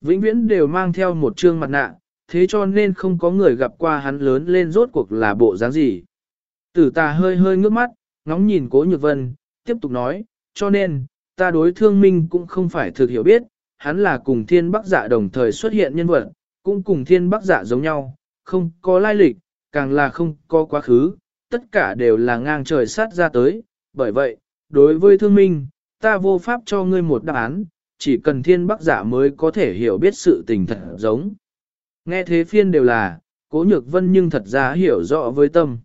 Vĩnh viễn đều mang theo một trương mặt nạ, thế cho nên không có người gặp qua hắn lớn lên rốt cuộc là bộ dáng gì. Tử tà hơi hơi ngước mắt, ngóng nhìn cố nhược vân, tiếp tục nói, cho nên, ta đối thương minh cũng không phải thực hiểu biết, hắn là cùng thiên bắc giả đồng thời xuất hiện nhân vật, cũng cùng thiên bắc giả giống nhau, không có lai lịch, càng là không có quá khứ, tất cả đều là ngang trời sát ra tới, bởi vậy, đối với thương minh, ta vô pháp cho ngươi một đáp án, chỉ cần thiên bắc giả mới có thể hiểu biết sự tình thật giống. Nghe thế phiên đều là, cố nhược vân nhưng thật ra hiểu rõ với tâm.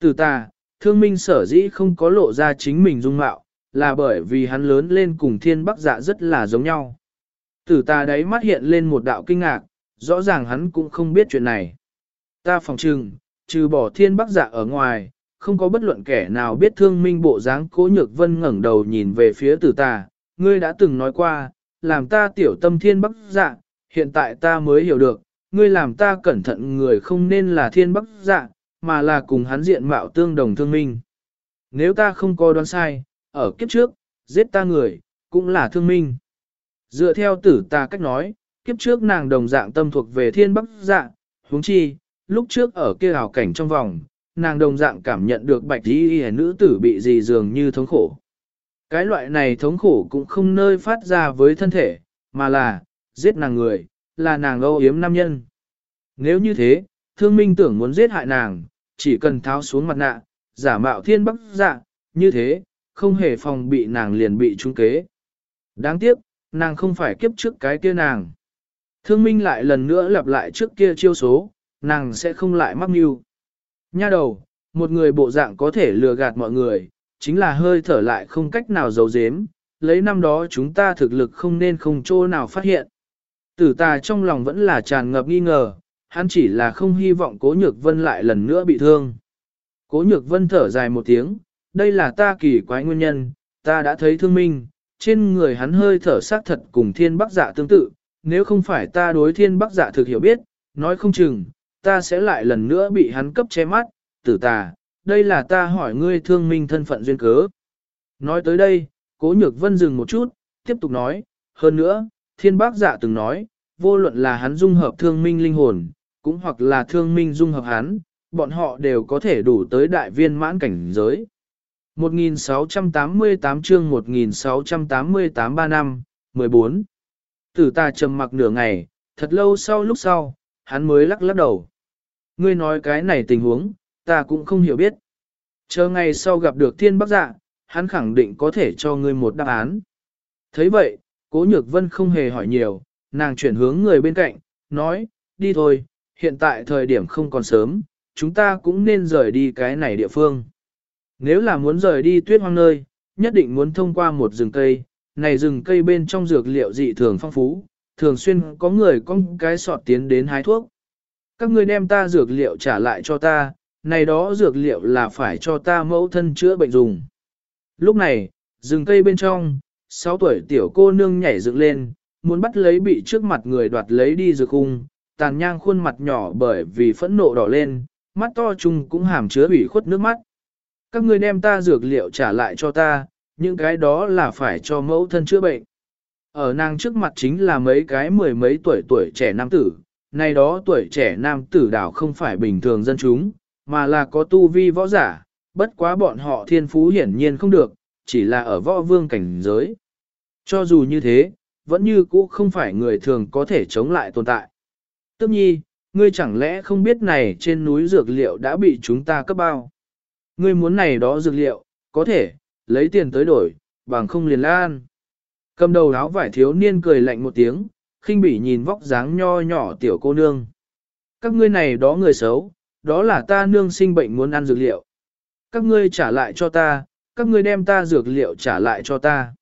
Từ ta, thương minh sở dĩ không có lộ ra chính mình dung mạo, là bởi vì hắn lớn lên cùng thiên bắc dạ rất là giống nhau. Tử ta đấy mắt hiện lên một đạo kinh ngạc, rõ ràng hắn cũng không biết chuyện này. Ta phòng trừng, trừ bỏ thiên bắc dạ ở ngoài, không có bất luận kẻ nào biết thương minh bộ dáng cố nhược vân ngẩng đầu nhìn về phía tử ta, ngươi đã từng nói qua, làm ta tiểu tâm thiên bắc dạ, hiện tại ta mới hiểu được, ngươi làm ta cẩn thận người không nên là thiên bắc dạ, mà là cùng hắn diện mạo tương đồng thương minh. Nếu ta không có đoán sai, ở kiếp trước, giết ta người, cũng là thương minh. Dựa theo tử ta cách nói, kiếp trước nàng đồng dạng tâm thuộc về thiên bắc dạ, huống chi, lúc trước ở kia hào cảnh trong vòng, nàng đồng dạng cảm nhận được bạch y nữ tử bị gì dường như thống khổ. Cái loại này thống khổ cũng không nơi phát ra với thân thể, mà là, giết nàng người, là nàng âu yếm nam nhân. Nếu như thế, thương minh tưởng muốn giết hại nàng, chỉ cần tháo xuống mặt nạ, giả mạo thiên bắc dạ, như thế, không hề phòng bị nàng liền bị trung kế. Đáng tiếc, nàng không phải kiếp trước cái kia nàng. Thương minh lại lần nữa lặp lại trước kia chiêu số, nàng sẽ không lại mắc mưu. Nha đầu, một người bộ dạng có thể lừa gạt mọi người, chính là hơi thở lại không cách nào giấu giếm, lấy năm đó chúng ta thực lực không nên không chỗ nào phát hiện. Tử ta trong lòng vẫn là tràn ngập nghi ngờ, hắn chỉ là không hy vọng cố nhược vân lại lần nữa bị thương. Cố nhược vân thở dài một tiếng, đây là ta kỳ quái nguyên nhân, ta đã thấy thương minh, trên người hắn hơi thở sát thật cùng thiên bắc giả tương tự, nếu không phải ta đối thiên bắc giả thực hiểu biết, nói không chừng, ta sẽ lại lần nữa bị hắn cấp che mắt, tử tà, đây là ta hỏi ngươi thương minh thân phận duyên cớ. Nói tới đây, cố nhược vân dừng một chút, tiếp tục nói, hơn nữa, thiên bác giả từng nói, vô luận là hắn dung hợp thương minh linh hồn, cũng hoặc là thương minh dung hợp hắn, bọn họ đều có thể đủ tới đại viên mãn cảnh giới. 1688 chương 1688 3 năm, 14. Tử ta trầm mặc nửa ngày, thật lâu sau lúc sau, hắn mới lắc lắc đầu. Ngươi nói cái này tình huống, ta cũng không hiểu biết. Chờ ngày sau gặp được thiên bắc dạ, hắn khẳng định có thể cho ngươi một đáp án. thấy vậy, cố nhược vân không hề hỏi nhiều, nàng chuyển hướng người bên cạnh, nói, đi thôi, hiện tại thời điểm không còn sớm, chúng ta cũng nên rời đi cái này địa phương. Nếu là muốn rời đi tuyết hoang nơi, nhất định muốn thông qua một rừng cây, này rừng cây bên trong dược liệu dị thường phong phú, thường xuyên có người con cái sọt tiến đến hái thuốc. Các ngươi đem ta dược liệu trả lại cho ta, này đó dược liệu là phải cho ta mẫu thân chữa bệnh dùng. Lúc này, rừng cây bên trong, 6 tuổi tiểu cô nương nhảy dựng lên, muốn bắt lấy bị trước mặt người đoạt lấy đi dược cung, tàn nhang khuôn mặt nhỏ bởi vì phẫn nộ đỏ lên, mắt to chung cũng hàm chứa ủy khuất nước mắt. Các ngươi đem ta dược liệu trả lại cho ta, những cái đó là phải cho mẫu thân chữa bệnh. Ở nàng trước mặt chính là mấy cái mười mấy tuổi tuổi trẻ nam tử, này đó tuổi trẻ nam tử đảo không phải bình thường dân chúng, mà là có tu vi võ giả, bất quá bọn họ thiên phú hiển nhiên không được, chỉ là ở võ vương cảnh giới. Cho dù như thế, vẫn như cũ không phải người thường có thể chống lại tồn tại. Tức nhi, ngươi chẳng lẽ không biết này trên núi dược liệu đã bị chúng ta cấp bao? Ngươi muốn này đó dược liệu, có thể, lấy tiền tới đổi, bằng không liền lan. Cầm đầu áo vải thiếu niên cười lạnh một tiếng, khinh bỉ nhìn vóc dáng nho nhỏ tiểu cô nương. Các ngươi này đó người xấu, đó là ta nương sinh bệnh muốn ăn dược liệu. Các ngươi trả lại cho ta, các ngươi đem ta dược liệu trả lại cho ta.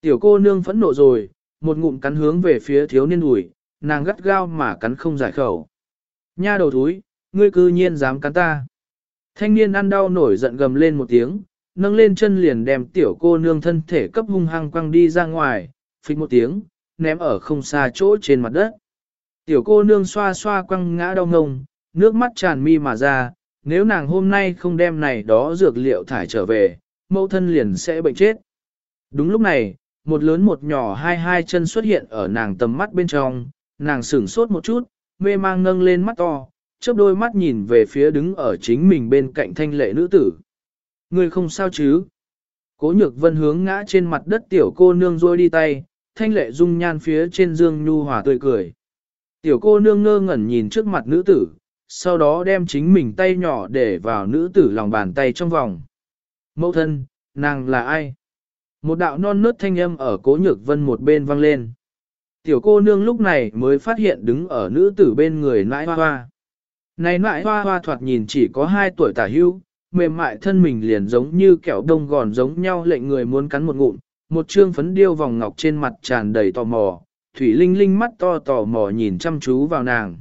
Tiểu cô nương phẫn nộ rồi, một ngụm cắn hướng về phía thiếu niên ủi, nàng gắt gao mà cắn không giải khẩu. Nha đầu thúi, ngươi cư nhiên dám cắn ta. Thanh niên ăn đau nổi giận gầm lên một tiếng, nâng lên chân liền đem tiểu cô nương thân thể cấp hung hăng quăng đi ra ngoài, phịch một tiếng, ném ở không xa chỗ trên mặt đất. Tiểu cô nương xoa xoa quăng ngã đau ngông, nước mắt tràn mi mà ra, nếu nàng hôm nay không đem này đó dược liệu thải trở về, mẫu thân liền sẽ bệnh chết. Đúng lúc này, một lớn một nhỏ hai hai chân xuất hiện ở nàng tầm mắt bên trong, nàng sửng sốt một chút, mê mang nâng lên mắt to, chớp đôi mắt nhìn về phía đứng ở chính mình bên cạnh thanh lệ nữ tử. Người không sao chứ? Cố nhược vân hướng ngã trên mặt đất tiểu cô nương rôi đi tay, thanh lệ dung nhan phía trên dương nhu hòa tươi cười. Tiểu cô nương ngơ ngẩn nhìn trước mặt nữ tử, sau đó đem chính mình tay nhỏ để vào nữ tử lòng bàn tay trong vòng. Mẫu thân, nàng là ai? Một đạo non nớt thanh âm ở cố nhược vân một bên vang lên. Tiểu cô nương lúc này mới phát hiện đứng ở nữ tử bên người nãi hoa hoa. Này nãi hoa hoa thoạt nhìn chỉ có hai tuổi tả hưu, mềm mại thân mình liền giống như kẹo đông gòn giống nhau lệnh người muốn cắn một ngụm, một trương phấn điêu vòng ngọc trên mặt tràn đầy tò mò, thủy linh linh mắt to tò mò nhìn chăm chú vào nàng.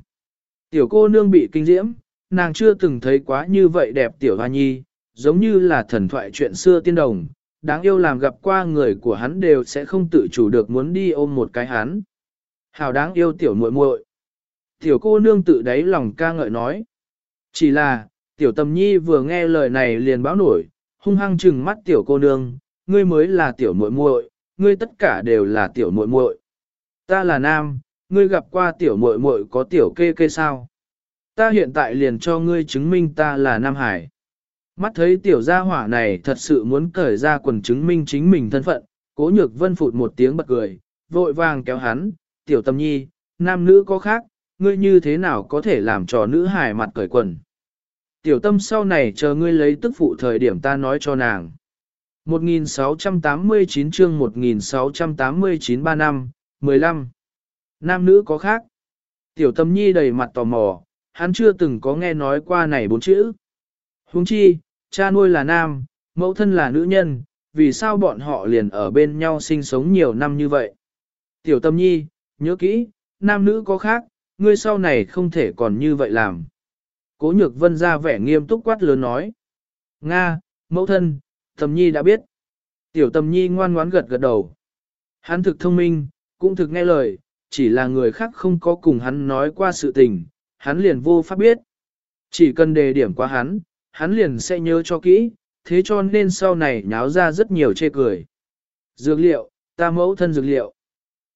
Tiểu cô nương bị kinh diễm, nàng chưa từng thấy quá như vậy đẹp tiểu hoa nhi, giống như là thần thoại chuyện xưa tiên đồng, đáng yêu làm gặp qua người của hắn đều sẽ không tự chủ được muốn đi ôm một cái hắn. Hào đáng yêu tiểu muội muội. Tiểu cô nương tự đáy lòng ca ngợi nói. Chỉ là, tiểu tầm nhi vừa nghe lời này liền báo nổi, hung hăng trừng mắt tiểu cô nương, ngươi mới là tiểu muội muội, ngươi tất cả đều là tiểu muội muội. Ta là nam, ngươi gặp qua tiểu muội muội có tiểu kê kê sao? Ta hiện tại liền cho ngươi chứng minh ta là Nam Hải. Mắt thấy tiểu gia hỏa này thật sự muốn cởi ra quần chứng minh chính mình thân phận, cố nhược vân phụt một tiếng bật cười, vội vàng kéo hắn, tiểu tâm nhi, nam nữ có khác, ngươi như thế nào có thể làm cho nữ hải mặt cởi quần. Tiểu tâm sau này chờ ngươi lấy tức phụ thời điểm ta nói cho nàng. 1689 chương 1689 3 năm, 15. Nam nữ có khác. Tiểu tâm nhi đầy mặt tò mò, hắn chưa từng có nghe nói qua này bốn chữ. Huống chi, cha nuôi là nam, mẫu thân là nữ nhân, vì sao bọn họ liền ở bên nhau sinh sống nhiều năm như vậy? Tiểu tâm nhi, nhớ kỹ, nam nữ có khác, ngươi sau này không thể còn như vậy làm. Cố nhược vân ra vẻ nghiêm túc quát lớn nói. Nga, mẫu thân, tâm nhi đã biết. Tiểu tâm nhi ngoan ngoãn gật gật đầu. Hắn thực thông minh, cũng thực nghe lời, chỉ là người khác không có cùng hắn nói qua sự tình, hắn liền vô pháp biết. Chỉ cần đề điểm qua hắn, hắn liền sẽ nhớ cho kỹ, thế cho nên sau này nháo ra rất nhiều chê cười. Dược liệu, ta mẫu thân dược liệu.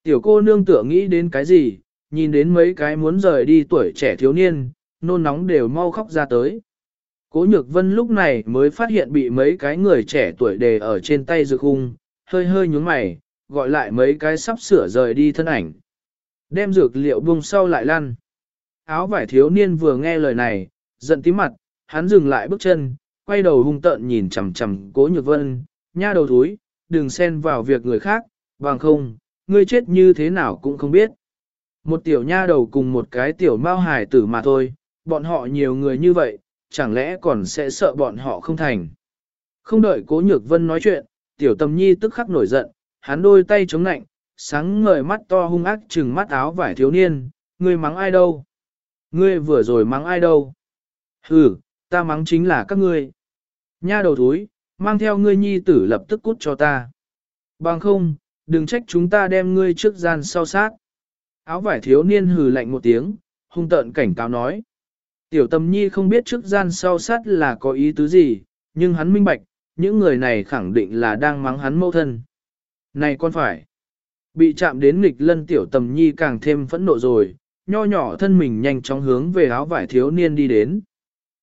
Tiểu cô nương tựa nghĩ đến cái gì, nhìn đến mấy cái muốn rời đi tuổi trẻ thiếu niên, nôn nóng đều mau khóc ra tới. Cố nhược vân lúc này mới phát hiện bị mấy cái người trẻ tuổi đề ở trên tay dược hung, hơi hơi nhúng mày, gọi lại mấy cái sắp sửa rời đi thân ảnh. Đem dược liệu buông sau lại lăn. Áo vải thiếu niên vừa nghe lời này, giận tí mặt, hắn dừng lại bước chân, quay đầu hung tợn nhìn chằm chằm cố nhược vân, nha đầu thúi, đừng xen vào việc người khác, bằng không, ngươi chết như thế nào cũng không biết. Một tiểu nha đầu cùng một cái tiểu mao hài tử mà thôi, bọn họ nhiều người như vậy, chẳng lẽ còn sẽ sợ bọn họ không thành. Không đợi cố nhược vân nói chuyện, tiểu tâm nhi tức khắc nổi giận, hắn đôi tay chống nạnh, sáng ngời mắt to hung ác trừng mắt áo vải thiếu niên, ngươi mắng ai đâu? Ngươi vừa rồi mắng ai đâu? Hừ, ta mắng chính là các ngươi. Nha đầu thúi, mang theo ngươi nhi tử lập tức cút cho ta. Bằng không, đừng trách chúng ta đem ngươi trước gian sau sát. Áo vải thiếu niên hừ lạnh một tiếng, hung tợn cảnh cáo nói. Tiểu tâm nhi không biết trước gian sau sát là có ý tứ gì, nhưng hắn minh bạch, những người này khẳng định là đang mắng hắn mâu thân. Này con phải. Bị chạm đến nghịch lân tiểu tầm nhi càng thêm phẫn nộ rồi, nho nhỏ thân mình nhanh chóng hướng về áo vải thiếu niên đi đến.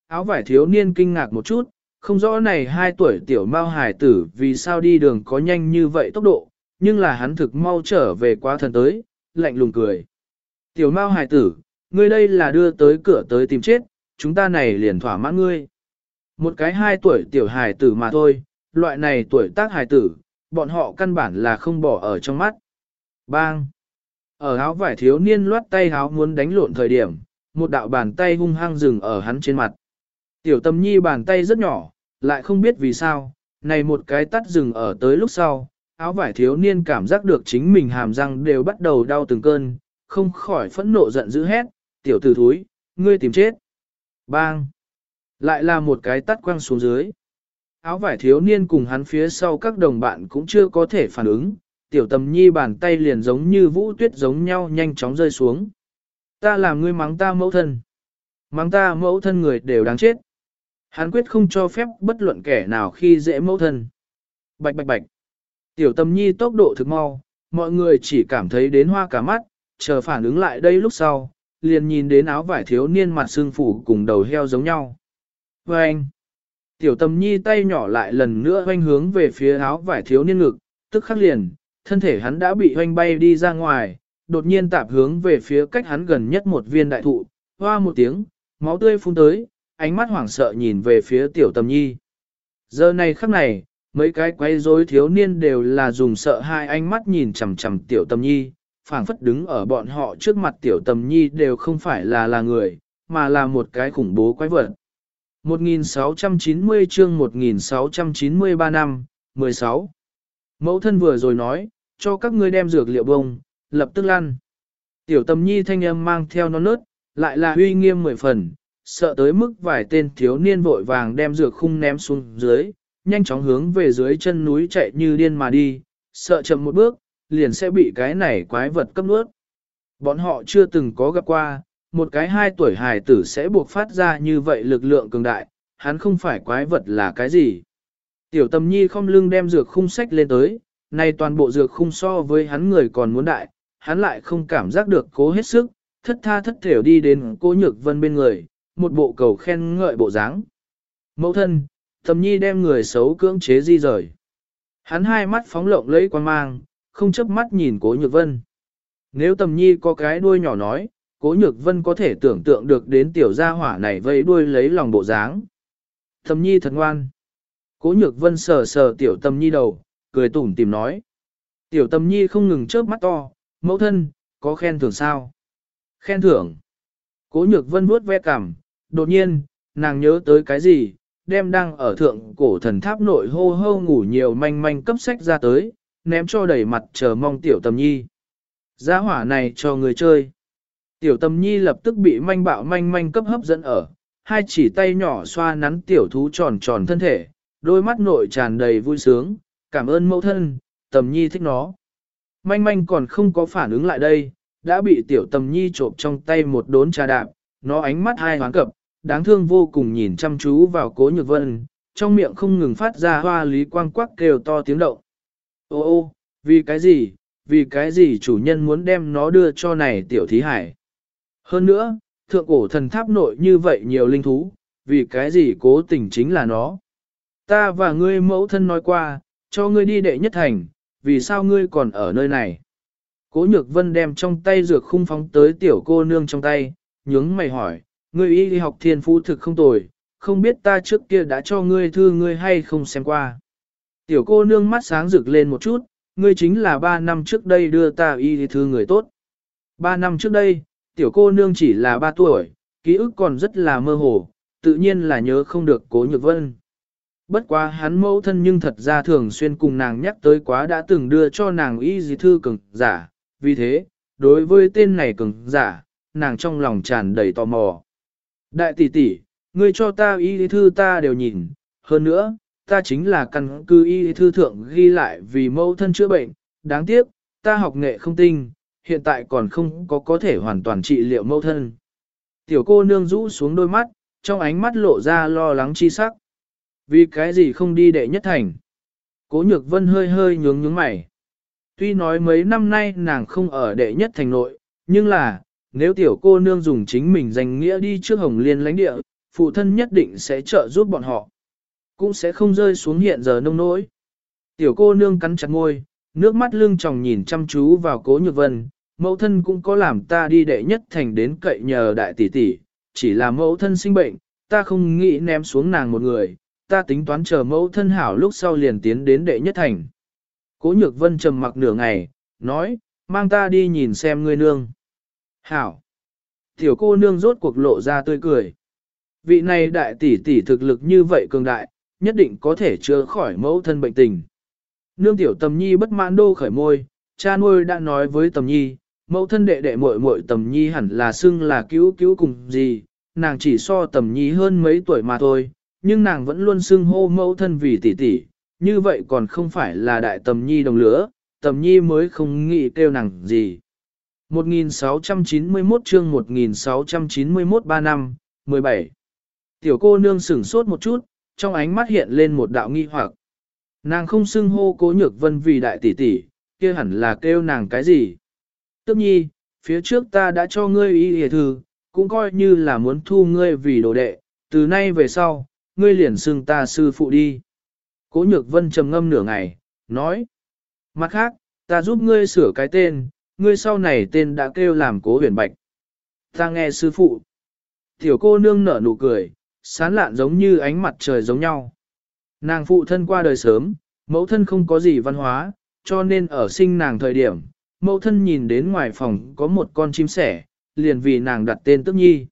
Áo vải thiếu niên kinh ngạc một chút, không rõ này hai tuổi tiểu mao hải tử vì sao đi đường có nhanh như vậy tốc độ, nhưng là hắn thực mau trở về quá thần tới, lạnh lùng cười. Tiểu mao hải tử, ngươi đây là đưa tới cửa tới tìm chết, chúng ta này liền thỏa mãn ngươi. Một cái hai tuổi tiểu hải tử mà thôi, loại này tuổi tác hải tử, bọn họ căn bản là không bỏ ở trong mắt. Bang! Ở áo vải thiếu niên loát tay áo muốn đánh lộn thời điểm, một đạo bàn tay hung hăng dừng ở hắn trên mặt. Tiểu tâm nhi bàn tay rất nhỏ, lại không biết vì sao, này một cái tắt dừng ở tới lúc sau, áo vải thiếu niên cảm giác được chính mình hàm răng đều bắt đầu đau từng cơn, không khỏi phẫn nộ giận dữ hét, tiểu tử thúi, ngươi tìm chết. Bang! Lại là một cái tắt quăng xuống dưới. Áo vải thiếu niên cùng hắn phía sau các đồng bạn cũng chưa có thể phản ứng, tiểu tầm nhi bàn tay liền giống như vũ tuyết giống nhau nhanh chóng rơi xuống. Ta làm ngươi mắng ta mẫu thân. Mắng ta mẫu thân người đều đáng chết. Hán quyết không cho phép bất luận kẻ nào khi dễ mẫu thân. Bạch bạch bạch. Tiểu tâm nhi tốc độ thực mau, mọi người chỉ cảm thấy đến hoa cả mắt, chờ phản ứng lại đây lúc sau, liền nhìn đến áo vải thiếu niên mặt xương phủ cùng đầu heo giống nhau. Và anh, tiểu tâm nhi tay nhỏ lại lần nữa hoanh hướng về phía áo vải thiếu niên ngực, tức khắc liền, thân thể hắn đã bị hoanh bay đi ra ngoài, đột nhiên tạp hướng về phía cách hắn gần nhất một viên đại thụ, hoa một tiếng, máu tươi phun tới, ánh mắt hoảng sợ nhìn về phía tiểu tâm nhi. Giờ này khắc này, mấy cái quay rối thiếu niên đều là dùng sợ hai ánh mắt nhìn chằm chằm tiểu tâm nhi, phảng phất đứng ở bọn họ trước mặt tiểu tâm nhi đều không phải là là người, mà là một cái khủng bố quái vật. 1690 chương 1693 năm, 16. Mẫu thân vừa rồi nói, cho các ngươi đem dược liệu bông, lập tức lăn. Tiểu tâm nhi thanh âm mang theo nó nớt, lại là huy nghiêm mười phần, sợ tới mức vài tên thiếu niên vội vàng đem dược khung ném xuống dưới, nhanh chóng hướng về dưới chân núi chạy như điên mà đi, sợ chậm một bước, liền sẽ bị cái này quái vật cấp nuốt. Bọn họ chưa từng có gặp qua, một cái hai tuổi hài tử sẽ buộc phát ra như vậy lực lượng cường đại, hắn không phải quái vật là cái gì. Tiểu tâm nhi không lưng đem dược khung sách lên tới, nay toàn bộ dược khung so với hắn người còn muốn đại, hắn lại không cảm giác được cố hết sức, thất tha thất thểu đi đến cố nhược vân bên người, một bộ cầu khen ngợi bộ dáng. Mẫu thân, thầm nhi đem người xấu cưỡng chế di rời. Hắn hai mắt phóng lộng lấy quan mang, không chớp mắt nhìn cố nhược vân. Nếu tầm nhi có cái đuôi nhỏ nói, cố nhược vân có thể tưởng tượng được đến tiểu gia hỏa này vây đuôi lấy lòng bộ dáng. Tầm nhi thật ngoan. Cố nhược vân sờ sờ tiểu tầm nhi đầu, cười tủm tìm nói. Tiểu tầm nhi không ngừng chớp mắt to, mẫu thân, có khen thưởng sao? Khen thưởng. Cố nhược vân vuốt ve cằm, đột nhiên, nàng nhớ tới cái gì, đem đang ở thượng cổ thần tháp nội hô hô ngủ nhiều manh manh cấp sách ra tới, ném cho đầy mặt chờ mong tiểu tầm nhi. Giá hỏa này cho người chơi. Tiểu tầm nhi lập tức bị manh bạo manh manh cấp hấp dẫn ở, hai chỉ tay nhỏ xoa nắn tiểu thú tròn tròn thân thể, đôi mắt nội tràn đầy vui sướng, cảm ơn mẫu thân, tầm nhi thích nó. Manh manh còn không có phản ứng lại đây, đã bị tiểu tầm nhi trộm trong tay một đốn trà đạp, nó ánh mắt hai hoáng cập, đáng thương vô cùng nhìn chăm chú vào cố nhược vân, trong miệng không ngừng phát ra hoa lý quang quắc kêu to tiếng động. Ô ô, vì cái gì, vì cái gì chủ nhân muốn đem nó đưa cho này tiểu thí hải. Hơn nữa, thượng cổ thần tháp nội như vậy nhiều linh thú, vì cái gì cố tình chính là nó. Ta và ngươi mẫu thân nói qua, cho ngươi đi đệ nhất thành, vì sao ngươi còn ở nơi này? Cố nhược vân đem trong tay dược khung phóng tới tiểu cô nương trong tay, nhướng mày hỏi, ngươi y đi học thiên phú thực không tồi, không biết ta trước kia đã cho ngươi thư ngươi hay không xem qua. Tiểu cô nương mắt sáng rực lên một chút, ngươi chính là ba năm trước đây đưa ta y thư người tốt. Ba năm trước đây, tiểu cô nương chỉ là ba tuổi, ký ức còn rất là mơ hồ, tự nhiên là nhớ không được cố nhược vân. Bất quá hắn mẫu thân nhưng thật ra thường xuyên cùng nàng nhắc tới quá đã từng đưa cho nàng y dì thư cường giả, vì thế, đối với tên này cường giả, nàng trong lòng tràn đầy tò mò. Đại tỷ tỷ, ngươi cho ta y thư ta đều nhìn, hơn nữa, ta chính là căn cứ y thư thượng ghi lại vì mẫu thân chữa bệnh, đáng tiếc, ta học nghệ không tinh, hiện tại còn không có có thể hoàn toàn trị liệu mẫu thân. Tiểu cô nương rũ xuống đôi mắt, trong ánh mắt lộ ra lo lắng chi sắc. Vì cái gì không đi đệ nhất thành? Cố nhược vân hơi hơi nhướng nhướng mày. Tuy nói mấy năm nay nàng không ở đệ nhất thành nội, nhưng là, nếu tiểu cô nương dùng chính mình danh nghĩa đi trước hồng liên lãnh địa, phụ thân nhất định sẽ trợ giúp bọn họ. Cũng sẽ không rơi xuống hiện giờ nông nỗi. Tiểu cô nương cắn chặt ngôi, nước mắt lưng tròng nhìn chăm chú vào cố nhược vân, mẫu thân cũng có làm ta đi đệ nhất thành đến cậy nhờ đại tỷ tỷ, chỉ là mẫu thân sinh bệnh, ta không nghĩ ném xuống nàng một người, ta tính toán chờ mẫu thân hảo lúc sau liền tiến đến đệ nhất thành. Cố nhược vân trầm mặc nửa ngày, nói, mang ta đi nhìn xem ngươi nương. Hảo. Tiểu cô nương rốt cuộc lộ ra tươi cười. Vị này đại tỷ tỷ thực lực như vậy cường đại, nhất định có thể chữa khỏi mẫu thân bệnh tình. Nương tiểu tầm nhi bất mãn đô khởi môi, cha nuôi đã nói với tầm nhi, mẫu thân đệ đệ muội muội tầm nhi hẳn là xưng là cứu cứu cùng gì, nàng chỉ so tầm nhi hơn mấy tuổi mà thôi, nhưng nàng vẫn luôn xưng hô mẫu thân vì tỷ tỷ, như vậy còn không phải là đại tầm nhi đồng lửa, tầm nhi mới không nghĩ kêu nàng gì. 1691 chương 1691 3 năm, 17. Tiểu cô nương sửng sốt một chút, trong ánh mắt hiện lên một đạo nghi hoặc. Nàng không xưng hô cố nhược vân vì đại tỷ tỷ, kia hẳn là kêu nàng cái gì. Tức nhi, phía trước ta đã cho ngươi ý hề thư, cũng coi như là muốn thu ngươi vì đồ đệ, từ nay về sau, ngươi liền xưng ta sư phụ đi. Cố nhược vân trầm ngâm nửa ngày, nói. Mặt khác, ta giúp ngươi sửa cái tên, ngươi sau này tên đã kêu làm cố huyền bạch. Ta nghe sư phụ. Tiểu cô nương nở nụ cười, sán lạn giống như ánh mặt trời giống nhau. Nàng phụ thân qua đời sớm, mẫu thân không có gì văn hóa, cho nên ở sinh nàng thời điểm, mẫu thân nhìn đến ngoài phòng có một con chim sẻ, liền vì nàng đặt tên tức nhi.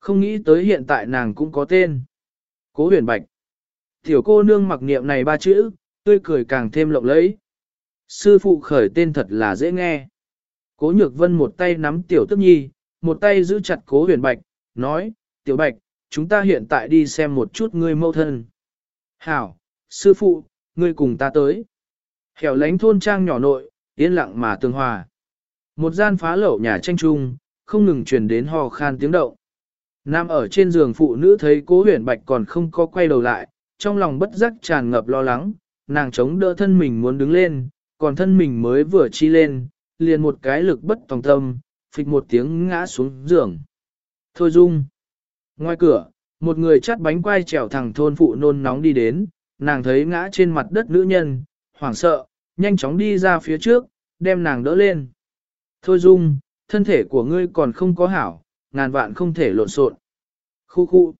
Không nghĩ tới hiện tại nàng cũng có tên. Cố huyền bạch. Tiểu cô nương mặc niệm này ba chữ, tươi cười càng thêm lộng lẫy. Sư phụ khởi tên thật là dễ nghe. Cố nhược vân một tay nắm tiểu tức nhi, một tay giữ chặt cố huyền bạch, nói, tiểu bạch, chúng ta hiện tại đi xem một chút ngươi mẫu thân. Hảo, sư phụ, ngươi cùng ta tới. Hẻo lánh thôn trang nhỏ nội, yên lặng mà tương hòa. Một gian phá lẩu nhà tranh trung, không ngừng truyền đến hò khan tiếng động. Nam ở trên giường phụ nữ thấy cố huyền bạch còn không có quay đầu lại, trong lòng bất giác tràn ngập lo lắng, nàng chống đỡ thân mình muốn đứng lên, còn thân mình mới vừa chi lên, liền một cái lực bất tòng tâm, phịch một tiếng ngã xuống giường. Thôi dung. Ngoài cửa, một người chắt bánh quai trèo thẳng thôn phụ nôn nóng đi đến, nàng thấy ngã trên mặt đất nữ nhân, hoảng sợ, nhanh chóng đi ra phía trước, đem nàng đỡ lên. Thôi dung, thân thể của ngươi còn không có hảo, ngàn vạn không thể lộn xộn. Khu khu.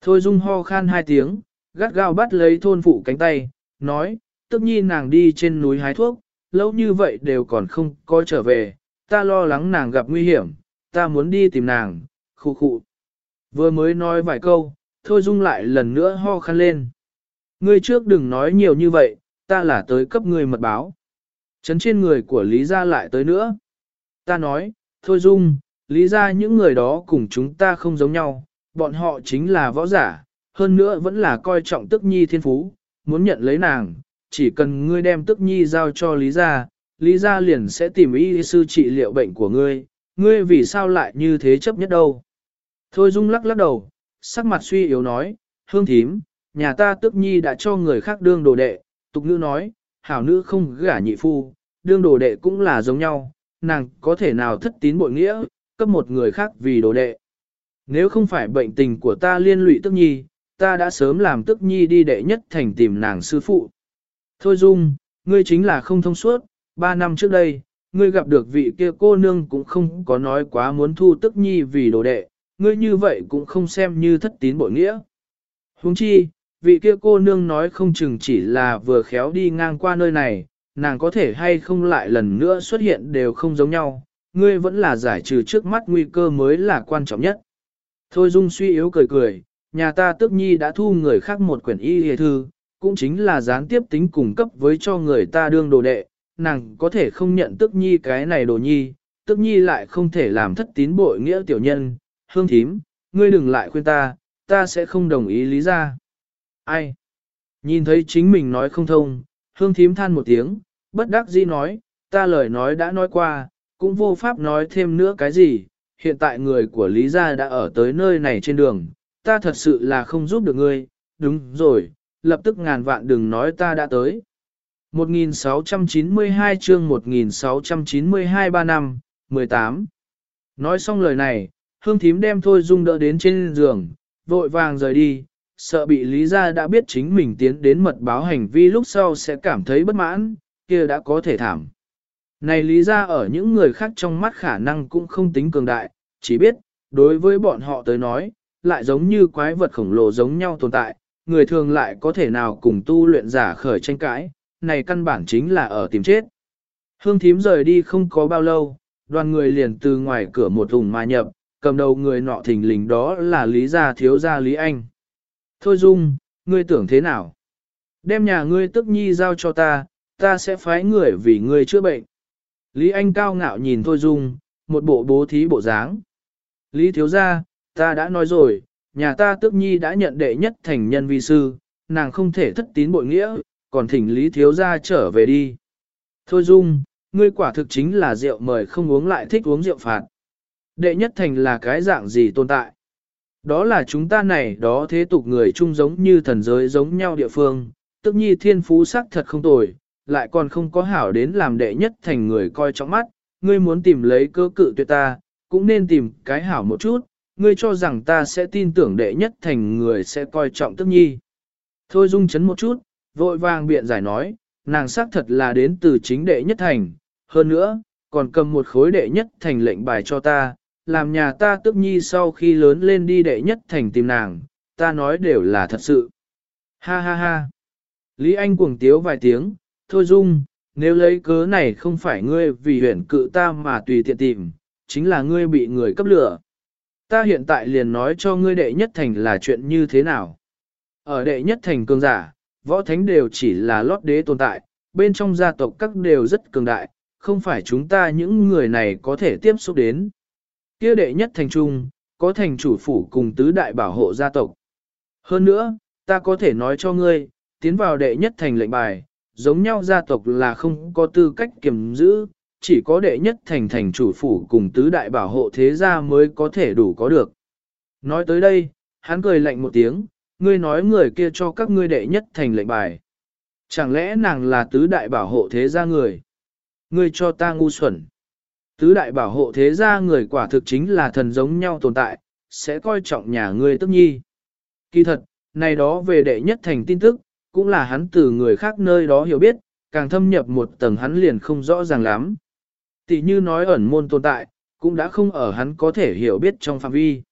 Thôi dung ho khan hai tiếng, gắt gao bắt lấy thôn phụ cánh tay, nói, tức nhi nàng đi trên núi hái thuốc, lâu như vậy đều còn không có trở về, ta lo lắng nàng gặp nguy hiểm, ta muốn đi tìm nàng, khu khu. Vừa mới nói vài câu, thôi dung lại lần nữa ho khăn lên. Ngươi trước đừng nói nhiều như vậy, ta là tới cấp ngươi mật báo. Chấn trên người của Lý gia lại tới nữa. Ta nói, thôi dung, Lý gia những người đó cùng chúng ta không giống nhau, bọn họ chính là võ giả, hơn nữa vẫn là coi trọng tức nhi thiên phú, muốn nhận lấy nàng, chỉ cần ngươi đem tức nhi giao cho Lý gia, Lý gia liền sẽ tìm y sư trị liệu bệnh của ngươi, ngươi vì sao lại như thế chấp nhất đâu. Thôi Dung lắc lắc đầu, sắc mặt suy yếu nói, hương thím, nhà ta tức nhi đã cho người khác đương đồ đệ, tục nữ nói, hảo nữ không gả nhị phu, đương đồ đệ cũng là giống nhau, nàng có thể nào thất tín bội nghĩa, cấp một người khác vì đồ đệ. Nếu không phải bệnh tình của ta liên lụy tức nhi, ta đã sớm làm tức nhi đi đệ nhất thành tìm nàng sư phụ. Thôi Dung, ngươi chính là không thông suốt, ba năm trước đây, ngươi gặp được vị kia cô nương cũng không có nói quá muốn thu tức nhi vì đồ đệ, ngươi như vậy cũng không xem như thất tín bội nghĩa. Huống chi, vị kia cô nương nói không chừng chỉ là vừa khéo đi ngang qua nơi này, nàng có thể hay không lại lần nữa xuất hiện đều không giống nhau, ngươi vẫn là giải trừ trước mắt nguy cơ mới là quan trọng nhất. Thôi Dung suy yếu cười cười, nhà ta tức nhi đã thu người khác một quyển y hề thư, cũng chính là gián tiếp tính cung cấp với cho người ta đương đồ đệ, nàng có thể không nhận tức nhi cái này đồ nhi, tức nhi lại không thể làm thất tín bội nghĩa tiểu nhân, hương thím, ngươi đừng lại khuyên ta, ta sẽ không đồng ý lý ra. Ai? Nhìn thấy chính mình nói không thông, hương thím than một tiếng, bất đắc dĩ nói, ta lời nói đã nói qua, cũng vô pháp nói thêm nữa cái gì, hiện tại người của Lý Gia đã ở tới nơi này trên đường, ta thật sự là không giúp được ngươi, đúng rồi, lập tức ngàn vạn đừng nói ta đã tới. 1692 chương 1692 ba năm, 18. Nói xong lời này, hương thím đem thôi dung đỡ đến trên giường, vội vàng rời đi, sợ bị lý gia đã biết chính mình tiến đến mật báo hành vi lúc sau sẽ cảm thấy bất mãn, kia đã có thể thảm. Này lý gia ở những người khác trong mắt khả năng cũng không tính cường đại, chỉ biết, đối với bọn họ tới nói, lại giống như quái vật khổng lồ giống nhau tồn tại, người thường lại có thể nào cùng tu luyện giả khởi tranh cãi, này căn bản chính là ở tìm chết. Hương thím rời đi không có bao lâu, đoàn người liền từ ngoài cửa một thùng mà nhập, cầm đầu người nọ thình lình đó là Lý Gia thiếu gia Lý Anh. Thôi Dung, ngươi tưởng thế nào? Đem nhà ngươi tức nhi giao cho ta, ta sẽ phái người vì ngươi chữa bệnh. Lý Anh cao ngạo nhìn Thôi Dung, một bộ bố thí bộ dáng. Lý thiếu gia, ta đã nói rồi, nhà ta Tước nhi đã nhận đệ nhất thành nhân vi sư, nàng không thể thất tín bội nghĩa, còn thỉnh Lý thiếu gia trở về đi. Thôi Dung, ngươi quả thực chính là rượu mời không uống lại thích uống rượu phạt. Đệ nhất thành là cái dạng gì tồn tại? Đó là chúng ta này đó thế tục người chung giống như thần giới giống nhau địa phương, tức nhi thiên phú sắc thật không tồi, lại còn không có hảo đến làm đệ nhất thành người coi trọng mắt, ngươi muốn tìm lấy cơ cự tuyệt ta, cũng nên tìm cái hảo một chút, ngươi cho rằng ta sẽ tin tưởng đệ nhất thành người sẽ coi trọng tức nhi. Thôi dung chấn một chút, vội vàng biện giải nói, nàng xác thật là đến từ chính đệ nhất thành, hơn nữa, còn cầm một khối đệ nhất thành lệnh bài cho ta, làm nhà ta tức nhi sau khi lớn lên đi đệ nhất thành tìm nàng, ta nói đều là thật sự. Ha ha ha. Lý Anh cuồng tiếu vài tiếng, thôi dung, nếu lấy cớ này không phải ngươi vì huyển cự ta mà tùy tiện tìm, chính là ngươi bị người cấp lửa. Ta hiện tại liền nói cho ngươi đệ nhất thành là chuyện như thế nào. Ở đệ nhất thành cường giả, võ thánh đều chỉ là lót đế tồn tại, bên trong gia tộc các đều rất cường đại, không phải chúng ta những người này có thể tiếp xúc đến. Kia đệ nhất thành trung, có thành chủ phủ cùng tứ đại bảo hộ gia tộc. Hơn nữa, ta có thể nói cho ngươi, tiến vào đệ nhất thành lệnh bài, giống nhau gia tộc là không có tư cách kiểm giữ, chỉ có đệ nhất thành thành chủ phủ cùng tứ đại bảo hộ thế gia mới có thể đủ có được. Nói tới đây, hắn cười lạnh một tiếng, ngươi nói người kia cho các ngươi đệ nhất thành lệnh bài. Chẳng lẽ nàng là tứ đại bảo hộ thế gia người? Ngươi cho ta ngu xuẩn. Tứ đại bảo hộ thế gia người quả thực chính là thần giống nhau tồn tại, sẽ coi trọng nhà ngươi tức nhi. Kỳ thật, này đó về đệ nhất thành tin tức, cũng là hắn từ người khác nơi đó hiểu biết, càng thâm nhập một tầng hắn liền không rõ ràng lắm. Tỷ như nói ẩn môn tồn tại, cũng đã không ở hắn có thể hiểu biết trong phạm vi.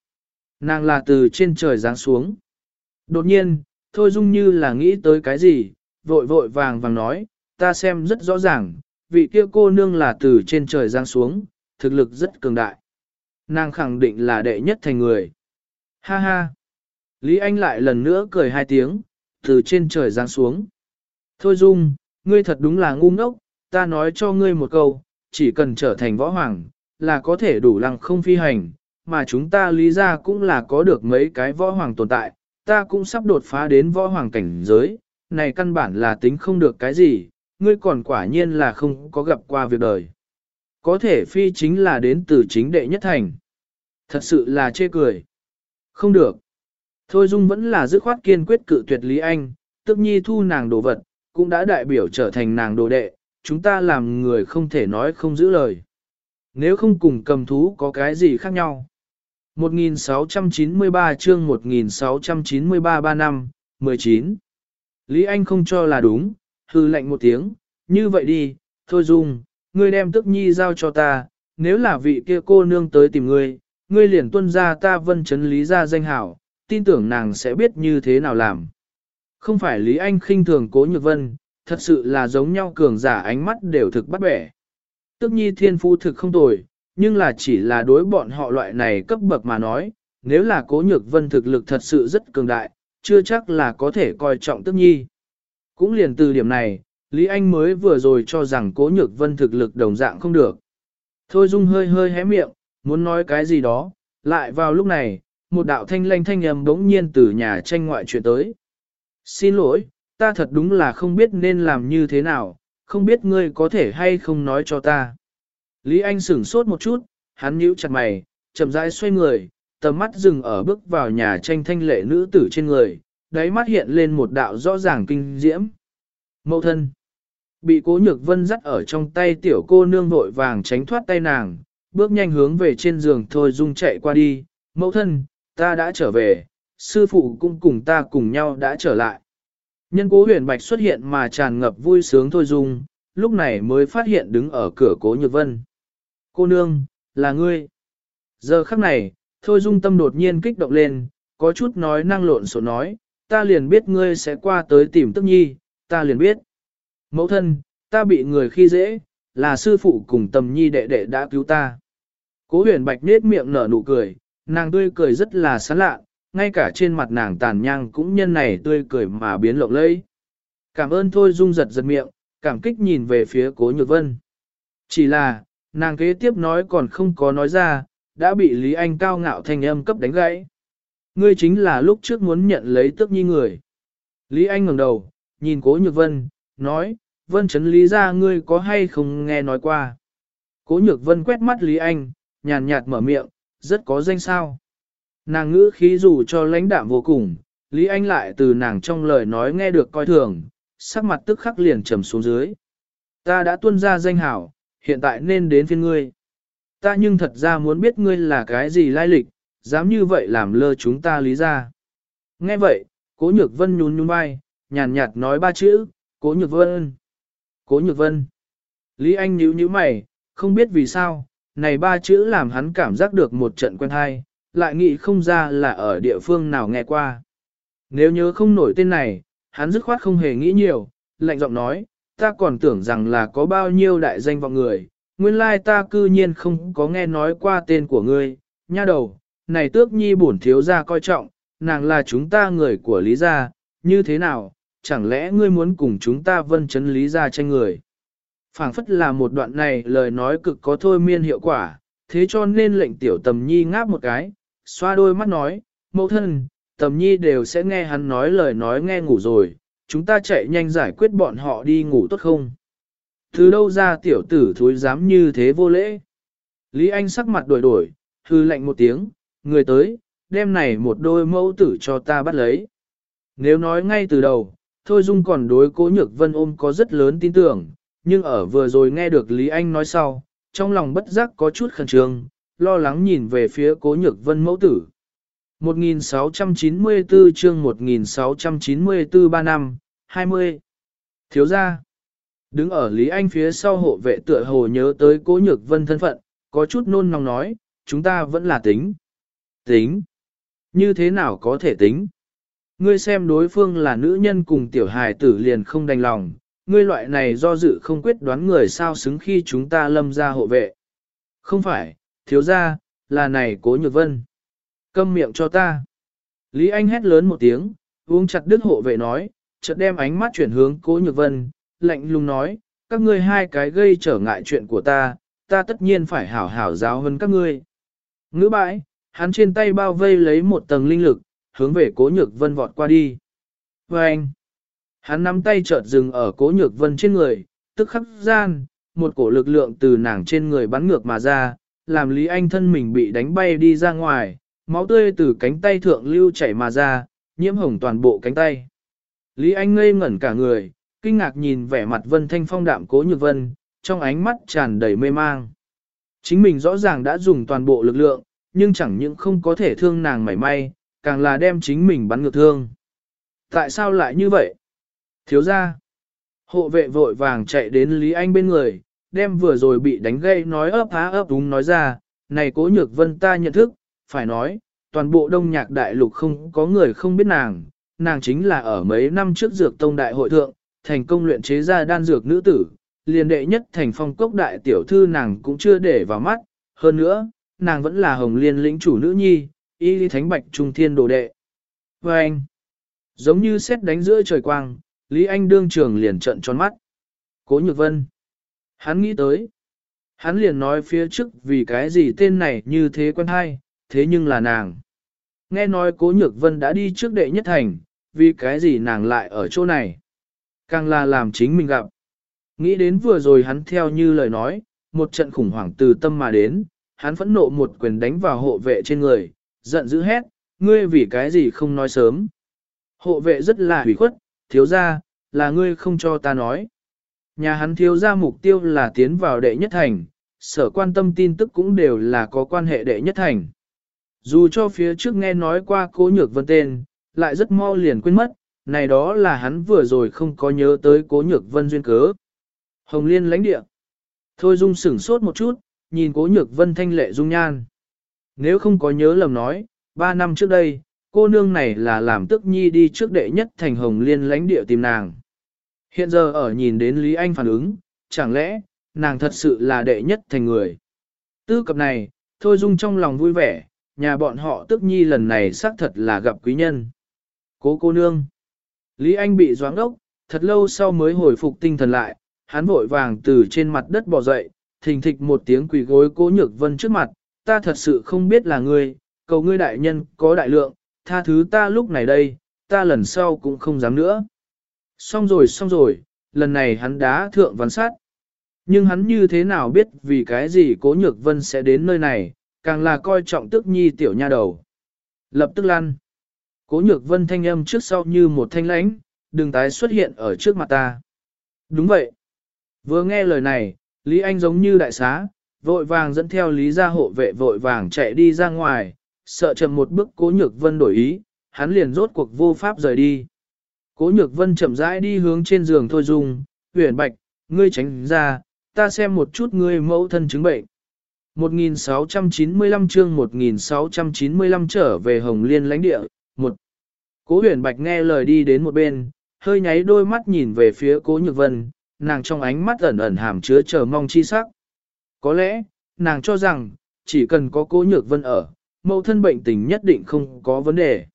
Nàng là từ trên trời giáng xuống. Đột nhiên, Thôi Dung như là nghĩ tới cái gì, vội vội vàng vàng nói, ta xem rất rõ ràng, vị kia cô nương là từ trên trời giáng xuống, thực lực rất cường đại. Nàng khẳng định là đệ nhất thành người. Ha ha! Lý Anh lại lần nữa cười hai tiếng, từ trên trời giáng xuống. Thôi Dung, ngươi thật đúng là ngu ngốc, ta nói cho ngươi một câu, chỉ cần trở thành võ hoàng, là có thể đủ lăng không phi hành, mà chúng ta lý ra cũng là có được mấy cái võ hoàng tồn tại, ta cũng sắp đột phá đến võ hoàng cảnh giới, này căn bản là tính không được cái gì, ngươi còn quả nhiên là không có gặp qua việc đời. Có thể phi chính là đến từ chính đệ nhất thành. Thật sự là chê cười. Không được. Thôi Dung vẫn là dứt khoát kiên quyết cự tuyệt Lý Anh, tức nhi thu nàng đồ vật, cũng đã đại biểu trở thành nàng đồ đệ, chúng ta làm người không thể nói không giữ lời. Nếu không cùng cầm thú có cái gì khác nhau. 1693 chương 1693 ba năm, 19. Lý Anh không cho là đúng, hư lệnh một tiếng, như vậy đi, thôi Dung, ngươi đem tức nhi giao cho ta, nếu là vị kia cô nương tới tìm ngươi, ngươi liền tuân ra ta vân chấn lý ra danh hảo, tin tưởng nàng sẽ biết như thế nào làm. Không phải Lý Anh khinh thường cố nhược vân, thật sự là giống nhau cường giả ánh mắt đều thực bắt bẻ. Tức nhi thiên phu thực không tồi, nhưng là chỉ là đối bọn họ loại này cấp bậc mà nói, nếu là cố nhược vân thực lực thật sự rất cường đại, chưa chắc là có thể coi trọng tức nhi. Cũng liền từ điểm này, Lý Anh mới vừa rồi cho rằng cố nhược vân thực lực đồng dạng không được. Thôi Dung hơi hơi hé miệng, muốn nói cái gì đó, lại vào lúc này, một đạo thanh lanh thanh âm bỗng nhiên từ nhà tranh ngoại chuyện tới. Xin lỗi, ta thật đúng là không biết nên làm như thế nào, không biết ngươi có thể hay không nói cho ta. Lý Anh sửng sốt một chút, hắn nhíu chặt mày, chậm rãi xoay người, tầm mắt dừng ở bước vào nhà tranh thanh lệ nữ tử trên người, đáy mắt hiện lên một đạo rõ ràng kinh diễm. Mậu thân. Bị cố nhược vân dắt ở trong tay tiểu cô nương vội vàng tránh thoát tay nàng, bước nhanh hướng về trên giường thôi dung chạy qua đi. Mẫu thân, ta đã trở về, sư phụ cũng cùng ta cùng nhau đã trở lại. Nhân cố huyền bạch xuất hiện mà tràn ngập vui sướng thôi dung, lúc này mới phát hiện đứng ở cửa cố nhược vân. Cô nương, là ngươi. Giờ khắc này, thôi dung tâm đột nhiên kích động lên, có chút nói năng lộn xộn nói, ta liền biết ngươi sẽ qua tới tìm tức nhi, ta liền biết. Mẫu thân, ta bị người khi dễ, là sư phụ cùng tầm nhi đệ đệ đã cứu ta. Cố huyền bạch nết miệng nở nụ cười, nàng tươi cười rất là sán lạ, ngay cả trên mặt nàng tàn nhang cũng nhân này tươi cười mà biến lộng lẫy. Cảm ơn thôi dung giật giật miệng, cảm kích nhìn về phía cố nhược vân. Chỉ là, nàng kế tiếp nói còn không có nói ra, đã bị Lý Anh cao ngạo thanh âm cấp đánh gãy. Ngươi chính là lúc trước muốn nhận lấy tức nhi người. Lý Anh ngẩng đầu, nhìn cố nhược vân, nói, vân chấn lý ra ngươi có hay không nghe nói qua. Cố nhược vân quét mắt Lý Anh, nhàn nhạt mở miệng, rất có danh sao. Nàng ngữ khí dù cho lãnh đạm vô cùng, Lý Anh lại từ nàng trong lời nói nghe được coi thường, sắc mặt tức khắc liền trầm xuống dưới. Ta đã tuân ra danh hảo, hiện tại nên đến phiên ngươi. Ta nhưng thật ra muốn biết ngươi là cái gì lai lịch, dám như vậy làm lơ chúng ta lý ra. Nghe vậy, cố nhược vân nhún nhún vai, nhàn nhạt nói ba chữ, cố nhược vân. Cố nhược vân. Lý Anh nhíu nhíu mày, không biết vì sao, này ba chữ làm hắn cảm giác được một trận quen hay, lại nghĩ không ra là ở địa phương nào nghe qua. Nếu nhớ không nổi tên này, hắn dứt khoát không hề nghĩ nhiều, lạnh giọng nói, ta còn tưởng rằng là có bao nhiêu đại danh vọng người, nguyên lai ta cư nhiên không có nghe nói qua tên của ngươi, nha đầu, này tước nhi bổn thiếu gia coi trọng, nàng là chúng ta người của Lý gia, như thế nào, chẳng lẽ ngươi muốn cùng chúng ta vân chấn Lý gia tranh người phảng phất là một đoạn này lời nói cực có thôi miên hiệu quả, thế cho nên lệnh tiểu tầm nhi ngáp một cái, xoa đôi mắt nói, mẫu thân, tầm nhi đều sẽ nghe hắn nói lời nói nghe ngủ rồi, chúng ta chạy nhanh giải quyết bọn họ đi ngủ tốt không? Từ đâu ra tiểu tử thối dám như thế vô lễ? Lý Anh sắc mặt đổi đổi, hư lạnh một tiếng, người tới, đem này một đôi mẫu tử cho ta bắt lấy. Nếu nói ngay từ đầu, Thôi Dung còn đối cố nhược vân ôm có rất lớn tin tưởng, nhưng ở vừa rồi nghe được Lý Anh nói sau, trong lòng bất giác có chút khẩn trương, lo lắng nhìn về phía cố nhược vân mẫu tử. 1694 chương 1694 ba năm, 20. Thiếu gia. Đứng ở Lý Anh phía sau hộ vệ tựa hồ nhớ tới cố nhược vân thân phận, có chút nôn nóng nói, chúng ta vẫn là tính. Tính. Như thế nào có thể tính? Ngươi xem đối phương là nữ nhân cùng tiểu hài tử liền không đành lòng, ngươi loại này do dự không quyết đoán người sao xứng khi chúng ta lâm ra hộ vệ. Không phải, thiếu gia, là này cố nhược vân. Câm miệng cho ta. Lý Anh hét lớn một tiếng, uống chặt đứt hộ vệ nói, chợt đem ánh mắt chuyển hướng cố nhược vân, lạnh lùng nói, các ngươi hai cái gây trở ngại chuyện của ta, ta tất nhiên phải hảo hảo giáo hơn các ngươi. Ngữ bãi, hắn trên tay bao vây lấy một tầng linh lực, hướng về cố nhược vân vọt qua đi. Và anh, hắn nắm tay chợt dừng ở cố nhược vân trên người, tức khắc gian, một cổ lực lượng từ nàng trên người bắn ngược mà ra, làm Lý Anh thân mình bị đánh bay đi ra ngoài, máu tươi từ cánh tay thượng lưu chảy mà ra, nhiễm hồng toàn bộ cánh tay. Lý Anh ngây ngẩn cả người, kinh ngạc nhìn vẻ mặt Vân Thanh Phong đạm cố nhược vân, trong ánh mắt tràn đầy mê mang. Chính mình rõ ràng đã dùng toàn bộ lực lượng, nhưng chẳng những không có thể thương nàng mảy may, càng là đem chính mình bắn ngược thương. Tại sao lại như vậy? Thiếu ra. Hộ vệ vội vàng chạy đến Lý Anh bên người, đem vừa rồi bị đánh gây nói ấp há ấp đúng nói ra, này cố nhược vân ta nhận thức, phải nói, toàn bộ đông nhạc đại lục không có người không biết nàng, nàng chính là ở mấy năm trước dược tông đại hội thượng, thành công luyện chế ra đan dược nữ tử, liền đệ nhất thành phong cốc đại tiểu thư nàng cũng chưa để vào mắt, hơn nữa, nàng vẫn là hồng liên lĩnh chủ nữ nhi, y lý thánh bạch trung thiên đồ đệ. Và anh, giống như xét đánh giữa trời quang, Lý Anh đương trường liền trận tròn mắt. Cố nhược vân. Hắn nghĩ tới. Hắn liền nói phía trước vì cái gì tên này như thế quen hay, thế nhưng là nàng. Nghe nói cố nhược vân đã đi trước đệ nhất thành, vì cái gì nàng lại ở chỗ này. Càng là làm chính mình gặp. Nghĩ đến vừa rồi hắn theo như lời nói, một trận khủng hoảng từ tâm mà đến, hắn phẫn nộ một quyền đánh vào hộ vệ trên người, giận dữ hét, ngươi vì cái gì không nói sớm. Hộ vệ rất là hủy khuất, thiếu ra, là ngươi không cho ta nói. Nhà hắn thiếu ra mục tiêu là tiến vào đệ nhất thành, sở quan tâm tin tức cũng đều là có quan hệ đệ nhất thành. Dù cho phía trước nghe nói qua cố nhược vân tên, lại rất mau liền quên mất, này đó là hắn vừa rồi không có nhớ tới cố nhược vân duyên cớ. Hồng liên lãnh địa. Thôi dung sửng sốt một chút, nhìn cố nhược vân thanh lệ dung nhan. Nếu không có nhớ lầm nói, ba năm trước đây, cô nương này là làm tức nhi đi trước đệ nhất thành hồng liên lãnh địa tìm nàng. Hiện giờ ở nhìn đến Lý Anh phản ứng, chẳng lẽ, nàng thật sự là đệ nhất thành người. Tư cập này, Thôi Dung trong lòng vui vẻ, nhà bọn họ tức nhi lần này xác thật là gặp quý nhân. Cố cô nương. Lý Anh bị doáng ốc, thật lâu sau mới hồi phục tinh thần lại, hắn vội vàng từ trên mặt đất bò dậy, thình thịch một tiếng quỳ gối cố nhược vân trước mặt, ta thật sự không biết là ngươi, cầu ngươi đại nhân có đại lượng, tha thứ ta lúc này đây, ta lần sau cũng không dám nữa. Xong rồi xong rồi, lần này hắn đá thượng văn sát. Nhưng hắn như thế nào biết vì cái gì cố nhược vân sẽ đến nơi này, càng là coi trọng tức nhi tiểu nha đầu. Lập tức lăn. Cố nhược vân thanh âm trước sau như một thanh lãnh, đừng tái xuất hiện ở trước mặt ta. Đúng vậy. Vừa nghe lời này, Lý Anh giống như đại xá, vội vàng dẫn theo Lý gia hộ vệ vội vàng chạy đi ra ngoài, sợ chậm một bước cố nhược vân đổi ý, hắn liền rốt cuộc vô pháp rời đi. Cố nhược vân chậm rãi đi hướng trên giường thôi dung, huyền bạch, ngươi tránh ra, ta xem một chút ngươi mẫu thân chứng bệnh. 1695 chương 1695 trở về Hồng Liên lãnh địa, một Cố huyền bạch nghe lời đi đến một bên, hơi nháy đôi mắt nhìn về phía cố nhược vân, nàng trong ánh mắt ẩn ẩn hàm chứa chờ mong chi sắc. Có lẽ, nàng cho rằng, chỉ cần có cố nhược vân ở, mẫu thân bệnh tình nhất định không có vấn đề.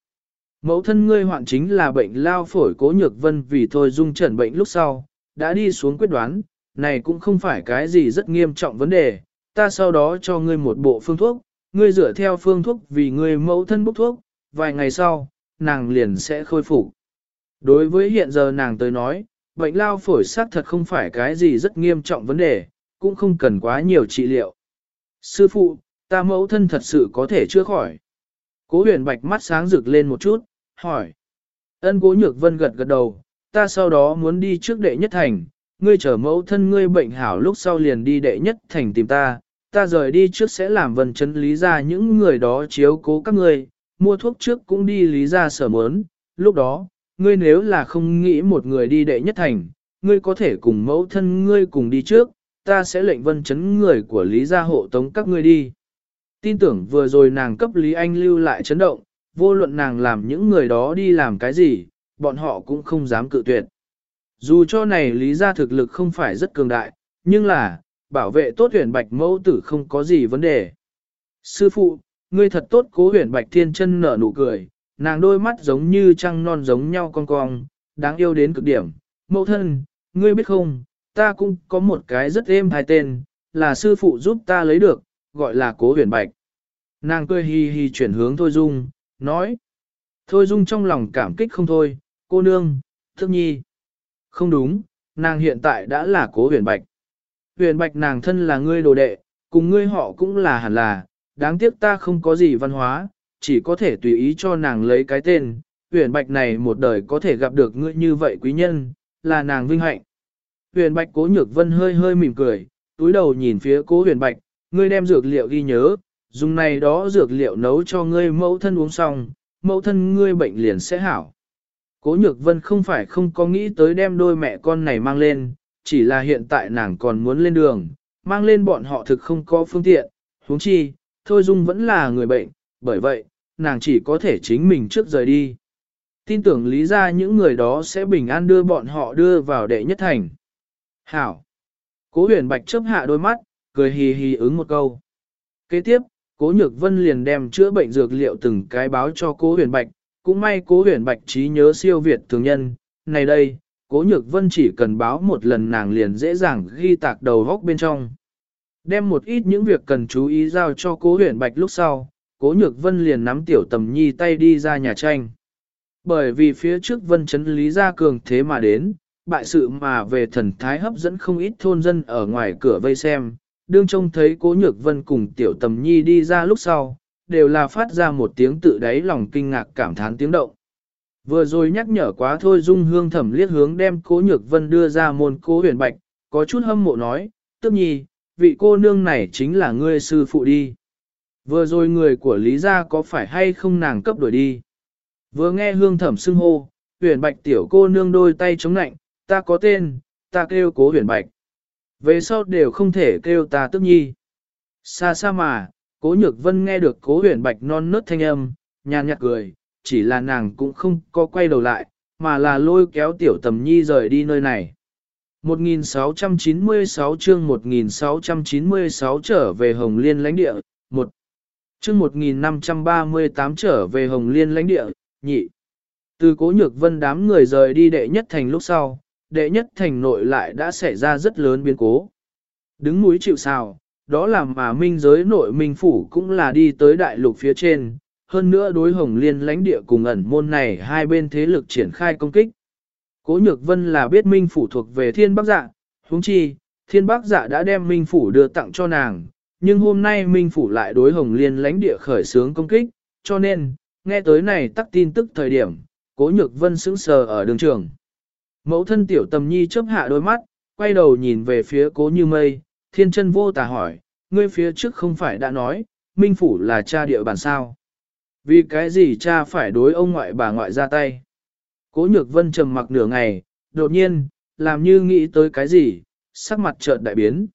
Mẫu thân ngươi hoạn chính là bệnh lao phổi cố nhược vân vì thôi dung trần bệnh lúc sau, đã đi xuống quyết đoán, này cũng không phải cái gì rất nghiêm trọng vấn đề, ta sau đó cho ngươi một bộ phương thuốc, ngươi dựa theo phương thuốc vì ngươi mẫu thân bốc thuốc, vài ngày sau, nàng liền sẽ khôi phục. Đối với hiện giờ nàng tới nói, bệnh lao phổi xác thật không phải cái gì rất nghiêm trọng vấn đề, cũng không cần quá nhiều trị liệu. Sư phụ, ta mẫu thân thật sự có thể chữa khỏi. Cố huyền bạch mắt sáng rực lên một chút, hỏi. Ân cố nhược vân gật gật đầu, ta sau đó muốn đi trước đệ nhất thành, ngươi chở mẫu thân ngươi bệnh hảo lúc sau liền đi đệ nhất thành tìm ta, ta rời đi trước sẽ làm vần chấn lý ra những người đó chiếu cố các ngươi, mua thuốc trước cũng đi lý ra sở mớn, lúc đó, ngươi nếu là không nghĩ một người đi đệ nhất thành, ngươi có thể cùng mẫu thân ngươi cùng đi trước, ta sẽ lệnh vân chấn người của lý gia hộ tống các ngươi đi. Tin tưởng vừa rồi nàng cấp Lý Anh lưu lại chấn động, vô luận nàng làm những người đó đi làm cái gì, bọn họ cũng không dám cự tuyệt. Dù cho này lý gia thực lực không phải rất cường đại, nhưng là, bảo vệ tốt huyền bạch mẫu tử không có gì vấn đề. Sư phụ, ngươi thật tốt cố huyền bạch thiên chân nở nụ cười, nàng đôi mắt giống như trăng non giống nhau con cong, đáng yêu đến cực điểm. Mẫu thân, ngươi biết không, ta cũng có một cái rất êm hai tên, là sư phụ giúp ta lấy được, gọi là cố huyền bạch. Nàng cười hi hi chuyển hướng Thôi Dung, nói. Thôi Dung trong lòng cảm kích không thôi, cô nương, thức nhi. Không đúng, nàng hiện tại đã là cố huyền bạch. Huyền bạch nàng thân là ngươi đồ đệ, cùng ngươi họ cũng là hẳn là, đáng tiếc ta không có gì văn hóa, chỉ có thể tùy ý cho nàng lấy cái tên. Huyền bạch này một đời có thể gặp được ngươi như vậy quý nhân, là nàng vinh hạnh. Huyền bạch cố nhược vân hơi hơi mỉm cười, túi đầu nhìn phía cố huyền bạch, ngươi đem dược liệu ghi nhớ, dùng này đó dược liệu nấu cho ngươi mẫu thân uống xong, mẫu thân ngươi bệnh liền sẽ hảo. Cố nhược vân không phải không có nghĩ tới đem đôi mẹ con này mang lên, chỉ là hiện tại nàng còn muốn lên đường, mang lên bọn họ thực không có phương tiện, huống chi, Thôi Dung vẫn là người bệnh, bởi vậy, nàng chỉ có thể chính mình trước rời đi. Tin tưởng lý ra những người đó sẽ bình an đưa bọn họ đưa vào đệ nhất thành. Hảo! Cố huyền bạch chấp hạ đôi mắt, cười hì hì ứng một câu. Kế tiếp, cố nhược vân liền đem chữa bệnh dược liệu từng cái báo cho cố huyền bạch, cũng may cố huyền bạch trí nhớ siêu việt thường nhân, này đây, cố nhược vân chỉ cần báo một lần nàng liền dễ dàng ghi tạc đầu góc bên trong. Đem một ít những việc cần chú ý giao cho cố huyền bạch lúc sau, cố nhược vân liền nắm tiểu tầm nhi tay đi ra nhà tranh. Bởi vì phía trước vân chấn lý gia cường thế mà đến, bại sự mà về thần thái hấp dẫn không ít thôn dân ở ngoài cửa vây xem, đương trông thấy cố nhược vân cùng tiểu tầm nhi đi ra lúc sau, đều là phát ra một tiếng tự đáy lòng kinh ngạc cảm thán tiếng động. Vừa rồi nhắc nhở quá thôi dung hương thẩm liếc hướng đem cố nhược vân đưa ra môn cố huyền bạch, có chút hâm mộ nói, tức nhi, vị cô nương này chính là ngươi sư phụ đi. Vừa rồi người của Lý gia có phải hay không nàng cấp đuổi đi. Vừa nghe hương thẩm xưng hô, huyền bạch tiểu cô nương đôi tay chống nạnh, ta có tên, ta kêu cố huyền bạch. Về sau đều không thể kêu ta tức nhi. Xa xa mà, cố nhược vân nghe được cố huyền bạch non nớt thanh âm, nhàn nhạt cười, chỉ là nàng cũng không có quay đầu lại, mà là lôi kéo tiểu tầm nhi rời đi nơi này. 1696 chương 1696 trở về Hồng Liên lãnh địa, 1. Chương 1538 trở về Hồng Liên lãnh địa, nhị. Từ cố nhược vân đám người rời đi đệ nhất thành lúc sau, đệ nhất thành nội lại đã xảy ra rất lớn biến cố. Đứng núi chịu sào, đó là mà minh giới nội minh phủ cũng là đi tới đại lục phía trên, hơn nữa đối hồng liên lãnh địa cùng ẩn môn này hai bên thế lực triển khai công kích. Cố Nhược Vân là biết minh phủ thuộc về thiên bắc dạ, huống chi, thiên bắc dạ đã đem minh phủ đưa tặng cho nàng, nhưng hôm nay minh phủ lại đối hồng liên lãnh địa khởi xướng công kích, cho nên, nghe tới này tắc tin tức thời điểm, cố Nhược Vân sững sờ ở đường trường, Mẫu thân tiểu tầm nhi chớp hạ đôi mắt, quay đầu nhìn về phía cố như mây, thiên chân vô tà hỏi, ngươi phía trước không phải đã nói, minh phủ là cha địa bàn sao? Vì cái gì cha phải đối ông ngoại bà ngoại ra tay? Cố nhược vân trầm mặc nửa ngày, đột nhiên, làm như nghĩ tới cái gì, sắc mặt chợt đại biến.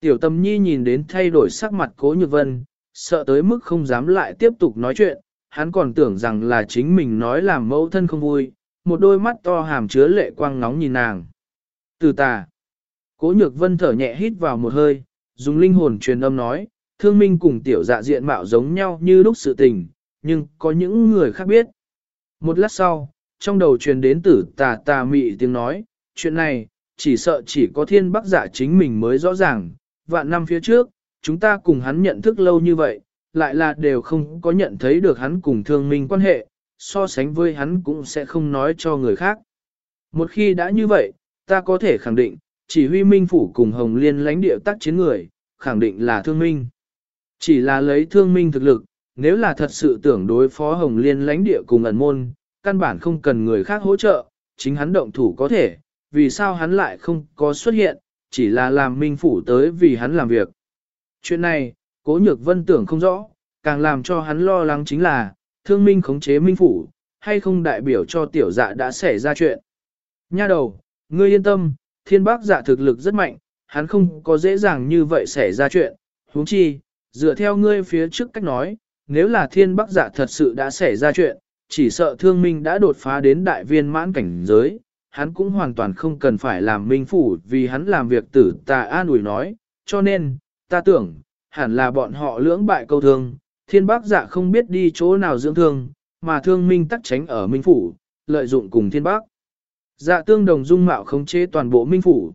Tiểu tâm nhi nhìn đến thay đổi sắc mặt cố nhược vân, sợ tới mức không dám lại tiếp tục nói chuyện, hắn còn tưởng rằng là chính mình nói làm mẫu thân không vui, một đôi mắt to hàm chứa lệ quang nóng nhìn nàng. Từ tà, cố nhược vân thở nhẹ hít vào một hơi, dùng linh hồn truyền âm nói, thương minh cùng tiểu dạ diện mạo giống nhau như lúc sự tình, nhưng có những người khác biết. Một lát sau, trong đầu truyền đến tử tà tà mị tiếng nói, chuyện này, chỉ sợ chỉ có thiên bắc giả chính mình mới rõ ràng, vạn năm phía trước, chúng ta cùng hắn nhận thức lâu như vậy, lại là đều không có nhận thấy được hắn cùng thương minh quan hệ, so sánh với hắn cũng sẽ không nói cho người khác. Một khi đã như vậy, ta có thể khẳng định, chỉ huy minh phủ cùng Hồng Liên lãnh địa tác chiến người, khẳng định là thương minh. Chỉ là lấy thương minh thực lực, nếu là thật sự tưởng đối phó Hồng Liên lãnh địa cùng ẩn môn, căn bản không cần người khác hỗ trợ, chính hắn động thủ có thể, vì sao hắn lại không có xuất hiện, chỉ là làm minh phủ tới vì hắn làm việc. Chuyện này, cố nhược vân tưởng không rõ, càng làm cho hắn lo lắng chính là, thương minh khống chế minh phủ, hay không đại biểu cho tiểu dạ đã xảy ra chuyện. Nha đầu, ngươi yên tâm, thiên bác dạ thực lực rất mạnh, hắn không có dễ dàng như vậy xảy ra chuyện, huống chi, dựa theo ngươi phía trước cách nói, nếu là thiên bác dạ thật sự đã xảy ra chuyện, chỉ sợ thương minh đã đột phá đến đại viên mãn cảnh giới, hắn cũng hoàn toàn không cần phải làm minh phủ vì hắn làm việc tử tà an ủi nói, cho nên, ta tưởng, hẳn là bọn họ lưỡng bại câu thương, thiên bác dạ không biết đi chỗ nào dưỡng thương, mà thương minh tắc tránh ở minh phủ, lợi dụng cùng thiên bác. Dạ tương đồng dung mạo khống chế toàn bộ minh phủ.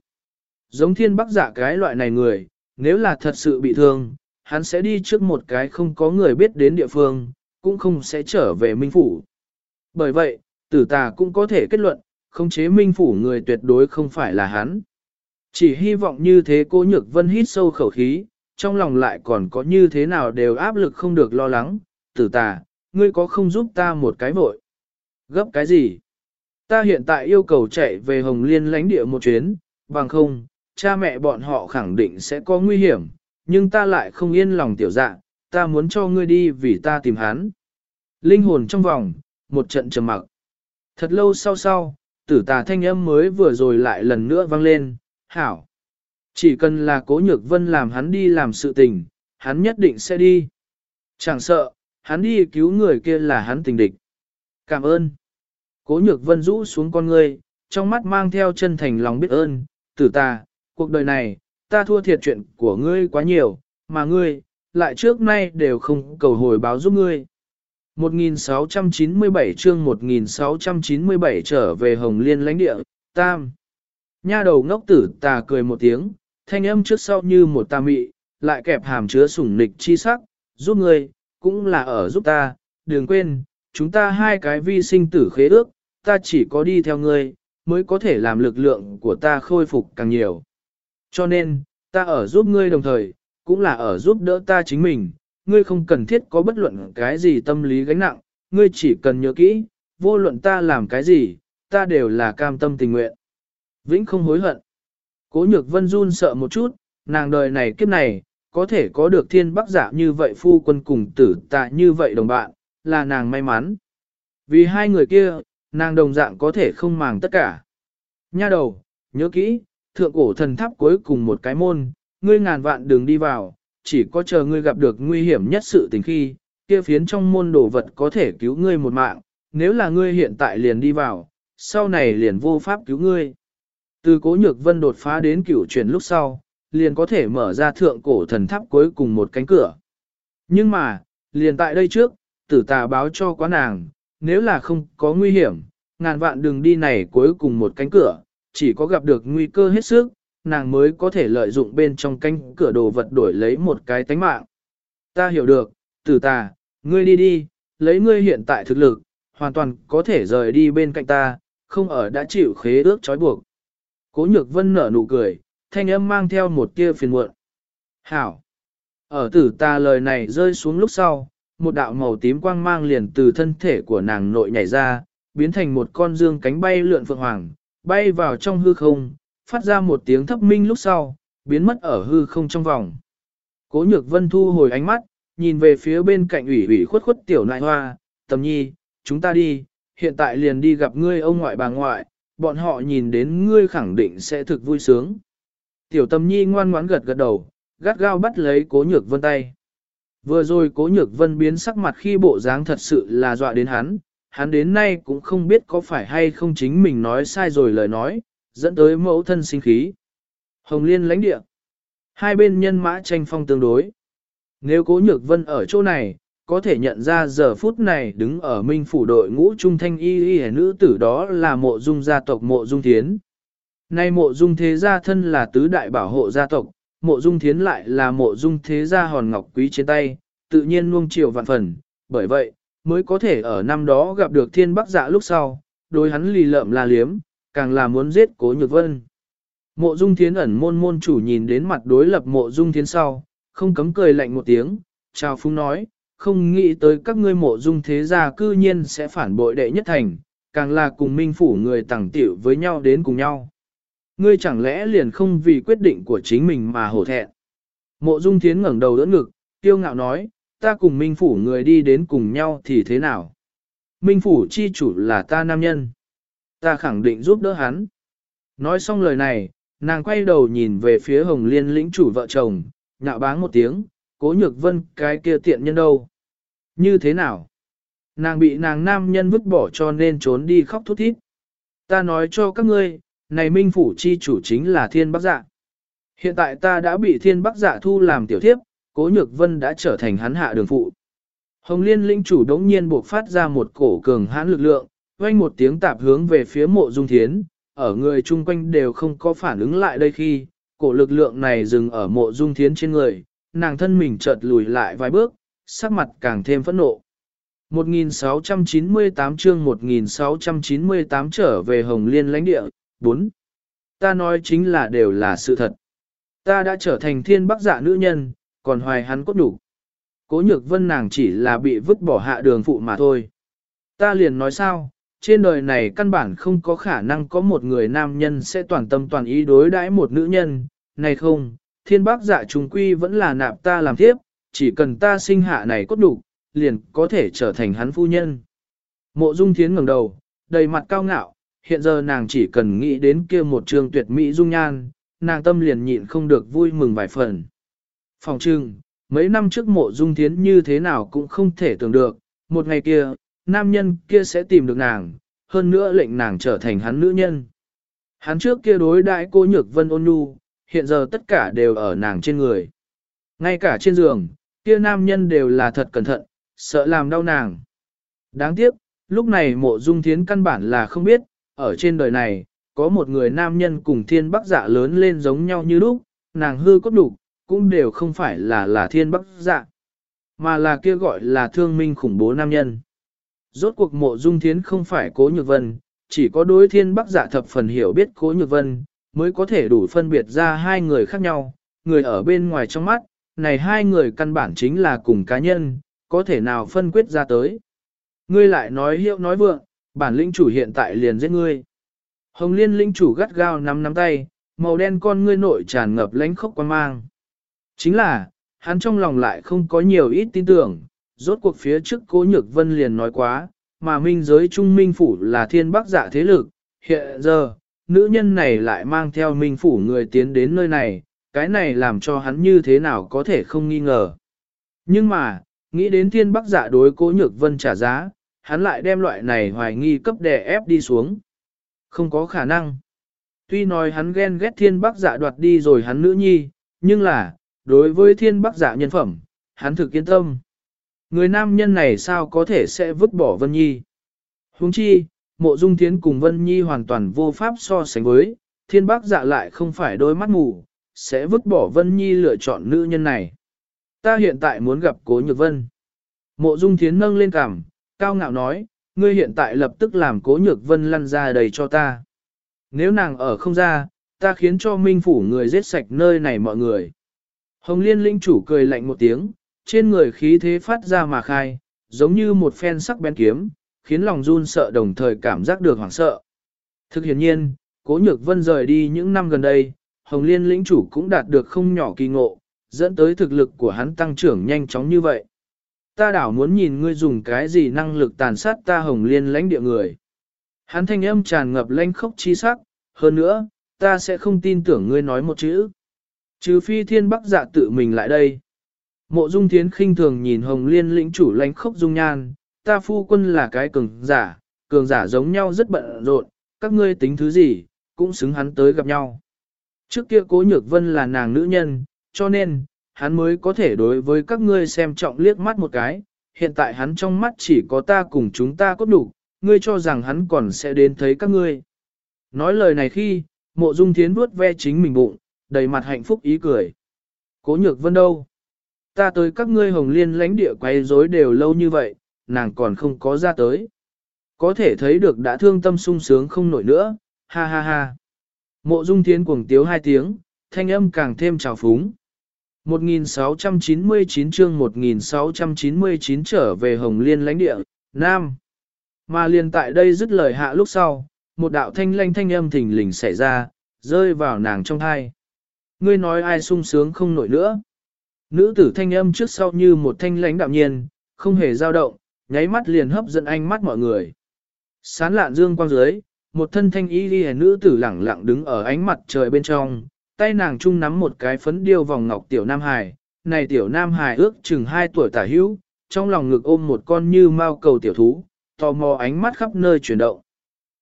Giống thiên bác dạ cái loại này người, nếu là thật sự bị thương, hắn sẽ đi trước một cái không có người biết đến địa phương, cũng không sẽ trở về minh phủ. Bởi vậy, tử tà cũng có thể kết luận, khống chế minh phủ người tuyệt đối không phải là hắn. Chỉ hy vọng như thế cô nhược vân hít sâu khẩu khí, trong lòng lại còn có như thế nào đều áp lực không được lo lắng, tử tà, ngươi có không giúp ta một cái vội? Gấp cái gì? Ta hiện tại yêu cầu chạy về Hồng Liên lãnh địa một chuyến, bằng không, cha mẹ bọn họ khẳng định sẽ có nguy hiểm, nhưng ta lại không yên lòng tiểu dạ, ta muốn cho ngươi đi vì ta tìm hắn. Linh hồn trong vòng, một trận trầm mặc. Thật lâu sau sau, tử tà thanh âm mới vừa rồi lại lần nữa vang lên, hảo. Chỉ cần là cố nhược vân làm hắn đi làm sự tình, hắn nhất định sẽ đi. Chẳng sợ, hắn đi cứu người kia là hắn tình địch. Cảm ơn. Cố nhược vân rũ xuống con ngươi, trong mắt mang theo chân thành lòng biết ơn, tử ta, cuộc đời này, ta thua thiệt chuyện của ngươi quá nhiều, mà ngươi, lại trước nay đều không cầu hồi báo giúp ngươi. 1697 chương 1697 trở về Hồng Liên lãnh địa, Tam. Nha đầu ngốc tử tà cười một tiếng, thanh âm trước sau như một ta mị, lại kẹp hàm chứa sủng nịch chi sắc, giúp ngươi, cũng là ở giúp ta, đừng quên, chúng ta hai cái vi sinh tử khế ước, ta chỉ có đi theo ngươi, mới có thể làm lực lượng của ta khôi phục càng nhiều. Cho nên, ta ở giúp ngươi đồng thời, cũng là ở giúp đỡ ta chính mình, ngươi không cần thiết có bất luận cái gì tâm lý gánh nặng, ngươi chỉ cần nhớ kỹ, vô luận ta làm cái gì, ta đều là cam tâm tình nguyện. Vĩnh không hối hận. Cố nhược vân run sợ một chút, nàng đời này kiếp này, có thể có được thiên bắc giả như vậy phu quân cùng tử tạ như vậy đồng bạn, là nàng may mắn. Vì hai người kia, nàng đồng dạng có thể không màng tất cả. Nha đầu, nhớ kỹ, thượng cổ thần tháp cuối cùng một cái môn, ngươi ngàn vạn đường đi vào, chỉ có chờ ngươi gặp được nguy hiểm nhất sự tình khi, kia phiến trong môn đồ vật có thể cứu ngươi một mạng, nếu là ngươi hiện tại liền đi vào, sau này liền vô pháp cứu ngươi. Từ cố nhược vân đột phá đến cửu chuyển lúc sau, liền có thể mở ra thượng cổ thần tháp cuối cùng một cánh cửa. Nhưng mà, liền tại đây trước, tử tà báo cho quá nàng, nếu là không có nguy hiểm, ngàn vạn đừng đi này cuối cùng một cánh cửa, chỉ có gặp được nguy cơ hết sức, nàng mới có thể lợi dụng bên trong cánh cửa đồ vật đổi lấy một cái tánh mạng. Ta hiểu được, tử tà, ngươi đi đi, lấy ngươi hiện tại thực lực, hoàn toàn có thể rời đi bên cạnh ta, không ở đã chịu khế ước trói buộc. Cố nhược vân nở nụ cười, thanh âm mang theo một tia phiền muộn. Hảo! Ở tử ta lời này rơi xuống lúc sau, một đạo màu tím quang mang liền từ thân thể của nàng nội nhảy ra, biến thành một con dương cánh bay lượn phượng hoàng, bay vào trong hư không, phát ra một tiếng thấp minh lúc sau, biến mất ở hư không trong vòng. Cố nhược vân thu hồi ánh mắt, nhìn về phía bên cạnh ủy ủy khuất khuất tiểu nại hoa, tầm nhi, chúng ta đi, hiện tại liền đi gặp ngươi ông ngoại bà ngoại, bọn họ nhìn đến ngươi khẳng định sẽ thực vui sướng. Tiểu Tâm nhi ngoan ngoãn gật gật đầu, gắt gao bắt lấy cố nhược vân tay. Vừa rồi cố nhược vân biến sắc mặt khi bộ dáng thật sự là dọa đến hắn, hắn đến nay cũng không biết có phải hay không chính mình nói sai rồi lời nói, dẫn tới mẫu thân sinh khí. Hồng Liên lãnh địa. Hai bên nhân mã tranh phong tương đối. Nếu cố nhược vân ở chỗ này, có thể nhận ra giờ phút này đứng ở minh phủ đội ngũ trung thanh y y nữ tử đó là mộ dung gia tộc mộ dung thiến. Nay mộ dung thế gia thân là tứ đại bảo hộ gia tộc, mộ dung thiến lại là mộ dung thế gia hòn ngọc quý trên tay, tự nhiên nuông chiều vạn phần, bởi vậy, mới có thể ở năm đó gặp được thiên bắc dạ lúc sau, đối hắn lì lợm la liếm, càng là muốn giết cố nhược vân. Mộ dung thiến ẩn môn môn chủ nhìn đến mặt đối lập mộ dung thiến sau, không cấm cười lạnh một tiếng, chào phung nói, không nghĩ tới các ngươi mộ dung thế gia cư nhiên sẽ phản bội đệ nhất thành, càng là cùng minh phủ người tẳng tiểu với nhau đến cùng nhau. Ngươi chẳng lẽ liền không vì quyết định của chính mình mà hổ thẹn. Mộ dung thiến ngẩng đầu đỡ ngực, tiêu ngạo nói, ta cùng minh phủ người đi đến cùng nhau thì thế nào? Minh phủ chi chủ là ta nam nhân. Ta khẳng định giúp đỡ hắn. Nói xong lời này, nàng quay đầu nhìn về phía hồng liên lĩnh chủ vợ chồng, nhạo báng một tiếng, cố nhược vân cái kia tiện nhân đâu. Như thế nào? Nàng bị nàng nam nhân vứt bỏ cho nên trốn đi khóc thút thít. Ta nói cho các ngươi, này minh phủ chi chủ chính là thiên bắc dạ. Hiện tại ta đã bị thiên bắc dạ thu làm tiểu thiếp, cố nhược vân đã trở thành hắn hạ đường phụ. Hồng liên linh chủ đống nhiên buộc phát ra một cổ cường hãn lực lượng, quanh một tiếng tạp hướng về phía mộ dung thiến, ở người chung quanh đều không có phản ứng lại đây khi, cổ lực lượng này dừng ở mộ dung thiến trên người, nàng thân mình chợt lùi lại vài bước, sắc mặt càng thêm phẫn nộ. 1698 chương 1698 trở về Hồng Liên lãnh địa, 4. Ta nói chính là đều là sự thật. Ta đã trở thành thiên bắc dạ nữ nhân, còn hoài hắn cốt đủ. Cố nhược vân nàng chỉ là bị vứt bỏ hạ đường phụ mà thôi. Ta liền nói sao, trên đời này căn bản không có khả năng có một người nam nhân sẽ toàn tâm toàn ý đối đãi một nữ nhân, này không, thiên bác dạ trùng quy vẫn là nạp ta làm thiếp, chỉ cần ta sinh hạ này cốt đủ, liền có thể trở thành hắn phu nhân. Mộ dung thiến ngẩng đầu, đầy mặt cao ngạo, hiện giờ nàng chỉ cần nghĩ đến kia một trường tuyệt mỹ dung nhan, nàng tâm liền nhịn không được vui mừng vài phần. Phòng trưng, mấy năm trước mộ dung thiến như thế nào cũng không thể tưởng được, một ngày kia, nam nhân kia sẽ tìm được nàng, hơn nữa lệnh nàng trở thành hắn nữ nhân. Hắn trước kia đối đãi cô nhược vân ôn nhu, hiện giờ tất cả đều ở nàng trên người. Ngay cả trên giường, kia nam nhân đều là thật cẩn thận, sợ làm đau nàng. Đáng tiếc, lúc này mộ dung thiến căn bản là không biết, ở trên đời này, có một người nam nhân cùng thiên bắc dạ lớn lên giống nhau như lúc, nàng hư cốt đủ, cũng đều không phải là là thiên bắc dạ, mà là kia gọi là thương minh khủng bố nam nhân. Rốt cuộc mộ dung thiến không phải cố nhược vân, chỉ có đối thiên bắc dạ thập phần hiểu biết cố nhược vân, mới có thể đủ phân biệt ra hai người khác nhau, người ở bên ngoài trong mắt, này hai người căn bản chính là cùng cá nhân, có thể nào phân quyết ra tới. Ngươi lại nói hiệu nói vượng, bản lĩnh chủ hiện tại liền giết ngươi. Hồng liên linh chủ gắt gao nắm nắm tay, màu đen con ngươi nội tràn ngập lánh khốc quan mang. Chính là, hắn trong lòng lại không có nhiều ít tin tưởng, rốt cuộc phía trước cố nhược vân liền nói quá, mà minh giới trung minh phủ là thiên bắc giả thế lực, hiện giờ, nữ nhân này lại mang theo minh phủ người tiến đến nơi này, cái này làm cho hắn như thế nào có thể không nghi ngờ. Nhưng mà, nghĩ đến thiên bắc giả đối cố nhược vân trả giá, hắn lại đem loại này hoài nghi cấp đè ép đi xuống. Không có khả năng. Tuy nói hắn ghen ghét thiên bắc giả đoạt đi rồi hắn nữ nhi, nhưng là, đối với thiên bắc giả nhân phẩm, hắn thực yên tâm. Người nam nhân này sao có thể sẽ vứt bỏ Vân Nhi? Huống chi, mộ dung thiến cùng Vân Nhi hoàn toàn vô pháp so sánh với, thiên bác dạ lại không phải đôi mắt mù, sẽ vứt bỏ Vân Nhi lựa chọn nữ nhân này. Ta hiện tại muốn gặp Cố Nhược Vân. Mộ dung thiến nâng lên cằm, cao ngạo nói, ngươi hiện tại lập tức làm Cố Nhược Vân lăn ra đầy cho ta. Nếu nàng ở không ra, ta khiến cho minh phủ người giết sạch nơi này mọi người. Hồng Liên linh chủ cười lạnh một tiếng, trên người khí thế phát ra mà khai, giống như một phen sắc bén kiếm, khiến lòng run sợ đồng thời cảm giác được hoảng sợ. Thực hiện nhiên, Cố Nhược Vân rời đi những năm gần đây, Hồng Liên lĩnh chủ cũng đạt được không nhỏ kỳ ngộ, dẫn tới thực lực của hắn tăng trưởng nhanh chóng như vậy. Ta đảo muốn nhìn ngươi dùng cái gì năng lực tàn sát ta Hồng Liên lãnh địa người. Hắn thanh âm tràn ngập lanh khốc chi sắc, hơn nữa, ta sẽ không tin tưởng ngươi nói một chữ. Trừ phi thiên bắc dạ tự mình lại đây. Mộ dung thiến khinh thường nhìn hồng liên lĩnh chủ lánh khốc dung nhan, ta phu quân là cái cường giả, cường giả giống nhau rất bận rộn, các ngươi tính thứ gì, cũng xứng hắn tới gặp nhau. Trước kia cố nhược vân là nàng nữ nhân, cho nên, hắn mới có thể đối với các ngươi xem trọng liếc mắt một cái, hiện tại hắn trong mắt chỉ có ta cùng chúng ta cốt đủ, ngươi cho rằng hắn còn sẽ đến thấy các ngươi. Nói lời này khi, mộ dung thiến vuốt ve chính mình bụng, đầy mặt hạnh phúc ý cười. Cố nhược vân đâu? Ta tới các ngươi hồng liên lãnh địa quay rối đều lâu như vậy, nàng còn không có ra tới. Có thể thấy được đã thương tâm sung sướng không nổi nữa, ha ha ha. Mộ dung thiến cuồng tiếu hai tiếng, thanh âm càng thêm trào phúng. 1699 chương 1699 trở về Hồng Liên lãnh địa, Nam. Mà liền tại đây dứt lời hạ lúc sau, một đạo thanh lanh thanh âm thình lình xảy ra, rơi vào nàng trong thai. Ngươi nói ai sung sướng không nổi nữa. Nữ tử thanh âm trước sau như một thanh lãnh đạm nhiên, không hề dao động, nháy mắt liền hấp dẫn ánh mắt mọi người. Sán lạn dương quang dưới, một thân thanh y ghi nữ tử lẳng lặng đứng ở ánh mặt trời bên trong, tay nàng chung nắm một cái phấn điêu vòng ngọc tiểu Nam Hải, này tiểu Nam Hải ước chừng 2 tuổi tả hữu, trong lòng ngực ôm một con như mao cầu tiểu thú, tò mò ánh mắt khắp nơi chuyển động.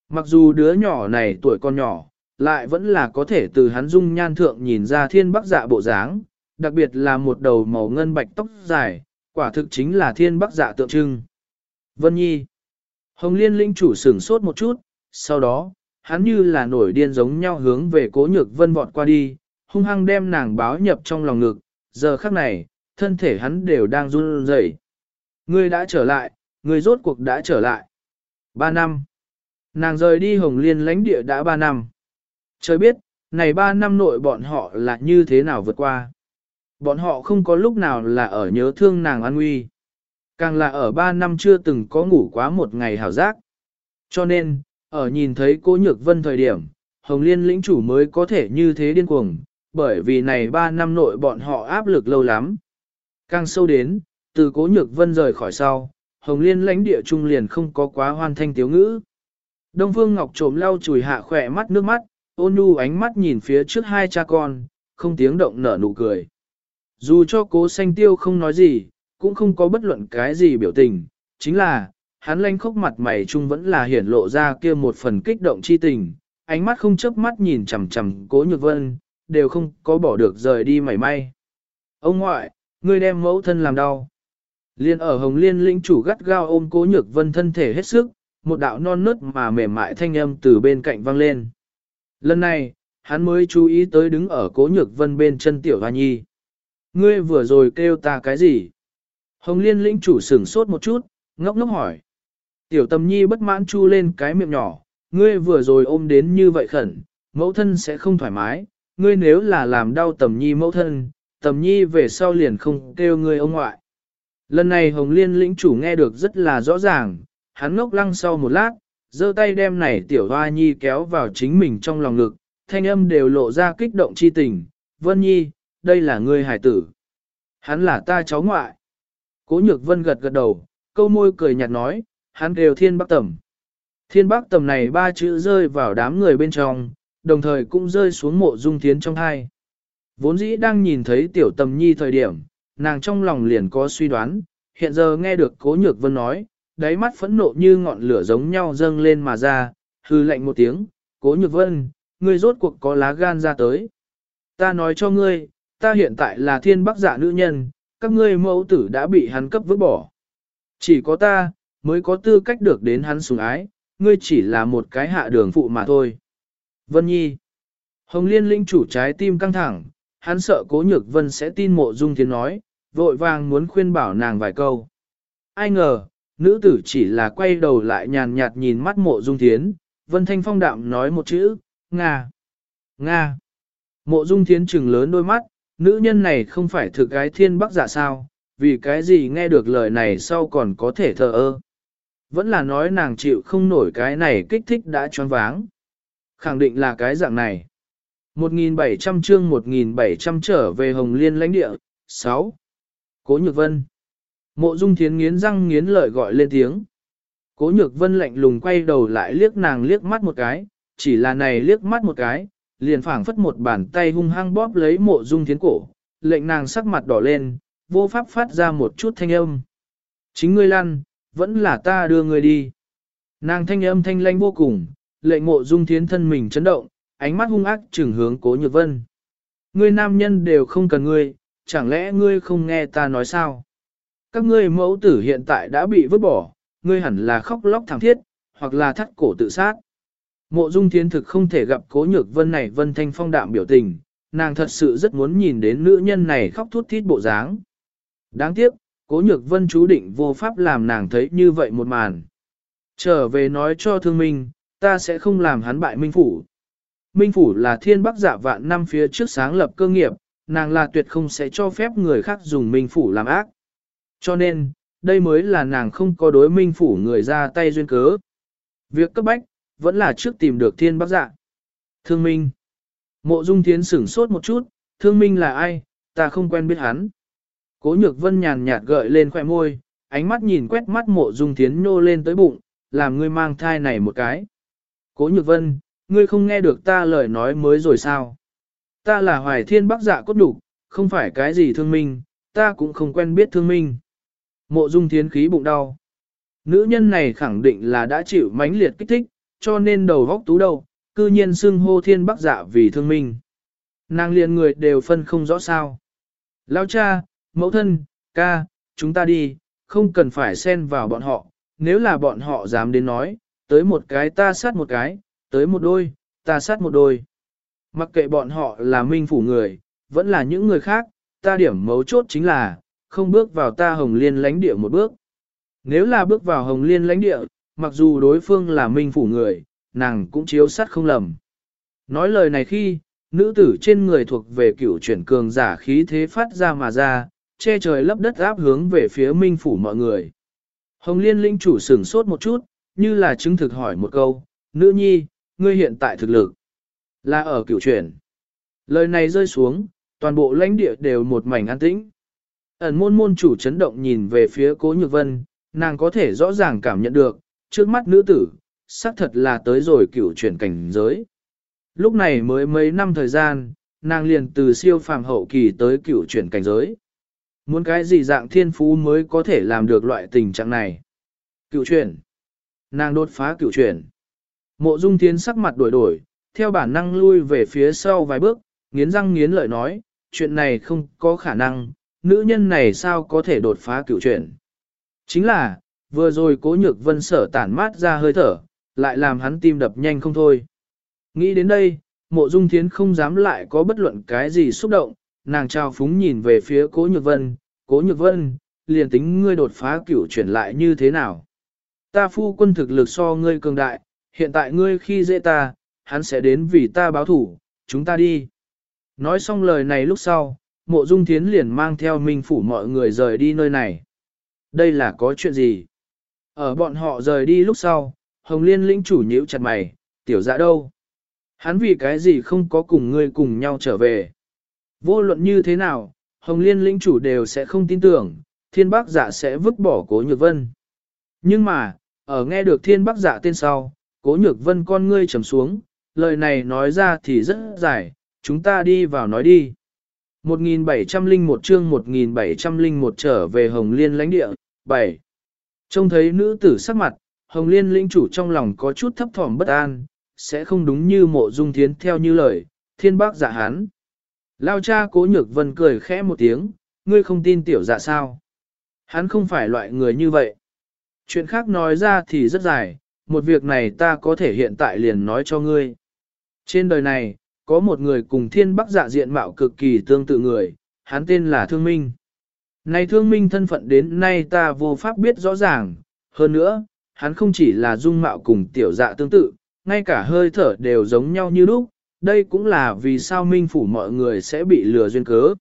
Mặc dù đứa nhỏ này tuổi con nhỏ, lại vẫn là có thể từ hắn dung nhan thượng nhìn ra thiên bắc dạ bộ dáng, đặc biệt là một đầu màu ngân bạch tóc dài, quả thực chính là thiên bắc dạ tượng trưng. Vân Nhi Hồng Liên linh chủ sửng sốt một chút, sau đó, hắn như là nổi điên giống nhau hướng về cố nhược vân vọt qua đi, hung hăng đem nàng báo nhập trong lòng ngực, giờ khắc này, thân thể hắn đều đang run rẩy. Ngươi đã trở lại, ngươi rốt cuộc đã trở lại. Ba năm. Nàng rời đi Hồng Liên lãnh địa đã ba năm. Trời biết, này ba năm nội bọn họ là như thế nào vượt qua. Bọn họ không có lúc nào là ở nhớ thương nàng an nguy. Càng là ở ba năm chưa từng có ngủ quá một ngày hảo giác. Cho nên, ở nhìn thấy cô Nhược Vân thời điểm, Hồng Liên lĩnh chủ mới có thể như thế điên cuồng, bởi vì này ba năm nội bọn họ áp lực lâu lắm. Càng sâu đến, từ cố Nhược Vân rời khỏi sau, Hồng Liên lãnh địa trung liền không có quá hoan thanh tiếu ngữ. Đông Phương Ngọc trộm lau chùi hạ khỏe mắt nước mắt, ôn nhu ánh mắt nhìn phía trước hai cha con, không tiếng động nở nụ cười. Dù cho cố xanh tiêu không nói gì, cũng không có bất luận cái gì biểu tình, chính là, hắn lanh khóc mặt mày chung vẫn là hiển lộ ra kia một phần kích động chi tình, ánh mắt không chớp mắt nhìn chằm chằm cố nhược vân, đều không có bỏ được rời đi mảy may. Ông ngoại, ngươi đem mẫu thân làm đau. Liên ở Hồng Liên lĩnh chủ gắt gao ôm cố nhược vân thân thể hết sức, một đạo non nớt mà mềm mại thanh âm từ bên cạnh vang lên. Lần này, hắn mới chú ý tới đứng ở cố nhược vân bên chân tiểu hoa nhi. Ngươi vừa rồi kêu ta cái gì? Hồng liên lĩnh chủ sửng sốt một chút, ngốc ngốc hỏi. Tiểu tầm nhi bất mãn chu lên cái miệng nhỏ, ngươi vừa rồi ôm đến như vậy khẩn, mẫu thân sẽ không thoải mái, ngươi nếu là làm đau tầm nhi mẫu thân, tầm nhi về sau liền không kêu ngươi ông ngoại. Lần này Hồng Liên lĩnh chủ nghe được rất là rõ ràng, hắn ngốc lăng sau một lát, giơ tay đem này tiểu hoa nhi kéo vào chính mình trong lòng ngực, thanh âm đều lộ ra kích động chi tình, Vân Nhi, đây là ngươi hải tử. Hắn là ta cháu ngoại. Cố nhược vân gật gật đầu, câu môi cười nhạt nói, hắn đều thiên bắc tầm. Thiên bắc tầm này ba chữ rơi vào đám người bên trong, đồng thời cũng rơi xuống mộ dung thiến trong hai. Vốn dĩ đang nhìn thấy tiểu tầm nhi thời điểm, nàng trong lòng liền có suy đoán, hiện giờ nghe được cố nhược vân nói, đáy mắt phẫn nộ như ngọn lửa giống nhau dâng lên mà ra, hư lạnh một tiếng, cố nhược vân, ngươi rốt cuộc có lá gan ra tới. Ta nói cho ngươi, ta hiện tại là thiên bắc giả nữ nhân, các ngươi mẫu tử đã bị hắn cấp vứt bỏ. Chỉ có ta, mới có tư cách được đến hắn sủng ái, ngươi chỉ là một cái hạ đường phụ mà thôi. Vân Nhi Hồng Liên linh chủ trái tim căng thẳng, hắn sợ cố nhược vân sẽ tin mộ dung thiên nói, vội vàng muốn khuyên bảo nàng vài câu. Ai ngờ, nữ tử chỉ là quay đầu lại nhàn nhạt nhìn mắt mộ dung thiến, vân thanh phong đạm nói một chữ, Nga, Nga. Mộ dung thiến trừng lớn đôi mắt, nữ nhân này không phải thực gái thiên bắc giả sao, vì cái gì nghe được lời này sau còn có thể thờ ơ. Vẫn là nói nàng chịu không nổi cái này kích thích đã choáng váng. Khẳng định là cái dạng này. 1.700 chương 1.700 trở về Hồng Liên lãnh địa. 6. Cố Nhược Vân. Mộ Dung Thiến nghiến răng nghiến lợi gọi lên tiếng. Cố Nhược Vân lạnh lùng quay đầu lại liếc nàng liếc mắt một cái, chỉ là này liếc mắt một cái, liền phảng phất một bàn tay hung hăng bóp lấy Mộ Dung Thiến cổ, lệnh nàng sắc mặt đỏ lên, vô pháp phát ra một chút thanh âm. Chính ngươi lăn, vẫn là ta đưa ngươi đi. Nàng thanh âm thanh lanh vô cùng, lệnh Mộ Dung Thiến thân mình chấn động, ánh mắt hung ác trừng hướng Cố Nhược Vân. Ngươi nam nhân đều không cần ngươi, chẳng lẽ ngươi không nghe ta nói sao? Các ngươi mẫu tử hiện tại đã bị vứt bỏ, ngươi hẳn là khóc lóc thảm thiết, hoặc là thắt cổ tự sát. Mộ dung thiến thực không thể gặp cố nhược vân này vân thanh phong đạm biểu tình, nàng thật sự rất muốn nhìn đến nữ nhân này khóc thút thít bộ dáng. Đáng tiếc, cố nhược vân chú định vô pháp làm nàng thấy như vậy một màn. Trở về nói cho thương minh, ta sẽ không làm hắn bại minh phủ. Minh phủ là thiên bắc giả vạn năm phía trước sáng lập cơ nghiệp, nàng là tuyệt không sẽ cho phép người khác dùng minh phủ làm ác. Cho nên, đây mới là nàng không có đối minh phủ người ra tay duyên cớ. Việc cấp bách, vẫn là trước tìm được thiên bắc dạ. Thương minh. Mộ dung thiến sửng sốt một chút, thương minh là ai, ta không quen biết hắn. Cố nhược vân nhàn nhạt gợi lên khoẻ môi, ánh mắt nhìn quét mắt mộ dung thiến nhô lên tới bụng, làm ngươi mang thai này một cái. Cố nhược vân, ngươi không nghe được ta lời nói mới rồi sao? Ta là hoài thiên bắc dạ cốt đủ, không phải cái gì thương minh, ta cũng không quen biết thương minh. Mộ dung thiến khí bụng đau. Nữ nhân này khẳng định là đã chịu mãnh liệt kích thích, cho nên đầu góc tú đầu, cư nhiên xưng hô thiên bắc dạ vì thương minh. Nàng liền người đều phân không rõ sao. Lao cha, mẫu thân, ca, chúng ta đi, không cần phải xen vào bọn họ, nếu là bọn họ dám đến nói, tới một cái ta sát một cái, tới một đôi, ta sát một đôi. Mặc kệ bọn họ là minh phủ người, vẫn là những người khác, ta điểm mấu chốt chính là, không bước vào ta hồng liên lãnh địa một bước. Nếu là bước vào hồng liên lãnh địa, mặc dù đối phương là minh phủ người, nàng cũng chiếu sát không lầm. Nói lời này khi, nữ tử trên người thuộc về cựu chuyển cường giả khí thế phát ra mà ra, che trời lấp đất áp hướng về phía minh phủ mọi người. Hồng liên linh chủ sửng sốt một chút, như là chứng thực hỏi một câu, nữ nhi, ngươi hiện tại thực lực, là ở cựu chuyển. Lời này rơi xuống, toàn bộ lãnh địa đều một mảnh an tĩnh. Ẩn môn môn chủ chấn động nhìn về phía cố nhược vân, nàng có thể rõ ràng cảm nhận được, trước mắt nữ tử, xác thật là tới rồi cửu chuyển cảnh giới. Lúc này mới mấy năm thời gian, nàng liền từ siêu phàm hậu kỳ tới cửu chuyển cảnh giới. Muốn cái gì dạng thiên phú mới có thể làm được loại tình trạng này? cửu chuyển. Nàng đột phá cửu chuyển. Mộ dung tiến sắc mặt đổi đổi, theo bản năng lui về phía sau vài bước, nghiến răng nghiến lợi nói, chuyện này không có khả năng, nữ nhân này sao có thể đột phá cửu chuyển. Chính là, vừa rồi cố nhược vân sở tản mát ra hơi thở, lại làm hắn tim đập nhanh không thôi. Nghĩ đến đây, mộ dung thiến không dám lại có bất luận cái gì xúc động, nàng trao phúng nhìn về phía cố nhược vân, cố nhược vân, liền tính ngươi đột phá cửu chuyển lại như thế nào. Ta phu quân thực lực so ngươi cường đại, hiện tại ngươi khi dễ ta, hắn sẽ đến vì ta báo thủ, chúng ta đi. Nói xong lời này lúc sau, mộ dung thiến liền mang theo minh phủ mọi người rời đi nơi này. Đây là có chuyện gì? Ở bọn họ rời đi lúc sau, Hồng Liên lĩnh chủ nhíu chặt mày, tiểu dạ đâu? Hắn vì cái gì không có cùng ngươi cùng nhau trở về? Vô luận như thế nào, Hồng Liên lĩnh chủ đều sẽ không tin tưởng, thiên bác giả dạ sẽ vứt bỏ cố nhược vân. Nhưng mà, ở nghe được thiên bác giả dạ tên sau, cố nhược vân con ngươi trầm xuống, lời này nói ra thì rất dài, chúng ta đi vào nói đi. 1701 chương 1701 trở về Hồng Liên lãnh địa, 7. Trông thấy nữ tử sắc mặt, Hồng Liên lĩnh chủ trong lòng có chút thấp thỏm bất an, sẽ không đúng như mộ dung thiến theo như lời, thiên bác giả hán. Lao cha cố nhược vân cười khẽ một tiếng, ngươi không tin tiểu dạ sao. Hắn không phải loại người như vậy. Chuyện khác nói ra thì rất dài, một việc này ta có thể hiện tại liền nói cho ngươi. Trên đời này, có một người cùng thiên bắc dạ diện mạo cực kỳ tương tự người, hắn tên là Thương Minh. Này Thương Minh thân phận đến nay ta vô pháp biết rõ ràng, hơn nữa, hắn không chỉ là dung mạo cùng tiểu dạ tương tự, ngay cả hơi thở đều giống nhau như lúc, đây cũng là vì sao minh phủ mọi người sẽ bị lừa duyên cớ.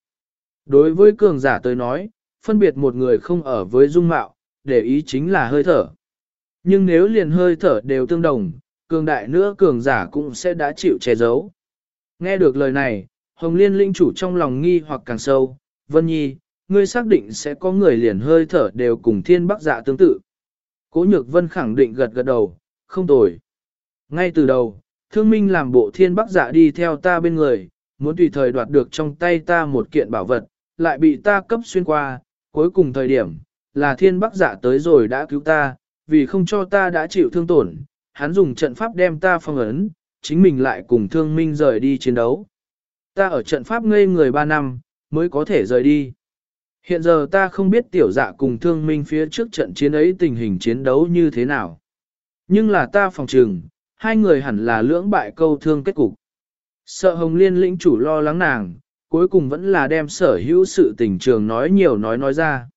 Đối với cường giả tôi nói, phân biệt một người không ở với dung mạo, để ý chính là hơi thở. Nhưng nếu liền hơi thở đều tương đồng, cường đại nữa cường giả cũng sẽ đã chịu che giấu. Nghe được lời này, Hồng Liên linh chủ trong lòng nghi hoặc càng sâu, Vân Nhi, ngươi xác định sẽ có người liền hơi thở đều cùng thiên bắc dạ tương tự. Cố nhược vân khẳng định gật gật đầu, không tồi. Ngay từ đầu, thương minh làm bộ thiên bắc dạ đi theo ta bên người, muốn tùy thời đoạt được trong tay ta một kiện bảo vật, lại bị ta cấp xuyên qua, cuối cùng thời điểm, là thiên bắc dạ tới rồi đã cứu ta, vì không cho ta đã chịu thương tổn, hắn dùng trận pháp đem ta phong ấn, chính mình lại cùng thương minh rời đi chiến đấu. Ta ở trận pháp ngây người 3 năm, mới có thể rời đi. Hiện giờ ta không biết tiểu dạ cùng thương minh phía trước trận chiến ấy tình hình chiến đấu như thế nào. Nhưng là ta phòng trừng, hai người hẳn là lưỡng bại câu thương kết cục. Sợ hồng liên lĩnh chủ lo lắng nàng, cuối cùng vẫn là đem sở hữu sự tình trường nói nhiều nói nói ra.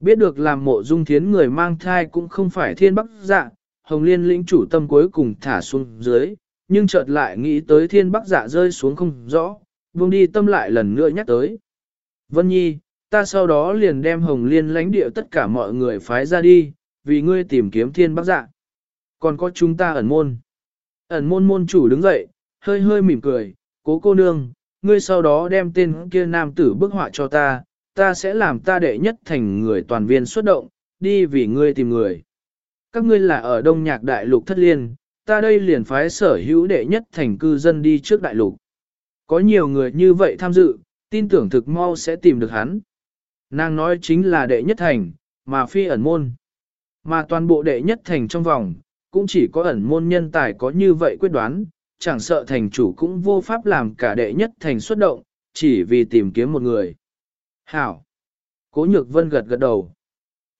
Biết được làm mộ dung thiến người mang thai cũng không phải thiên bắc dạ, hồng liên lĩnh chủ tâm cuối cùng thả xuống dưới, nhưng chợt lại nghĩ tới thiên bắc dạ rơi xuống không rõ, buông đi tâm lại lần nữa nhắc tới. Vân Nhi, ta sau đó liền đem hồng liên lãnh địa tất cả mọi người phái ra đi, vì ngươi tìm kiếm thiên bắc dạ. Còn có chúng ta ẩn môn. Ẩn môn môn chủ đứng dậy, hơi hơi mỉm cười, cố cô nương, ngươi sau đó đem tên kia nam tử bức họa cho ta, ta sẽ làm ta đệ nhất thành người toàn viên xuất động, đi vì ngươi tìm người. Các ngươi là ở Đông Nhạc Đại Lục thất liên, ta đây liền phái sở hữu đệ nhất thành cư dân đi trước Đại Lục. Có nhiều người như vậy tham dự, tin tưởng thực mau sẽ tìm được hắn. Nàng nói chính là đệ nhất thành, mà phi ẩn môn. Mà toàn bộ đệ nhất thành trong vòng, cũng chỉ có ẩn môn nhân tài có như vậy quyết đoán, chẳng sợ thành chủ cũng vô pháp làm cả đệ nhất thành xuất động, chỉ vì tìm kiếm một người. Hảo! Cố nhược vân gật gật đầu.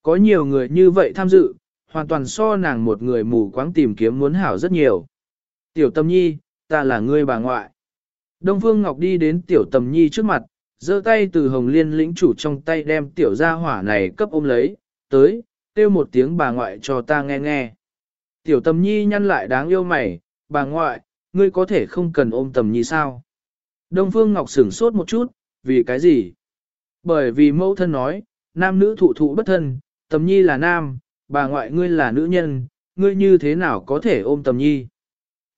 Có nhiều người như vậy tham dự, hoàn toàn so nàng một người mù quáng tìm kiếm muốn hảo rất nhiều. Tiểu tâm nhi, ta là ngươi bà ngoại. Đông Phương Ngọc đi đến tiểu tầm nhi trước mặt, giơ tay từ hồng liên lĩnh chủ trong tay đem tiểu gia hỏa này cấp ôm lấy, tới, kêu một tiếng bà ngoại cho ta nghe nghe. Tiểu tầm nhi nhăn lại đáng yêu mày, bà ngoại, ngươi có thể không cần ôm tầm nhi sao? Đông Phương Ngọc sửng sốt một chút, vì cái gì? Bởi vì mẫu thân nói, nam nữ thụ thụ bất thân, tầm nhi là nam, bà ngoại ngươi là nữ nhân, ngươi như thế nào có thể ôm tầm nhi?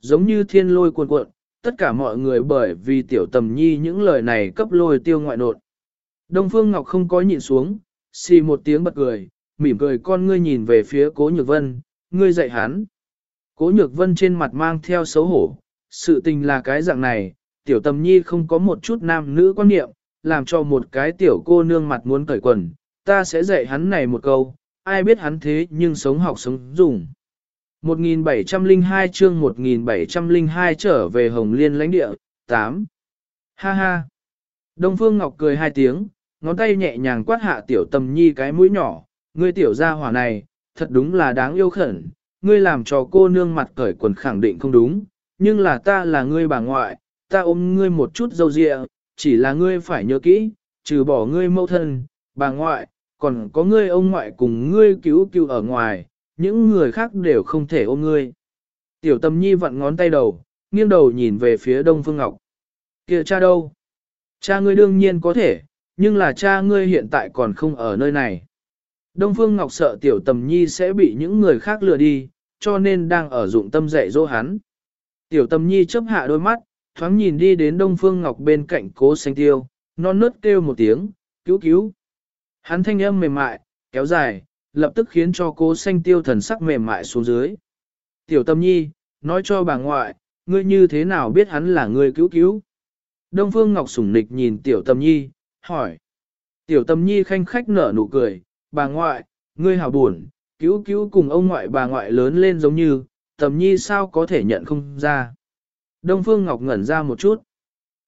Giống như thiên lôi cuồn cuộn, tất cả mọi người bởi vì tiểu tầm nhi những lời này cấp lôi tiêu ngoại nột. Đông Phương Ngọc không có nhịn xuống, xì một tiếng bật cười, mỉm cười con ngươi nhìn về phía cố nhược vân, ngươi dạy hắn. Cố nhược vân trên mặt mang theo xấu hổ, sự tình là cái dạng này, tiểu tầm nhi không có một chút nam nữ quan niệm, làm cho một cái tiểu cô nương mặt muốn cởi quần, ta sẽ dạy hắn này một câu, ai biết hắn thế nhưng sống học sống dùng. 1702 chương 1702 trở về Hồng Liên lãnh địa, 8. Ha ha. Đông Phương Ngọc cười hai tiếng, ngón tay nhẹ nhàng quát hạ tiểu tầm nhi cái mũi nhỏ, ngươi tiểu gia hỏa này, thật đúng là đáng yêu khẩn, ngươi làm cho cô nương mặt cởi quần khẳng định không đúng, nhưng là ta là ngươi bà ngoại, ta ôm ngươi một chút dâu dịa, chỉ là ngươi phải nhớ kỹ, trừ bỏ ngươi mẫu thân, bà ngoại, còn có ngươi ông ngoại cùng ngươi cứu cứu ở ngoài, những người khác đều không thể ôm ngươi. Tiểu tâm nhi vặn ngón tay đầu, nghiêng đầu nhìn về phía Đông Phương Ngọc. Kìa cha đâu? Cha ngươi đương nhiên có thể, nhưng là cha ngươi hiện tại còn không ở nơi này. Đông Phương Ngọc sợ tiểu tầm nhi sẽ bị những người khác lừa đi, cho nên đang ở dụng tâm dạy dỗ hắn. Tiểu tầm nhi chấp hạ đôi mắt, thoáng nhìn đi đến Đông Phương Ngọc bên cạnh cố xanh tiêu, non nớt kêu một tiếng, cứu cứu. Hắn thanh âm mềm mại, kéo dài, lập tức khiến cho cố xanh tiêu thần sắc mềm mại xuống dưới. Tiểu tâm nhi, nói cho bà ngoại, ngươi như thế nào biết hắn là người cứu cứu? Đông Phương Ngọc sủng nịch nhìn tiểu tâm nhi, hỏi. Tiểu tâm nhi khanh khách nở nụ cười, bà ngoại, ngươi hào buồn, cứu cứu cùng ông ngoại bà ngoại lớn lên giống như, tầm nhi sao có thể nhận không ra. Đông Phương Ngọc ngẩn ra một chút.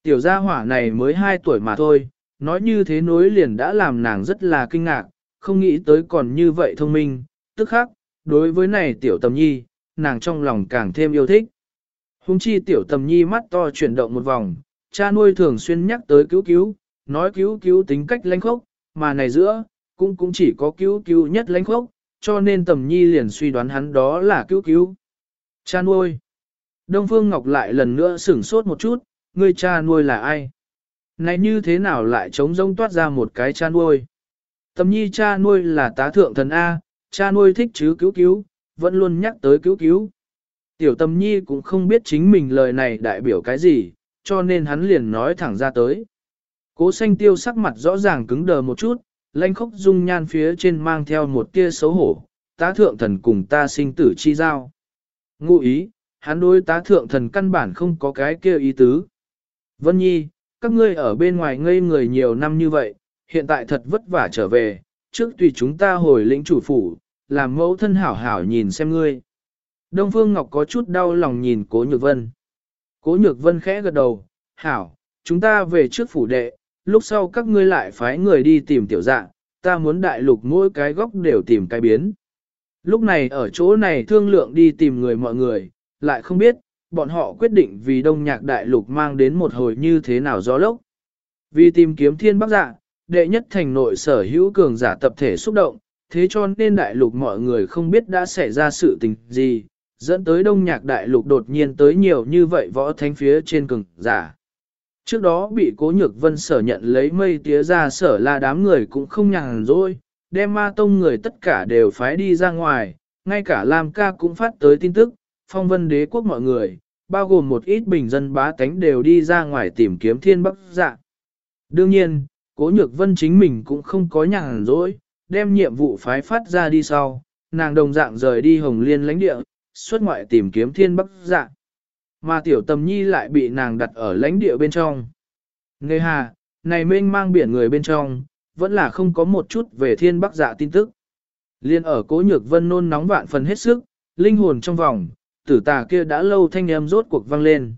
Tiểu gia hỏa này mới 2 tuổi mà thôi, nói như thế nối liền đã làm nàng rất là kinh ngạc, không nghĩ tới còn như vậy thông minh, tức khác, đối với này tiểu tầm nhi, nàng trong lòng càng thêm yêu thích. Hùng chi tiểu tầm nhi mắt to chuyển động một vòng, cha nuôi thường xuyên nhắc tới cứu cứu, nói cứu cứu tính cách lãnh khốc, mà này giữa, cũng cũng chỉ có cứu cứu nhất lãnh khốc, cho nên tầm nhi liền suy đoán hắn đó là cứu cứu. Cha nuôi. Đông Phương Ngọc lại lần nữa sửng sốt một chút, người cha nuôi là ai? Này như thế nào lại trống rông toát ra một cái cha nuôi? Tầm nhi cha nuôi là tá thượng thần A, cha nuôi thích chứ cứu cứu, vẫn luôn nhắc tới cứu cứu. Tiểu tâm nhi cũng không biết chính mình lời này đại biểu cái gì, cho nên hắn liền nói thẳng ra tới. Cố xanh tiêu sắc mặt rõ ràng cứng đờ một chút, lanh khốc dung nhan phía trên mang theo một tia xấu hổ, tá thượng thần cùng ta sinh tử chi giao. Ngụ ý, hắn đối tá thượng thần căn bản không có cái kia ý tứ. Vân Nhi, các ngươi ở bên ngoài ngây người nhiều năm như vậy, hiện tại thật vất vả trở về, trước tùy chúng ta hồi lĩnh chủ phủ, làm mẫu thân hảo hảo nhìn xem ngươi. Đông Phương Ngọc có chút đau lòng nhìn Cố Nhược Vân. Cố Nhược Vân khẽ gật đầu, hảo, chúng ta về trước phủ đệ, lúc sau các ngươi lại phái người đi tìm tiểu dạng, ta muốn đại lục mỗi cái góc đều tìm cái biến. Lúc này ở chỗ này thương lượng đi tìm người mọi người, lại không biết, bọn họ quyết định vì đông nhạc đại lục mang đến một hồi như thế nào gió lốc. Vì tìm kiếm thiên bắc dạ, đệ nhất thành nội sở hữu cường giả tập thể xúc động, thế cho nên đại lục mọi người không biết đã xảy ra sự tình gì, dẫn tới đông nhạc đại lục đột nhiên tới nhiều như vậy võ thánh phía trên cường giả. Trước đó bị cố nhược vân sở nhận lấy mây tía ra sở là đám người cũng không nhàn rỗi, đem ma tông người tất cả đều phái đi ra ngoài, ngay cả Lam ca cũng phát tới tin tức, phong vân đế quốc mọi người, bao gồm một ít bình dân bá tánh đều đi ra ngoài tìm kiếm thiên bắc dạ. Đương nhiên, cố nhược vân chính mình cũng không có nhàn rỗi, đem nhiệm vụ phái phát ra đi sau, nàng đồng dạng rời đi hồng liên lãnh địa, xuất ngoại tìm kiếm thiên bắc dạ. Mà tiểu tầm nhi lại bị nàng đặt ở lãnh địa bên trong. Nghe hà, này mênh mang biển người bên trong, vẫn là không có một chút về thiên bắc dạ tin tức. Liên ở cố nhược vân nôn nóng vạn phần hết sức, linh hồn trong vòng, tử tà kia đã lâu thanh em rốt cuộc vang lên.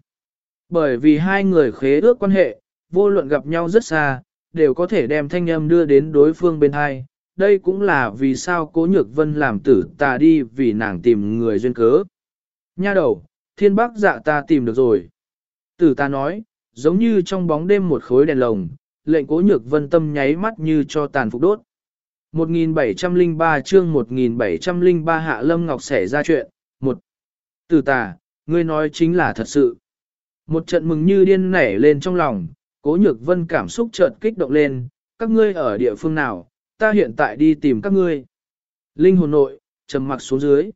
Bởi vì hai người khế ước quan hệ, vô luận gặp nhau rất xa, đều có thể đem thanh âm đưa đến đối phương bên hai. Đây cũng là vì sao cố nhược vân làm tử ta đi vì nàng tìm người duyên cớ. Nha đầu, thiên bác dạ ta tìm được rồi. Tử ta nói, giống như trong bóng đêm một khối đèn lồng, lệnh cố nhược vân tâm nháy mắt như cho tàn phục đốt. 1703 chương 1703 Hạ Lâm Ngọc xảy ra chuyện, một Tử tà, ngươi nói chính là thật sự. Một trận mừng như điên nảy lên trong lòng, cố nhược vân cảm xúc chợt kích động lên, các ngươi ở địa phương nào, ta hiện tại đi tìm các ngươi. Linh hồn nội, trầm mặc xuống dưới.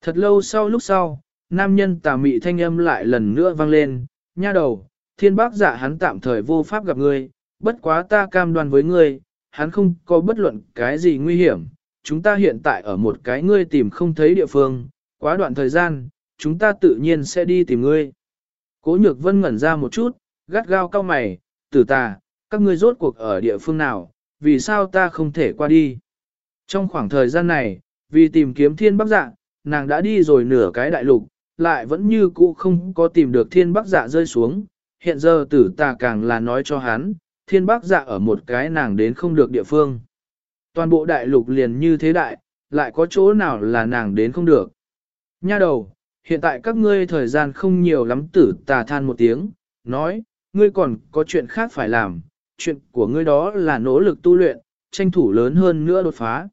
Thật lâu sau lúc sau, nam nhân tà mị thanh âm lại lần nữa vang lên, nha đầu, thiên bác giả hắn tạm thời vô pháp gặp ngươi, bất quá ta cam đoan với ngươi, hắn không có bất luận cái gì nguy hiểm, chúng ta hiện tại ở một cái ngươi tìm không thấy địa phương, quá đoạn thời gian, chúng ta tự nhiên sẽ đi tìm ngươi. Cố nhược vân ngẩn ra một chút, gắt gao cao mày, tử tà, các ngươi rốt cuộc ở địa phương nào, vì sao ta không thể qua đi. Trong khoảng thời gian này, vì tìm kiếm thiên bắc dạ, nàng đã đi rồi nửa cái đại lục, lại vẫn như cũ không có tìm được thiên bắc dạ rơi xuống. Hiện giờ tử tà càng là nói cho hắn, thiên bắc dạ ở một cái nàng đến không được địa phương. Toàn bộ đại lục liền như thế đại, lại có chỗ nào là nàng đến không được. Nha đầu, hiện tại các ngươi thời gian không nhiều lắm tử tà than một tiếng, nói, ngươi còn có chuyện khác phải làm, chuyện của ngươi đó là nỗ lực tu luyện, tranh thủ lớn hơn nữa đột phá.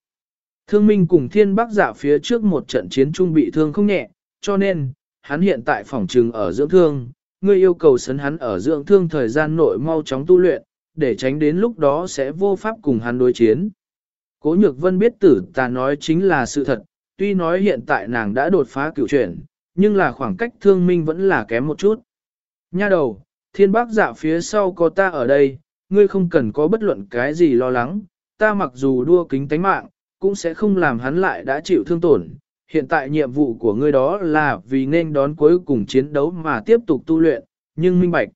Thương minh cùng thiên bắc dạ phía trước một trận chiến trung bị thương không nhẹ, cho nên, hắn hiện tại phòng trừng ở dưỡng thương, ngươi yêu cầu sấn hắn ở dưỡng thương thời gian nội mau chóng tu luyện, để tránh đến lúc đó sẽ vô pháp cùng hắn đối chiến. Cố nhược vân biết tử ta nói chính là sự thật, tuy nói hiện tại nàng đã đột phá cửu chuyển, nhưng là khoảng cách thương minh vẫn là kém một chút. Nha đầu, thiên bác dạ phía sau có ta ở đây, ngươi không cần có bất luận cái gì lo lắng, ta mặc dù đua kính tánh mạng, cũng sẽ không làm hắn lại đã chịu thương tổn. Hiện tại nhiệm vụ của ngươi đó là vì nên đón cuối cùng chiến đấu mà tiếp tục tu luyện, nhưng minh bạch.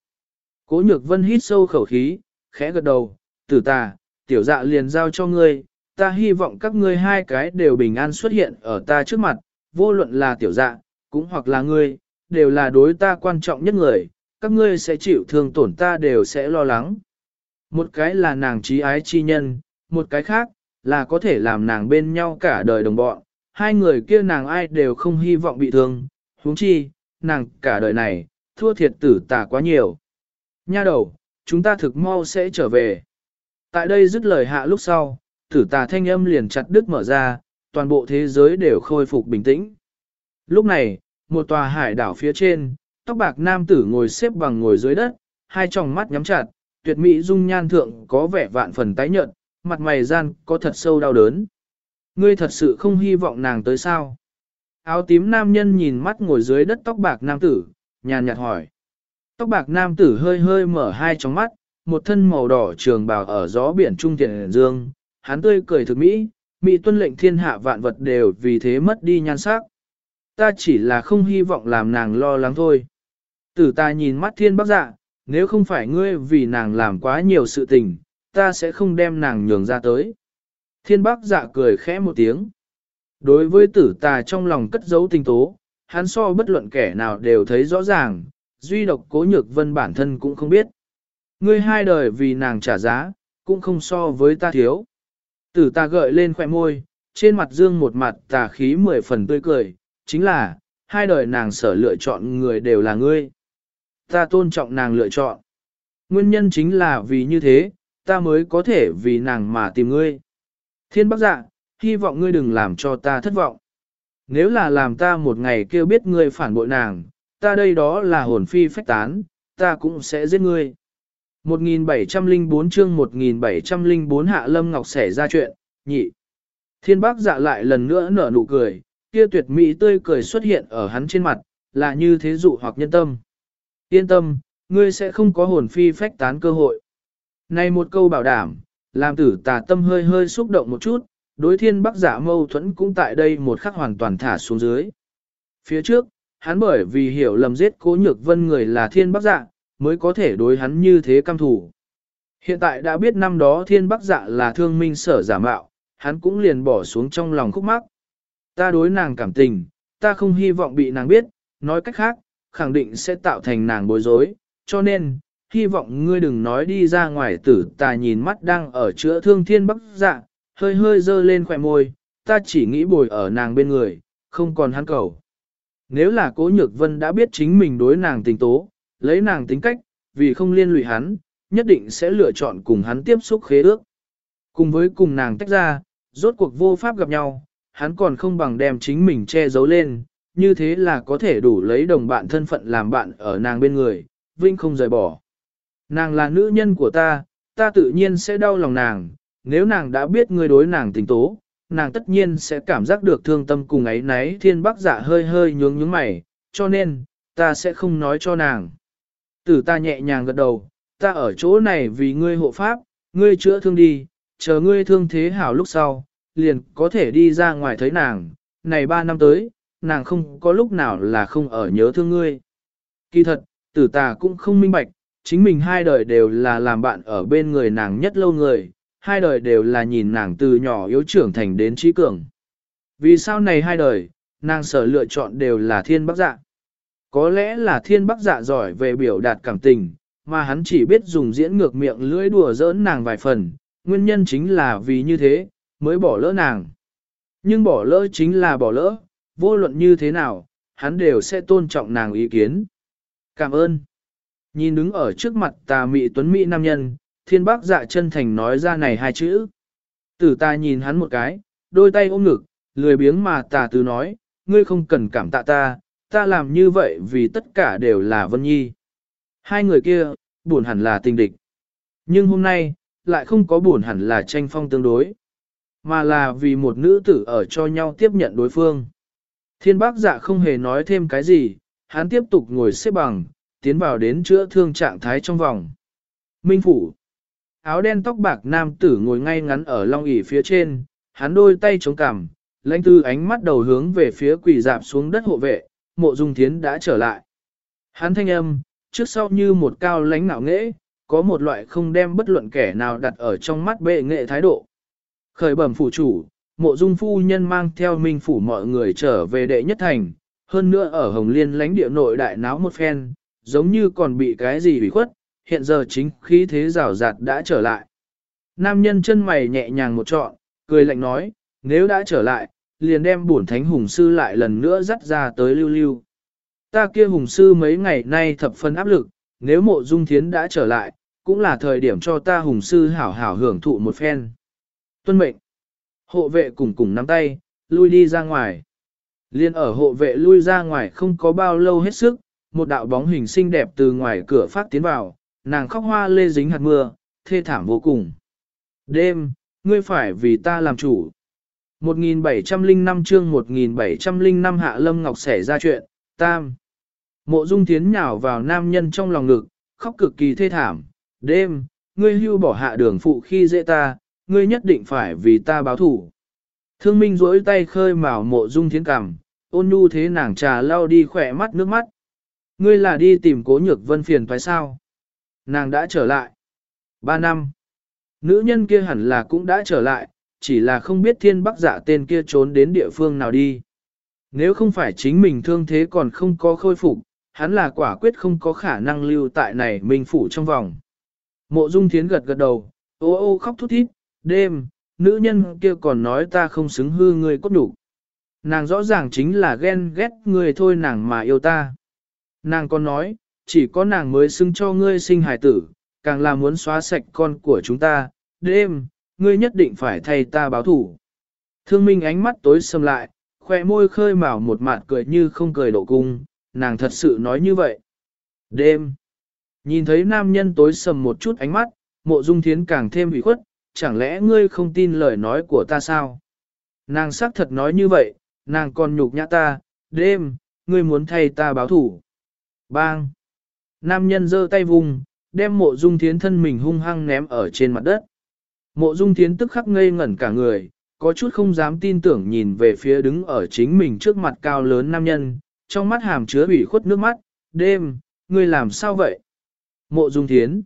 Cố nhược vân hít sâu khẩu khí, khẽ gật đầu, tử tà, tiểu dạ liền giao cho ngươi, ta hy vọng các ngươi hai cái đều bình an xuất hiện ở ta trước mặt, vô luận là tiểu dạ, cũng hoặc là ngươi, đều là đối ta quan trọng nhất người, các ngươi sẽ chịu thương tổn ta đều sẽ lo lắng. Một cái là nàng trí ái chi nhân, một cái khác, là có thể làm nàng bên nhau cả đời đồng bọn, hai người kia nàng ai đều không hy vọng bị thương, huống chi, nàng cả đời này, thua thiệt tử tà quá nhiều. Nha đầu, chúng ta thực mau sẽ trở về. Tại đây dứt lời hạ lúc sau, tử tà thanh âm liền chặt đứt mở ra, toàn bộ thế giới đều khôi phục bình tĩnh. Lúc này, một tòa hải đảo phía trên, tóc bạc nam tử ngồi xếp bằng ngồi dưới đất, hai tròng mắt nhắm chặt, tuyệt mỹ dung nhan thượng có vẻ vạn phần tái nhợt, mặt mày gian có thật sâu đau đớn. Ngươi thật sự không hy vọng nàng tới sao? áo tím nam nhân nhìn mắt ngồi dưới đất tóc bạc nam tử, nhàn nhạt hỏi. Tóc bạc nam tử hơi hơi mở hai tròng mắt, một thân màu đỏ trường bào ở gió biển trung tiền dương, hắn tươi cười thực mỹ, mỹ tuân lệnh thiên hạ vạn vật đều vì thế mất đi nhan sắc. Ta chỉ là không hy vọng làm nàng lo lắng thôi. Tử ta nhìn mắt thiên bác dạ, nếu không phải ngươi vì nàng làm quá nhiều sự tình, ta sẽ không đem nàng nhường ra tới. Thiên bác dạ cười khẽ một tiếng. Đối với tử tà trong lòng cất giấu tình tố, hắn so bất luận kẻ nào đều thấy rõ ràng, duy độc cố nhược vân bản thân cũng không biết. Ngươi hai đời vì nàng trả giá, cũng không so với ta thiếu. Tử ta gợi lên khỏe môi, trên mặt dương một mặt tà khí mười phần tươi cười, chính là, hai đời nàng sở lựa chọn người đều là ngươi. Ta tôn trọng nàng lựa chọn. Nguyên nhân chính là vì như thế, ta mới có thể vì nàng mà tìm ngươi. Thiên bác dạ, hy vọng ngươi đừng làm cho ta thất vọng. Nếu là làm ta một ngày kêu biết ngươi phản bội nàng, ta đây đó là hồn phi phách tán, ta cũng sẽ giết ngươi. 1704 chương 1704 Hạ Lâm Ngọc xảy ra chuyện, nhị. Thiên bác dạ lại lần nữa nở nụ cười, kia tuyệt mỹ tươi cười xuất hiện ở hắn trên mặt, là như thế dụ hoặc nhân tâm. Yên tâm, ngươi sẽ không có hồn phi phách tán cơ hội. Này một câu bảo đảm, làm tử tà tâm hơi hơi xúc động một chút, đối thiên bắc giả mâu thuẫn cũng tại đây một khắc hoàn toàn thả xuống dưới. Phía trước, hắn bởi vì hiểu lầm giết cố nhược vân người là thiên bắc dạ, mới có thể đối hắn như thế cam thủ. Hiện tại đã biết năm đó thiên bắc dạ là thương minh sở giả mạo, hắn cũng liền bỏ xuống trong lòng khúc mắc. Ta đối nàng cảm tình, ta không hy vọng bị nàng biết, nói cách khác, khẳng định sẽ tạo thành nàng bối rối, cho nên, hy vọng ngươi đừng nói đi ra ngoài tử ta nhìn mắt đang ở chữa thương thiên bắc dạ, hơi hơi dơ lên khỏe môi, ta chỉ nghĩ bồi ở nàng bên người, không còn hắn cầu. Nếu là cố nhược vân đã biết chính mình đối nàng tình tố, lấy nàng tính cách, vì không liên lụy hắn, nhất định sẽ lựa chọn cùng hắn tiếp xúc khế ước. Cùng với cùng nàng tách ra, rốt cuộc vô pháp gặp nhau, hắn còn không bằng đem chính mình che giấu lên, như thế là có thể đủ lấy đồng bạn thân phận làm bạn ở nàng bên người, vinh không rời bỏ. Nàng là nữ nhân của ta, ta tự nhiên sẽ đau lòng nàng, nếu nàng đã biết ngươi đối nàng tình tố, nàng tất nhiên sẽ cảm giác được thương tâm cùng ấy náy thiên bác giả hơi hơi nhướng nhướng mày, cho nên, ta sẽ không nói cho nàng. Tử ta nhẹ nhàng gật đầu, ta ở chỗ này vì ngươi hộ pháp, ngươi chữa thương đi, chờ ngươi thương thế hảo lúc sau, liền có thể đi ra ngoài thấy nàng, này ba năm tới, nàng không có lúc nào là không ở nhớ thương ngươi. Kỳ thật, tử ta cũng không minh bạch, chính mình hai đời đều là làm bạn ở bên người nàng nhất lâu người, hai đời đều là nhìn nàng từ nhỏ yếu trưởng thành đến trí cường. Vì sao này hai đời, nàng sở lựa chọn đều là thiên bắc dạ. Có lẽ là thiên bắc dạ giỏi về biểu đạt cảm tình, mà hắn chỉ biết dùng diễn ngược miệng lưỡi đùa giỡn nàng vài phần, nguyên nhân chính là vì như thế, mới bỏ lỡ nàng. Nhưng bỏ lỡ chính là bỏ lỡ, vô luận như thế nào, hắn đều sẽ tôn trọng nàng ý kiến. Cảm ơn. Nhìn đứng ở trước mặt tà mị tuấn mỹ nam nhân, thiên bác dạ chân thành nói ra này hai chữ. Tử ta nhìn hắn một cái, đôi tay ôm ngực, lười biếng mà tà từ nói, ngươi không cần cảm tạ ta, ta làm như vậy vì tất cả đều là Vân Nhi. Hai người kia, buồn hẳn là tình địch. Nhưng hôm nay, lại không có buồn hẳn là tranh phong tương đối, mà là vì một nữ tử ở cho nhau tiếp nhận đối phương. Thiên bác dạ không hề nói thêm cái gì, hắn tiếp tục ngồi xếp bằng, tiến vào đến chữa thương trạng thái trong vòng. Minh Phủ áo đen tóc bạc nam tử ngồi ngay ngắn ở long ỷ phía trên, hắn đôi tay chống cằm, lãnh tư ánh mắt đầu hướng về phía quỷ dạp xuống đất hộ vệ, mộ dung thiến đã trở lại. Hắn thanh âm, trước sau như một cao lãnh nạo nghễ, có một loại không đem bất luận kẻ nào đặt ở trong mắt bệ nghệ thái độ. Khởi bẩm phủ chủ, mộ dung phu nhân mang theo minh phủ mọi người trở về đệ nhất thành, hơn nữa ở Hồng Liên lãnh địa nội đại náo một phen, giống như còn bị cái gì hủy khuất, hiện giờ chính khí thế rào rạt đã trở lại. Nam nhân chân mày nhẹ nhàng một trọn, cười lạnh nói, nếu đã trở lại, liền đem bổn thánh hùng sư lại lần nữa dắt ra tới lưu lưu. Ta kia hùng sư mấy ngày nay thập phân áp lực, nếu mộ dung thiến đã trở lại, cũng là thời điểm cho ta hùng sư hảo hảo hưởng thụ một phen. Tuân mệnh. Hộ vệ cùng cùng nắm tay, lui đi ra ngoài. Liên ở hộ vệ lui ra ngoài không có bao lâu hết sức, một đạo bóng hình xinh đẹp từ ngoài cửa phát tiến vào, nàng khóc hoa lê dính hạt mưa, thê thảm vô cùng. Đêm, ngươi phải vì ta làm chủ. 1705 chương 1705 Hạ Lâm Ngọc xảy ra chuyện, tam. Mộ Dung Thiến nhào vào nam nhân trong lòng ngực, khóc cực kỳ thê thảm, đêm, ngươi hưu bỏ hạ đường phụ khi dễ ta, ngươi nhất định phải vì ta báo thủ. Thương Minh duỗi tay khơi mào mộ Dung Thiến cằm, ôn nhu thế nàng trà lau đi khỏe mắt nước mắt. Ngươi là đi tìm cố nhược vân phiền phải sao? Nàng đã trở lại. Ba năm. Nữ nhân kia hẳn là cũng đã trở lại, chỉ là không biết thiên bắc giả tên kia trốn đến địa phương nào đi. Nếu không phải chính mình thương thế còn không có khôi phục, hắn là quả quyết không có khả năng lưu tại này minh phủ trong vòng. Mộ dung thiến gật gật đầu, ô ô khóc thút thít, đêm, nữ nhân kia còn nói ta không xứng hư người cốt đủ. Nàng rõ ràng chính là ghen ghét người thôi nàng mà yêu ta. Nàng còn nói, chỉ có nàng mới xứng cho ngươi sinh hài tử, càng là muốn xóa sạch con của chúng ta, đêm, ngươi nhất định phải thay ta báo thủ. Thương minh ánh mắt tối sầm lại, khoe môi khơi mào một mặt cười như không cười độ cung, nàng thật sự nói như vậy. Đêm, nhìn thấy nam nhân tối sầm một chút ánh mắt, mộ dung thiến càng thêm ủy khuất, chẳng lẽ ngươi không tin lời nói của ta sao? Nàng xác thật nói như vậy, nàng còn nhục nhã ta, đêm, ngươi muốn thay ta báo thủ. Bang! Nam nhân giơ tay vùng, đem mộ dung thiến thân mình hung hăng ném ở trên mặt đất. Mộ dung thiến tức khắc ngây ngẩn cả người, có chút không dám tin tưởng nhìn về phía đứng ở chính mình trước mặt cao lớn nam nhân, trong mắt hàm chứa ủy khuất nước mắt, đêm, ngươi làm sao vậy? Mộ dung thiến,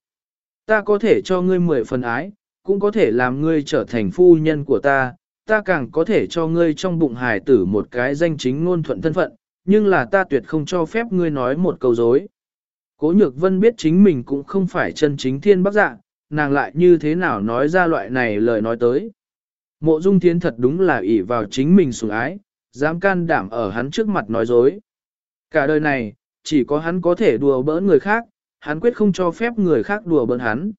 ta có thể cho ngươi mười phần ái, cũng có thể làm ngươi trở thành phu nhân của ta, ta càng có thể cho ngươi trong bụng hài tử một cái danh chính ngôn thuận thân phận, nhưng là ta tuyệt không cho phép ngươi nói một câu dối. Cố nhược vân biết chính mình cũng không phải chân chính thiên bác dạ, nàng lại như thế nào nói ra loại này lời nói tới. Mộ dung thiến thật đúng là ỷ vào chính mình sủng ái, dám can đảm ở hắn trước mặt nói dối. Cả đời này, chỉ có hắn có thể đùa bỡn người khác, hắn quyết không cho phép người khác đùa bỡn hắn.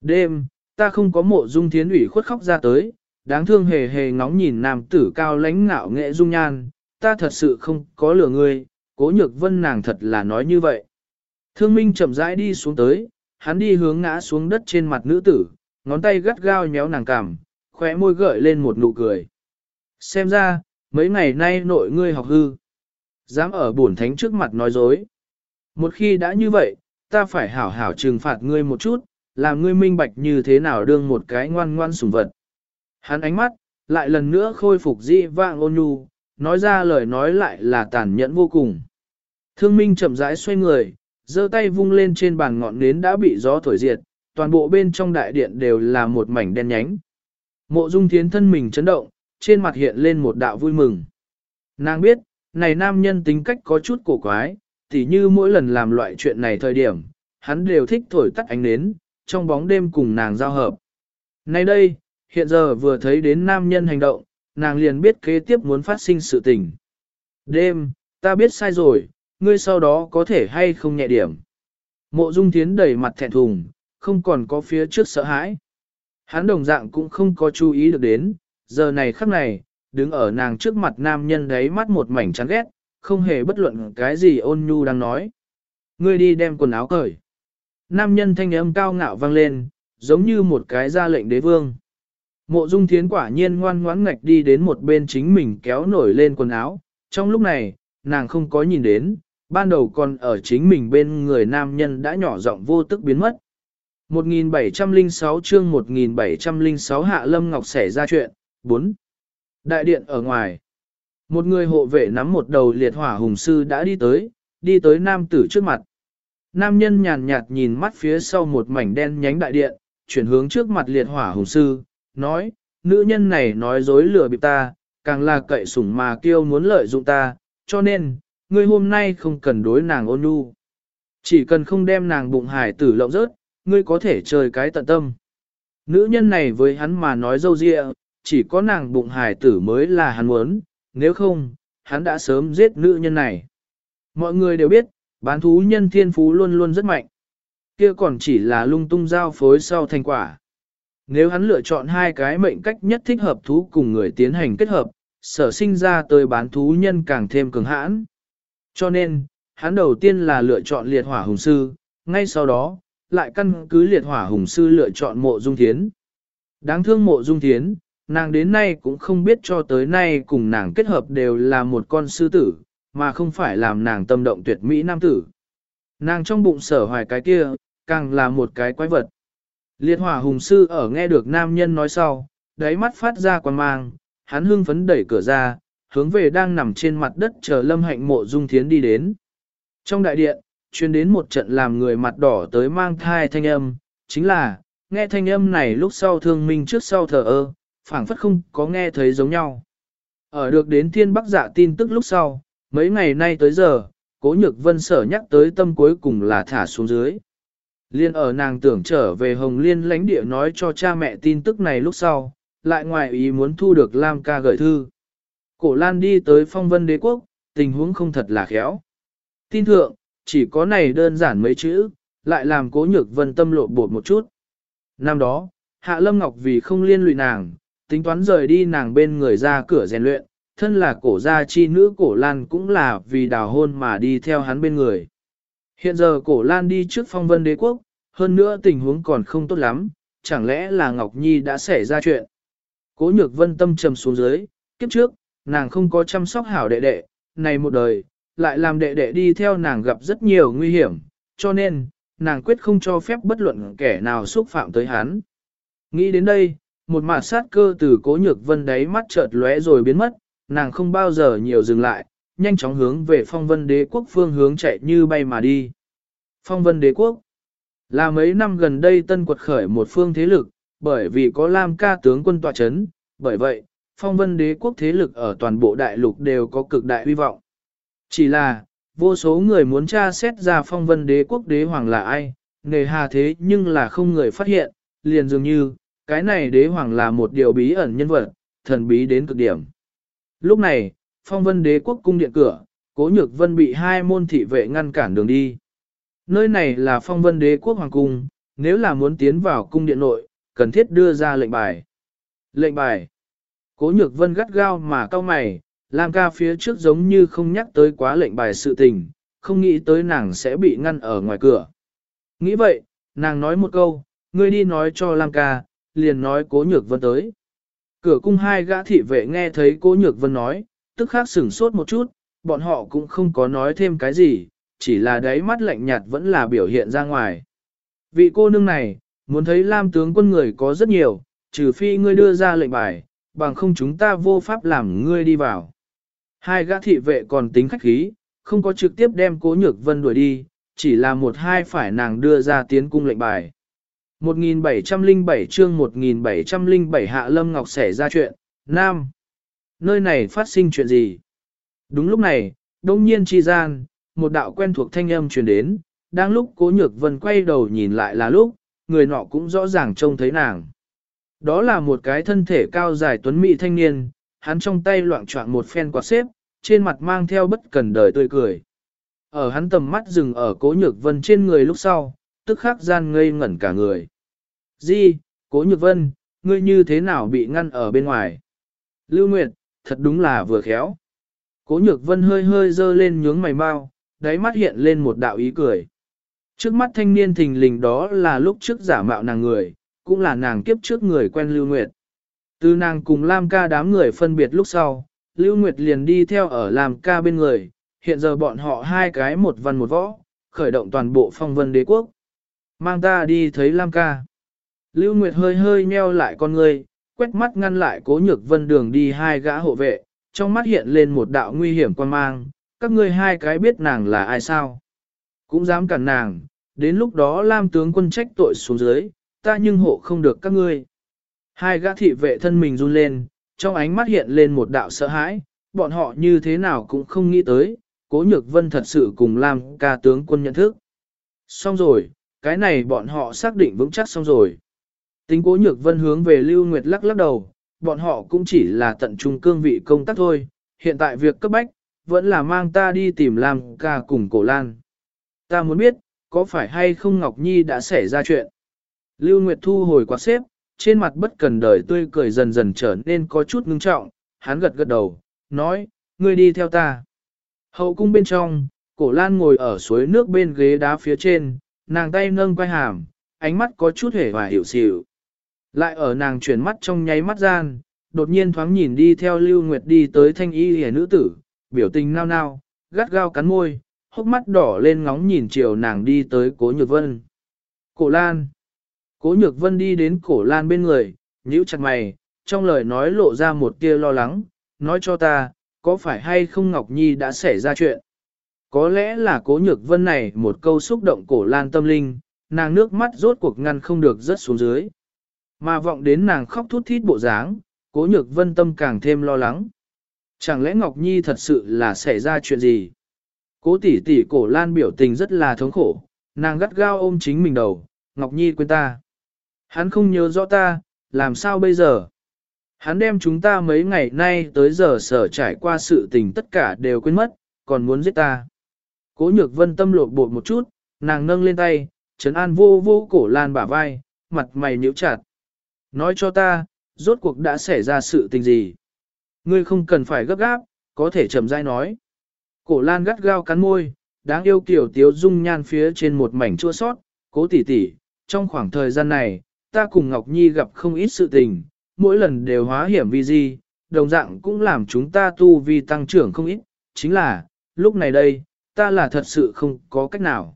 Đêm, ta không có mộ dung thiến ủy khuất khóc ra tới, đáng thương hề hề ngóng nhìn nam tử cao lãnh ngạo nghệ dung nhan, ta thật sự không có lừa ngươi, cố nhược vân nàng thật là nói như vậy. Thương minh chậm rãi đi xuống tới, hắn đi hướng ngã xuống đất trên mặt nữ tử, ngón tay gắt gao nhéo nàng cằm, khóe môi gợi lên một nụ cười. Xem ra, mấy ngày nay nội ngươi học hư. Dám ở bổn thánh trước mặt nói dối. Một khi đã như vậy, ta phải hảo hảo trừng phạt ngươi một chút, làm ngươi minh bạch như thế nào đương một cái ngoan ngoan sủng vật. Hắn ánh mắt, lại lần nữa khôi phục dị vạng ôn nhu, nói ra lời nói lại là tàn nhẫn vô cùng. Thương minh chậm rãi xoay người, giơ tay vung lên trên bàn ngọn nến đã bị gió thổi diệt, toàn bộ bên trong đại điện đều là một mảnh đen nhánh. Mộ dung thiến thân mình chấn động, trên mặt hiện lên một đạo vui mừng. Nàng biết, này nam nhân tính cách có chút cổ quái, tỉ như mỗi lần làm loại chuyện này thời điểm, hắn đều thích thổi tắt ánh nến, trong bóng đêm cùng nàng giao hợp. Nay đây, hiện giờ vừa thấy đến nam nhân hành động, nàng liền biết kế tiếp muốn phát sinh sự tình. Đêm, ta biết sai rồi, ngươi sau đó có thể hay không nhẹ điểm. Mộ dung thiến đầy mặt thẹn thùng, không còn có phía trước sợ hãi. Hắn đồng dạng cũng không có chú ý được đến, giờ này khắc này, đứng ở nàng trước mặt nam nhân đấy mắt một mảnh chán ghét, không hề bất luận cái gì ôn nhu đang nói. Ngươi đi đem quần áo cởi. Nam nhân thanh âm cao ngạo vang lên, giống như một cái ra lệnh đế vương. Mộ dung thiến quả nhiên ngoan ngoãn ngạch đi đến một bên chính mình kéo nổi lên quần áo. Trong lúc này, nàng không có nhìn đến, ban đầu còn ở chính mình bên người nam nhân đã nhỏ giọng vô tức biến mất. 1706 chương 1706 Hạ Lâm Ngọc xảy ra chuyện, 4. Đại điện ở ngoài. Một người hộ vệ nắm một đầu liệt hỏa hùng sư đã đi tới, đi tới nam tử trước mặt. Nam nhân nhàn nhạt nhìn mắt phía sau một mảnh đen nhánh đại điện, chuyển hướng trước mặt liệt hỏa hùng sư, nói, nữ nhân này nói dối lừa bịp ta, càng là cậy sủng mà kêu muốn lợi dụng ta, cho nên, ngươi hôm nay không cần đối nàng ôn nhu. Chỉ cần không đem nàng bụng hải tử lộng rớt, ngươi có thể chơi cái tận tâm. Nữ nhân này với hắn mà nói dâu dịa, chỉ có nàng bụng hải tử mới là hắn muốn, nếu không, hắn đã sớm giết nữ nhân này. Mọi người đều biết, bán thú nhân thiên phú luôn luôn rất mạnh. Kia còn chỉ là lung tung giao phối sau thành quả. Nếu hắn lựa chọn hai cái mệnh cách nhất thích hợp thú cùng người tiến hành kết hợp, sở sinh ra tới bán thú nhân càng thêm cường hãn. Cho nên, hắn đầu tiên là lựa chọn liệt hỏa hùng sư, ngay sau đó, lại căn cứ liệt hỏa hùng sư lựa chọn mộ dung thiến. Đáng thương mộ dung thiến, nàng đến nay cũng không biết cho tới nay cùng nàng kết hợp đều là một con sư tử, mà không phải làm nàng tâm động tuyệt mỹ nam tử. Nàng trong bụng sở hoài cái kia, càng là một cái quái vật. Liệt hỏa hùng sư ở nghe được nam nhân nói sau, đáy mắt phát ra quan mang, hắn hưng phấn đẩy cửa ra, hướng về đang nằm trên mặt đất chờ lâm hạnh mộ dung thiến đi đến. Trong đại điện, chuyên đến một trận làm người mặt đỏ tới mang thai thanh âm, chính là, nghe thanh âm này lúc sau thương minh trước sau thờ ơ, phảng phất không có nghe thấy giống nhau. Ở được đến thiên bắc giả tin tức lúc sau, mấy ngày nay tới giờ, cố nhược vân sở nhắc tới tâm cuối cùng là thả xuống dưới. Liên ở nàng tưởng trở về Hồng Liên lãnh địa nói cho cha mẹ tin tức này lúc sau, lại ngoài ý muốn thu được Lam ca gửi thư. Cổ Lan đi tới phong vân đế quốc, tình huống không thật là khéo. Tin thượng, chỉ có này đơn giản mấy chữ, lại làm cố nhược vân tâm lộ bột một chút. Năm đó, Hạ Lâm Ngọc vì không liên lụy nàng, tính toán rời đi nàng bên người ra cửa rèn luyện, thân là cổ gia chi nữ cổ Lan cũng là vì đào hôn mà đi theo hắn bên người. Hiện giờ cổ Lan đi trước phong vân đế quốc, hơn nữa tình huống còn không tốt lắm, chẳng lẽ là Ngọc Nhi đã xảy ra chuyện. Cố nhược vân tâm trầm xuống dưới, kiếp trước, nàng không có chăm sóc hảo đệ đệ, này một đời, lại làm đệ đệ đi theo nàng gặp rất nhiều nguy hiểm, cho nên, nàng quyết không cho phép bất luận kẻ nào xúc phạm tới hắn. Nghĩ đến đây, một mạt sát cơ từ cố nhược vân đáy mắt chợt lóe rồi biến mất, nàng không bao giờ nhiều dừng lại, nhanh chóng hướng về phong vân đế quốc phương hướng chạy như bay mà đi. Phong vân đế quốc là mấy năm gần đây tân quật khởi một phương thế lực, bởi vì có Lam ca tướng quân tọa chấn, bởi vậy, phong vân đế quốc thế lực ở toàn bộ đại lục đều có cực đại hy vọng. Chỉ là, vô số người muốn tra xét ra phong vân đế quốc đế hoàng là ai, nề hà thế nhưng là không người phát hiện, liền dường như, cái này đế hoàng là một điều bí ẩn nhân vật, thần bí đến cực điểm. Lúc này, phong vân đế quốc cung điện cửa, cố nhược vân bị hai môn thị vệ ngăn cản đường đi. Nơi này là phong vân đế quốc hoàng cung, nếu là muốn tiến vào cung điện nội, cần thiết đưa ra lệnh bài. Lệnh bài. Cố nhược vân gắt gao mà cao mày, Lam ca phía trước giống như không nhắc tới quá lệnh bài sự tình, không nghĩ tới nàng sẽ bị ngăn ở ngoài cửa. Nghĩ vậy, nàng nói một câu, ngươi đi nói cho Lam ca, liền nói cố nhược vân tới. Cửa cung hai gã thị vệ nghe thấy cố nhược vân nói, tức khắc sửng sốt một chút, bọn họ cũng không có nói thêm cái gì, chỉ là đáy mắt lạnh nhạt vẫn là biểu hiện ra ngoài. Vị cô nương này, muốn thấy Lam tướng quân người có rất nhiều, trừ phi ngươi đưa ra lệnh bài, bằng không chúng ta vô pháp làm ngươi đi vào. Hai gã thị vệ còn tính khách khí, không có trực tiếp đem cố nhược vân đuổi đi, chỉ là một hai phải nàng đưa ra tiến cung lệnh bài. 1707 chương 1707 Hạ Lâm Ngọc xảy ra chuyện, Nam. Nơi này phát sinh chuyện gì? Đúng lúc này, đông nhiên chi gian, một đạo quen thuộc thanh âm truyền đến, đang lúc cố nhược vân quay đầu nhìn lại là lúc, người nọ cũng rõ ràng trông thấy nàng. Đó là một cái thân thể cao dài tuấn mỹ thanh niên, hắn trong tay loạn trọng một phen quạt xếp, trên mặt mang theo bất cần đời tươi cười. Ở hắn tầm mắt dừng ở cố nhược vân trên người lúc sau, tức khắc gian ngây ngẩn cả người. Di, cố nhược vân, ngươi như thế nào bị ngăn ở bên ngoài? Lưu Nguyệt, thật đúng là vừa khéo. Cố nhược vân hơi hơi dơ lên nhướng mày mau, đáy mắt hiện lên một đạo ý cười. Trước mắt thanh niên thình lình đó là lúc trước giả mạo nàng người, cũng là nàng kiếp trước người quen Lưu Nguyệt. Từ nàng cùng Lam ca đám người phân biệt lúc sau, Lưu Nguyệt liền đi theo ở Lam ca bên người, hiện giờ bọn họ hai cái một văn một võ, khởi động toàn bộ phong vân đế quốc. Mang ta đi thấy Lam ca. Lưu Nguyệt hơi hơi nheo lại con người, quét mắt ngăn lại cố nhược vân đường đi hai gã hộ vệ, trong mắt hiện lên một đạo nguy hiểm quan mang, các ngươi hai cái biết nàng là ai sao. Cũng dám cản nàng, đến lúc đó Lam tướng quân trách tội xuống dưới, ta nhưng hộ không được các ngươi. Hai gã thị vệ thân mình run lên, trong ánh mắt hiện lên một đạo sợ hãi, bọn họ như thế nào cũng không nghĩ tới, cố nhược vân thật sự cùng Lam ca tướng quân nhận thức. Xong rồi, cái này bọn họ xác định vững chắc xong rồi. Tính cố nhược vân hướng về Lưu Nguyệt lắc lắc đầu, bọn họ cũng chỉ là tận trung cương vị công tác thôi, hiện tại việc cấp bách, vẫn là mang ta đi tìm làm ca cùng cổ lan. Ta muốn biết, có phải hay không Ngọc Nhi đã xảy ra chuyện? Lưu Nguyệt thu hồi quạt xếp, trên mặt bất cần đời tươi cười dần dần trở nên có chút ngưng trọng, hắn gật gật đầu, nói, ngươi đi theo ta. Hậu cung bên trong, cổ lan ngồi ở suối nước bên ghế đá phía trên, nàng tay nâng quay hàm, ánh mắt có chút hề và hiểu xỉu. Lại ở nàng chuyển mắt trong nháy mắt gian, đột nhiên thoáng nhìn đi theo Lưu Nguyệt đi tới thanh y hề nữ tử, biểu tình nao nao, gắt gao cắn môi, hốc mắt đỏ lên ngóng nhìn chiều nàng đi tới cố nhược vân. Cổ Lan Cố nhược vân đi đến cổ Lan bên người, nhíu chặt mày, trong lời nói lộ ra một tia lo lắng, nói cho ta, có phải hay không Ngọc Nhi đã xảy ra chuyện? Có lẽ là cố nhược vân này một câu xúc động cổ Lan tâm linh, nàng nước mắt rốt cuộc ngăn không được rớt xuống dưới. Mà vọng đến nàng khóc thút thít bộ dáng, cố nhược vân tâm càng thêm lo lắng. Chẳng lẽ Ngọc Nhi thật sự là xảy ra chuyện gì? Cố tỷ tỷ cổ lan biểu tình rất là thống khổ, nàng gắt gao ôm chính mình đầu, Ngọc Nhi quên ta. Hắn không nhớ rõ ta, làm sao bây giờ? Hắn đem chúng ta mấy ngày nay tới giờ sở trải qua sự tình tất cả đều quên mất, còn muốn giết ta. Cố nhược vân tâm lột bột một chút, nàng nâng lên tay, trấn an vô vô cổ lan bả vai, mặt mày nhíu chặt. Nói cho ta, rốt cuộc đã xảy ra sự tình gì? Ngươi không cần phải gấp gáp, có thể chậm rãi nói. Cổ lan gắt gao cắn môi, đáng yêu kiểu tiếu dung nhan phía trên một mảnh chua sót, cố tỉ tỉ, trong khoảng thời gian này, ta cùng Ngọc Nhi gặp không ít sự tình, mỗi lần đều hóa hiểm vi di, đồng dạng cũng làm chúng ta tu vi tăng trưởng không ít, chính là, lúc này đây, ta là thật sự không có cách nào.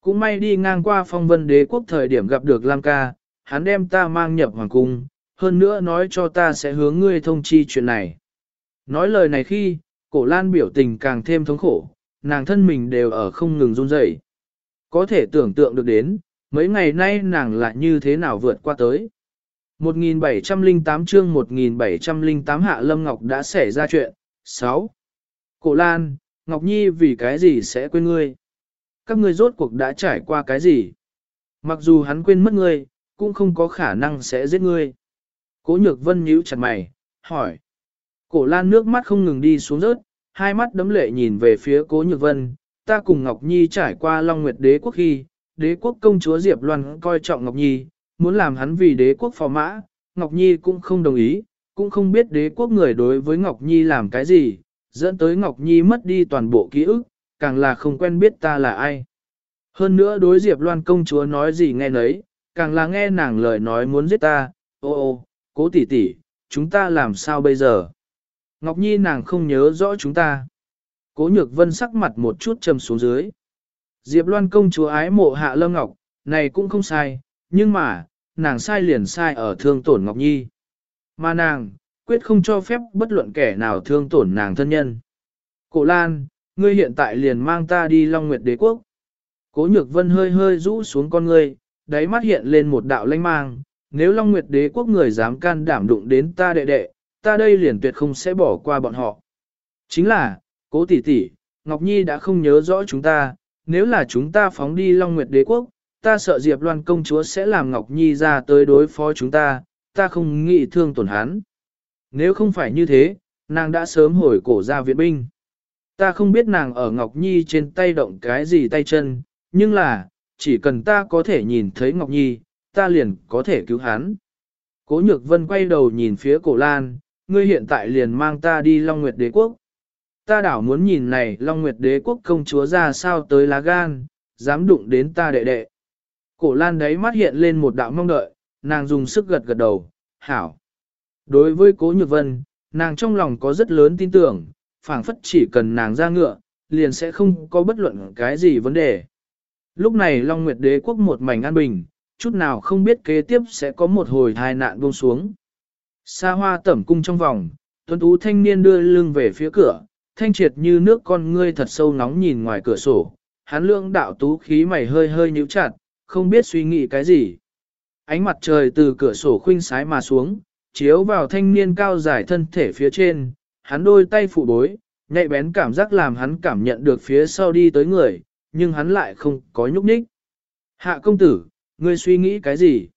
Cũng may đi ngang qua phong vân đế quốc thời điểm gặp được Lam ca, hắn đem ta mang nhập hoàng cung, hơn nữa nói cho ta sẽ hướng ngươi thông chi chuyện này. Nói lời này khi, cổ lan biểu tình càng thêm thống khổ, nàng thân mình đều ở không ngừng run rẩy. Có thể tưởng tượng được đến, mấy ngày nay nàng lại như thế nào vượt qua tới. 1708 chương 1708 Hạ Lâm Ngọc đã xảy ra chuyện. 6. Cổ Lan, Ngọc Nhi vì cái gì sẽ quên ngươi? Các ngươi rốt cuộc đã trải qua cái gì? Mặc dù hắn quên mất ngươi, cũng không có khả năng sẽ giết ngươi. Cố nhược vân nhíu chặt mày, hỏi. Cổ lan nước mắt không ngừng đi xuống rớt, hai mắt đấm lệ nhìn về phía cố nhược vân. Ta cùng Ngọc Nhi trải qua Long Nguyệt đế quốc khi, đế quốc công chúa Diệp Loan coi trọng Ngọc Nhi, muốn làm hắn vì đế quốc phò mã, Ngọc Nhi cũng không đồng ý, cũng không biết đế quốc người đối với Ngọc Nhi làm cái gì, dẫn tới Ngọc Nhi mất đi toàn bộ ký ức, càng là không quen biết ta là ai. Hơn nữa đối Diệp Loan công chúa nói gì nghe nấy, càng là nghe nàng lời nói muốn giết ta, ô ô, cố tỷ tỷ, chúng ta làm sao bây giờ? Ngọc Nhi nàng không nhớ rõ chúng ta. Cố nhược vân sắc mặt một chút trầm xuống dưới. Diệp Loan công chúa ái mộ hạ lâm ngọc, này cũng không sai, nhưng mà, nàng sai liền sai ở thương tổn Ngọc Nhi. Mà nàng, quyết không cho phép bất luận kẻ nào thương tổn nàng thân nhân. Cổ Lan, ngươi hiện tại liền mang ta đi Long Nguyệt Đế Quốc. Cố nhược vân hơi hơi rũ xuống con ngươi, đáy mắt hiện lên một đạo lanh mang, nếu Long Nguyệt Đế Quốc người dám can đảm đụng đến ta đệ đệ, ta đây liền tuyệt không sẽ bỏ qua bọn họ. Chính là, cố tỷ tỷ, Ngọc Nhi đã không nhớ rõ chúng ta, nếu là chúng ta phóng đi Long Nguyệt Đế Quốc, ta sợ Diệp Loan công chúa sẽ làm Ngọc Nhi ra tới đối phó chúng ta, ta không nghĩ thương tổn hắn. Nếu không phải như thế, nàng đã sớm hồi cổ ra viện binh. Ta không biết nàng ở Ngọc Nhi trên tay động cái gì tay chân, nhưng là, chỉ cần ta có thể nhìn thấy Ngọc Nhi, ta liền có thể cứu hắn. Cố Nhược Vân quay đầu nhìn phía cổ Lan, ngươi hiện tại liền mang ta đi Long Nguyệt Đế Quốc. Ta đảo muốn nhìn này Long Nguyệt Đế Quốc công chúa ra sao tới lá gan, dám đụng đến ta đệ đệ. Cổ Lan đấy mắt hiện lên một đạo mong đợi, nàng dùng sức gật gật đầu, hảo. Đối với Cố Nhược Vân, nàng trong lòng có rất lớn tin tưởng, phảng phất chỉ cần nàng ra ngựa, liền sẽ không có bất luận cái gì vấn đề. Lúc này Long Nguyệt Đế quốc một mảnh an bình, chút nào không biết kế tiếp sẽ có một hồi tai nạn buông xuống. Xa hoa tẩm cung trong vòng, tuấn tú thanh niên đưa lưng về phía cửa, thanh triệt như nước con ngươi thật sâu nóng nhìn ngoài cửa sổ, hắn lượng đạo tú khí mày hơi hơi nhíu chặt, không biết suy nghĩ cái gì. Ánh mặt trời từ cửa sổ khuynh sái mà xuống, chiếu vào thanh niên cao dài thân thể phía trên, hắn đôi tay phụ bối, nhạy bén cảm giác làm hắn cảm nhận được phía sau đi tới người, nhưng hắn lại không có nhúc nhích. Hạ công tử, ngươi suy nghĩ cái gì?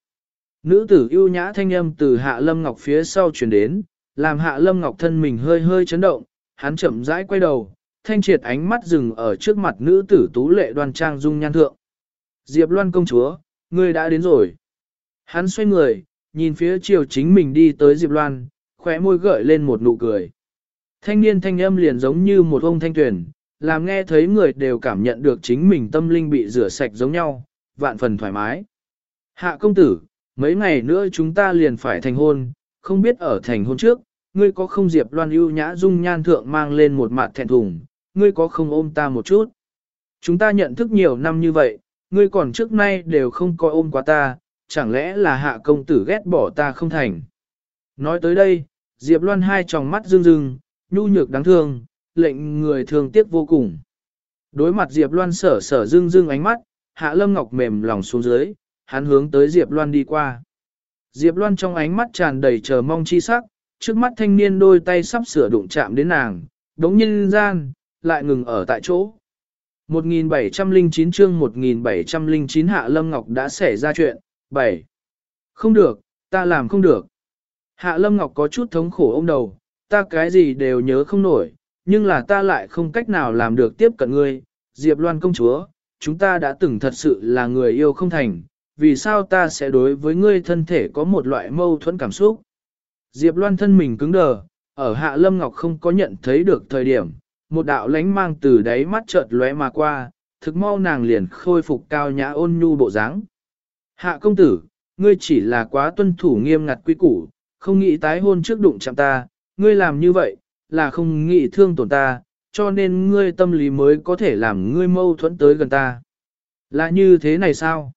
Nữ tử yêu nhã thanh âm từ hạ lâm ngọc phía sau chuyển đến, làm hạ lâm ngọc thân mình hơi hơi chấn động, hắn chậm rãi quay đầu, thanh triệt ánh mắt dừng ở trước mặt nữ tử tú lệ đoan trang dung nhan thượng. Diệp loan công chúa, ngươi đã đến rồi. Hắn xoay người, nhìn phía chiều chính mình đi tới Diệp loan, khóe môi gợi lên một nụ cười. Thanh niên thanh âm liền giống như một ông thanh tuyển, làm nghe thấy người đều cảm nhận được chính mình tâm linh bị rửa sạch giống nhau, vạn phần thoải mái. Hạ công tử, mấy ngày nữa chúng ta liền phải thành hôn, không biết ở thành hôn trước, ngươi có không Diệp Loan ưu nhã dung nhan thượng mang lên một mặt thẹn thùng, ngươi có không ôm ta một chút. Chúng ta nhận thức nhiều năm như vậy, ngươi còn trước nay đều không coi ôm qua ta, chẳng lẽ là hạ công tử ghét bỏ ta không thành. Nói tới đây, Diệp Loan hai tròng mắt rưng rưng, nhu nhược đáng thương, lệnh người thương tiếc vô cùng. Đối mặt Diệp Loan sở sở dưng dưng ánh mắt, Hạ Lâm Ngọc mềm lòng xuống dưới, hắn hướng tới Diệp Loan đi qua. Diệp Loan trong ánh mắt tràn đầy chờ mong chi sắc, trước mắt thanh niên đôi tay sắp sửa đụng chạm đến nàng, đống nhân gian, lại ngừng ở tại chỗ. 1709 chương 1709 Hạ Lâm Ngọc đã xảy ra chuyện, 7. Không được, ta làm không được. Hạ Lâm Ngọc có chút thống khổ ôm đầu, ta cái gì đều nhớ không nổi, nhưng là ta lại không cách nào làm được tiếp cận ngươi, Diệp Loan công chúa, chúng ta đã từng thật sự là người yêu không thành, vì sao ta sẽ đối với ngươi thân thể có một loại mâu thuẫn cảm xúc. Diệp Loan thân mình cứng đờ, ở Hạ Lâm Ngọc không có nhận thấy được thời điểm, một đạo lánh mang từ đáy mắt chợt lóe mà qua, thực mau nàng liền khôi phục cao nhã ôn nhu bộ dáng. Hạ công tử, ngươi chỉ là quá tuân thủ nghiêm ngặt quy củ, không nghĩ tái hôn trước đụng chạm ta, ngươi làm như vậy, là không nghĩ thương tổn ta, cho nên ngươi tâm lý mới có thể làm ngươi mâu thuẫn tới gần ta. Là như thế này sao?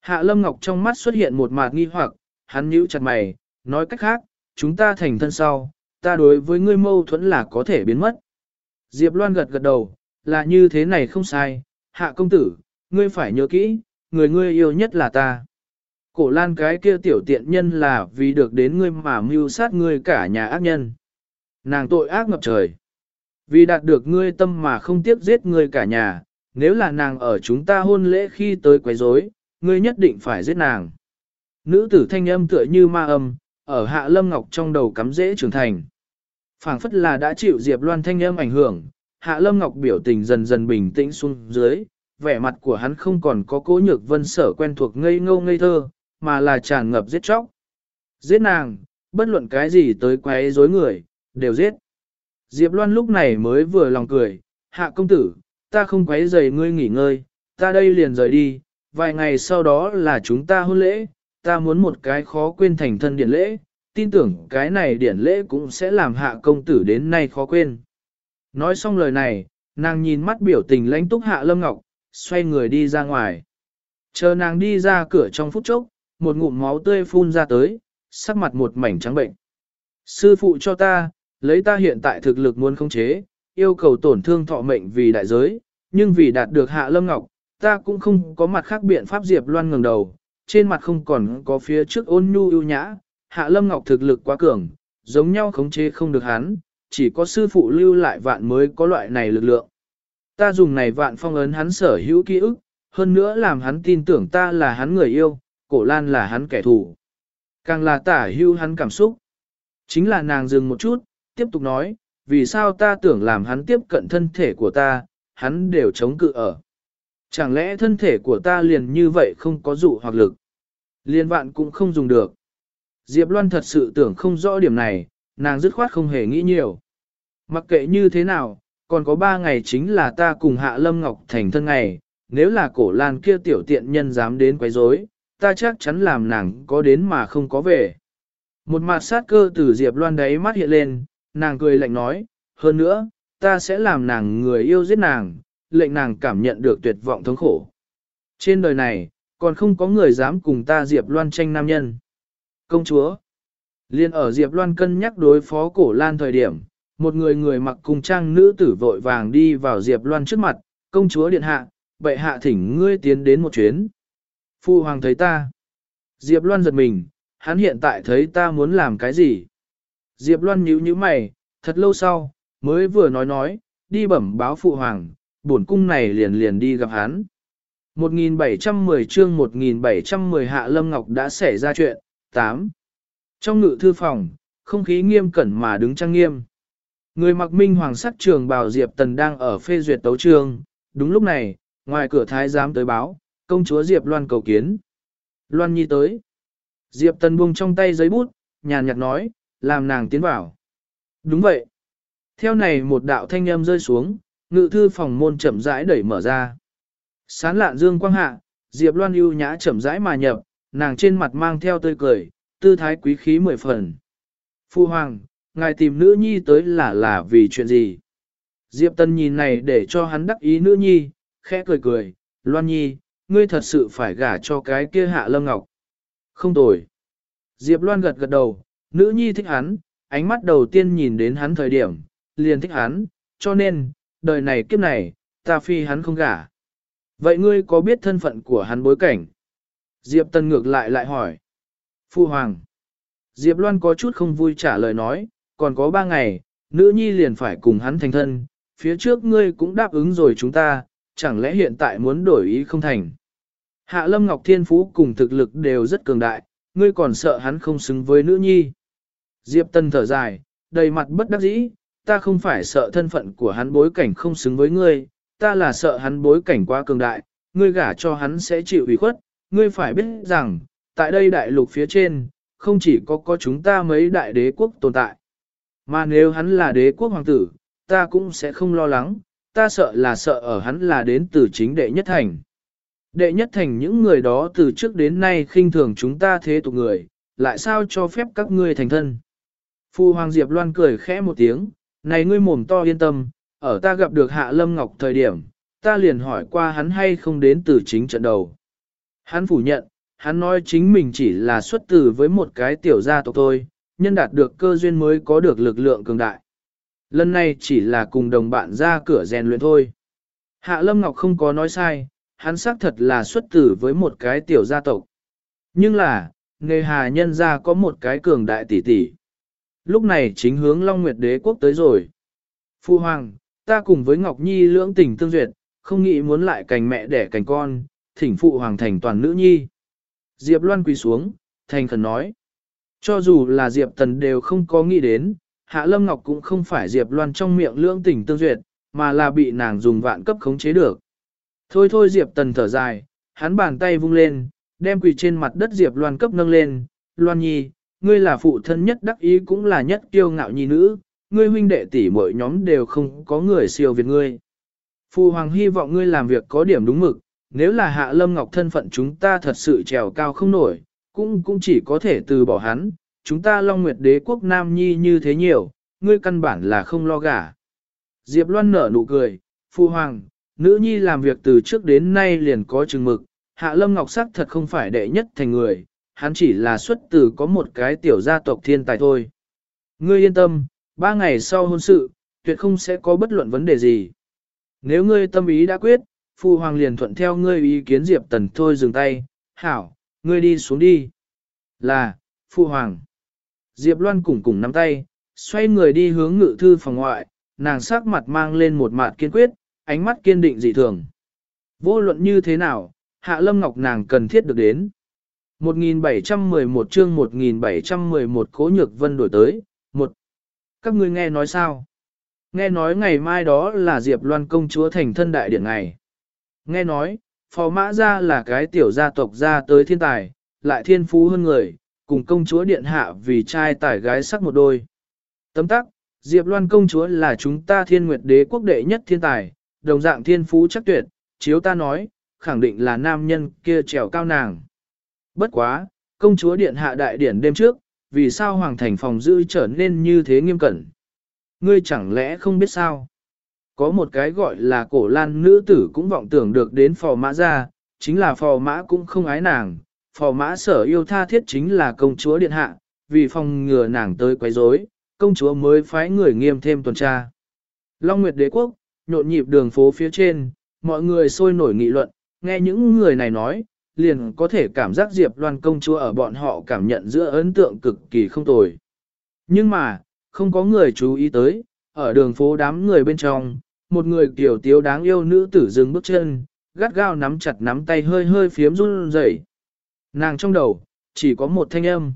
Hạ Lâm Ngọc trong mắt xuất hiện một mạt nghi hoặc, hắn nhíu chặt mày, nói cách khác, chúng ta thành thân sau, ta đối với ngươi mâu thuẫn là có thể biến mất. Diệp Loan gật gật đầu, là như thế này không sai, hạ công tử, ngươi phải nhớ kỹ, người ngươi yêu nhất là ta. Cổ lan cái kia tiểu tiện nhân là vì được đến ngươi mà mưu sát ngươi cả nhà ác nhân. Nàng tội ác ngập trời. Vì đạt được ngươi tâm mà không tiếc giết ngươi cả nhà, nếu là nàng ở chúng ta hôn lễ khi tới quấy rối, ngươi nhất định phải giết nàng. Nữ tử thanh âm tựa như ma âm, ở hạ lâm ngọc trong đầu cắm dễ trưởng thành phảng phất là đã chịu Diệp Loan thanh âm ảnh hưởng, Hạ Lâm Ngọc biểu tình dần dần bình tĩnh xuống dưới, vẻ mặt của hắn không còn có cố nhược vân sở quen thuộc ngây ngô ngây thơ, mà là tràn ngập giết chóc. Giết nàng, bất luận cái gì tới quấy rối người, đều giết. Diệp Loan lúc này mới vừa lòng cười, hạ công tử, ta không quấy rầy ngươi nghỉ ngơi, ta đây liền rời đi, vài ngày sau đó là chúng ta hôn lễ, ta muốn một cái khó quên thành thân điển lễ, tin tưởng cái này điển lễ cũng sẽ làm hạ công tử đến nay khó quên. Nói xong lời này, nàng nhìn mắt biểu tình lãnh túc hạ lâm ngọc, xoay người đi ra ngoài. Chờ nàng đi ra cửa trong phút chốc, một ngụm máu tươi phun ra tới, sắc mặt một mảnh trắng bệnh. Sư phụ cho ta, lấy ta hiện tại thực lực muốn khống chế, yêu cầu tổn thương thọ mệnh vì đại giới, nhưng vì đạt được hạ lâm ngọc, ta cũng không có mặt khác biện pháp diệp loan ngẩng đầu, trên mặt không còn có phía trước ôn nhu ưu nhã, Hạ Lâm Ngọc thực lực quá cường, giống nhau khống chế không được hắn, chỉ có sư phụ lưu lại vạn mới có loại này lực lượng. Ta dùng này vạn phong ấn hắn sở hữu ký ức, hơn nữa làm hắn tin tưởng ta là hắn người yêu, cổ lan là hắn kẻ thù. Càng là tả hưu hắn cảm xúc. Chính là nàng dừng một chút, tiếp tục nói, vì sao ta tưởng làm hắn tiếp cận thân thể của ta, hắn đều chống cự ở. Chẳng lẽ thân thể của ta liền như vậy không có dụ hoặc lực? Liên vạn cũng không dùng được. Diệp Loan thật sự tưởng không rõ điểm này, nàng dứt khoát không hề nghĩ nhiều. Mặc kệ như thế nào, còn có ba ngày chính là ta cùng Hạ Lâm Ngọc thành thân ngày, nếu là cổ lan kia tiểu tiện nhân dám đến quấy rối, ta chắc chắn làm nàng có đến mà không có về. Một mặt sát cơ từ Diệp Loan đấy mắt hiện lên, nàng cười lạnh nói, hơn nữa, ta sẽ làm nàng người yêu giết nàng, lệnh nàng cảm nhận được tuyệt vọng thống khổ. Trên đời này, còn không có người dám cùng ta Diệp Loan tranh nam nhân. Công chúa. Liên ở Diệp Loan cân nhắc đối phó cổ lan thời điểm, một người người mặc cùng trang nữ tử vội vàng đi vào Diệp Loan trước mặt, công chúa điện hạ, bệ hạ thỉnh ngươi tiến đến một chuyến. Phu hoàng thấy ta. Diệp Loan giật mình, hắn hiện tại thấy ta muốn làm cái gì. Diệp Loan nhíu nhíu mày, thật lâu sau, mới vừa nói nói, đi bẩm báo phụ hoàng, bổn cung này liền liền đi gặp hắn. 1710 chương 1710 Hạ Lâm Ngọc đã xảy ra chuyện. 8. Trong ngự thư phòng, không khí nghiêm cẩn mà đứng trang nghiêm. Người mặc minh hoàng sắc trường bào Diệp Tần đang ở phê duyệt tấu trường. Đúng lúc này, ngoài cửa thái giám tới báo, công chúa Diệp Loan cầu kiến. Loan Nhi tới. Diệp Tần buông trong tay giấy bút, nhàn nhạt nói, làm nàng tiến vào. Đúng vậy. Theo này một đạo thanh âm rơi xuống, ngự thư phòng môn chậm rãi đẩy mở ra. Sán lạn dương quang hạ, Diệp Loan ưu nhã chậm rãi mà nhập, nàng trên mặt mang theo tươi cười, tư thái quý khí mười phần. Phu Hoàng, ngài tìm nữ nhi tới là là vì chuyện gì? Diệp Tân nhìn này để cho hắn đắc ý nữ nhi, khẽ cười cười, Loan Nhi, ngươi thật sự phải gả cho cái kia hạ lâm ngọc. Không tồi. Diệp Loan gật gật đầu, nữ nhi thích hắn, ánh mắt đầu tiên nhìn đến hắn thời điểm, liền thích hắn, cho nên, đời này kiếp này, ta phi hắn không gả. Vậy ngươi có biết thân phận của hắn bối cảnh? Diệp Tân ngược lại lại hỏi. Phu Hoàng. Diệp Loan có chút không vui trả lời nói, còn có ba ngày, nữ nhi liền phải cùng hắn thành thân, phía trước ngươi cũng đáp ứng rồi chúng ta, chẳng lẽ hiện tại muốn đổi ý không thành. Hạ Lâm Ngọc Thiên Phú cùng thực lực đều rất cường đại, ngươi còn sợ hắn không xứng với nữ nhi. Diệp Tân thở dài, đầy mặt bất đắc dĩ, ta không phải sợ thân phận của hắn bối cảnh không xứng với ngươi, ta là sợ hắn bối cảnh quá cường đại, ngươi gả cho hắn sẽ chịu ủy khuất, ngươi phải biết rằng, tại đây đại lục phía trên, không chỉ có có chúng ta mấy đại đế quốc tồn tại, mà nếu hắn là đế quốc hoàng tử, ta cũng sẽ không lo lắng, ta sợ là sợ ở hắn là đến từ chính đệ nhất thành. Đệ nhất thành những người đó từ trước đến nay khinh thường chúng ta thế tục người, lại sao cho phép các ngươi thành thân. Phu Hoàng Diệp Loan cười khẽ một tiếng, này ngươi mồm to yên tâm, ở ta gặp được Hạ Lâm Ngọc thời điểm, ta liền hỏi qua hắn hay không đến từ chính trận đầu. Hắn phủ nhận, hắn nói chính mình chỉ là xuất tử với một cái tiểu gia tộc thôi, nhân đạt được cơ duyên mới có được lực lượng cường đại. Lần này chỉ là cùng đồng bạn ra cửa rèn luyện thôi. Hạ Lâm Ngọc không có nói sai, hắn xác thật là xuất tử với một cái tiểu gia tộc. Nhưng là, nghề hà nhân gia có một cái cường đại tỷ tỷ. Lúc này chính hướng Long Nguyệt đế quốc tới rồi. Phu Hoàng, ta cùng với Ngọc Nhi lưỡng tình tương duyệt, không nghĩ muốn lại cành mẹ đẻ cành con, thỉnh Phụ Hoàng thành toàn nữ nhi. Diệp Loan quỳ xuống, thành khẩn nói. Cho dù là Diệp Tần đều không có nghĩ đến, Hạ Lâm Ngọc cũng không phải Diệp Loan trong miệng lưỡng tình tương duyệt, mà là bị nàng dùng vạn cấp khống chế được. Thôi thôi Diệp Tần thở dài, hắn bàn tay vung lên, đem quỳ trên mặt đất Diệp Loan cấp nâng lên, Loan Nhi, ngươi là phụ thân nhất đắc ý cũng là nhất kiêu ngạo nhi nữ, ngươi huynh đệ tỷ mỗi nhóm đều không có người siêu việt ngươi. Phụ hoàng hy vọng ngươi làm việc có điểm đúng mực, nếu là hạ lâm ngọc thân phận chúng ta thật sự trèo cao không nổi, cũng cũng chỉ có thể từ bỏ hắn, chúng ta Long Nguyệt đế quốc Nam Nhi như thế nhiều, ngươi căn bản là không lo gả. Diệp Loan nở nụ cười, Phu Hoàng, nữ nhi làm việc từ trước đến nay liền có chừng mực, Hạ Lâm Ngọc sắc thật không phải đệ nhất thành người, hắn chỉ là xuất từ có một cái tiểu gia tộc thiên tài thôi. Ngươi yên tâm, ba ngày sau hôn sự, tuyệt không sẽ có bất luận vấn đề gì. Nếu ngươi tâm ý đã quyết, phụ Hoàng liền thuận theo ngươi ý kiến Diệp Tần thôi dừng tay, hảo, ngươi đi xuống đi. Là, phụ Hoàng. Diệp Loan cùng cùng nắm tay, xoay người đi hướng ngự thư phòng ngoại, nàng sắc mặt mang lên một mặt kiên quyết, ánh mắt kiên định dị thường. Vô luận như thế nào, Hạ Lâm Ngọc nàng cần thiết được đến. 1711 chương 1711 Cố Nhược Vân đổi tới, một Các ngươi nghe nói sao? Nghe nói ngày mai đó là Diệp Loan công chúa thành thân đại điển ngày. Nghe nói, phò mã Gia là cái tiểu gia tộc gia tới thiên tài, lại thiên phú hơn người, cùng công chúa điện hạ vì trai tải gái sắc một đôi. Tấm tắc, Diệp Loan công chúa là chúng ta thiên nguyệt đế quốc đệ nhất thiên tài, đồng dạng thiên phú chắc tuyệt, chiếu ta nói, khẳng định là nam nhân kia trèo cao nàng. Bất quá, công chúa điện hạ đại điển đêm trước, vì sao hoàng thành phòng giữ trở nên như thế nghiêm cẩn? Ngươi chẳng lẽ không biết sao? Có một cái gọi là cổ lan nữ tử cũng vọng tưởng được đến phò mã ra, chính là phò mã cũng không ái nàng, phò mã sở yêu tha thiết chính là công chúa điện hạ, vì phòng ngừa nàng tới quấy rối, công chúa mới phái người nghiêm thêm tuần tra. Long Nguyệt đế quốc, nhộn nhịp đường phố phía trên, mọi người sôi nổi nghị luận, nghe những người này nói, liền có thể cảm giác Diệp Loan công chúa ở bọn họ cảm nhận giữa ấn tượng cực kỳ không tồi. Nhưng mà, không có người chú ý tới, ở đường phố đám người bên trong, một người kiểu tiếu đáng yêu nữ tử dừng bước chân, gắt gao nắm chặt nắm tay hơi hơi phiếm run rẩy. Nàng trong đầu, chỉ có một thanh âm.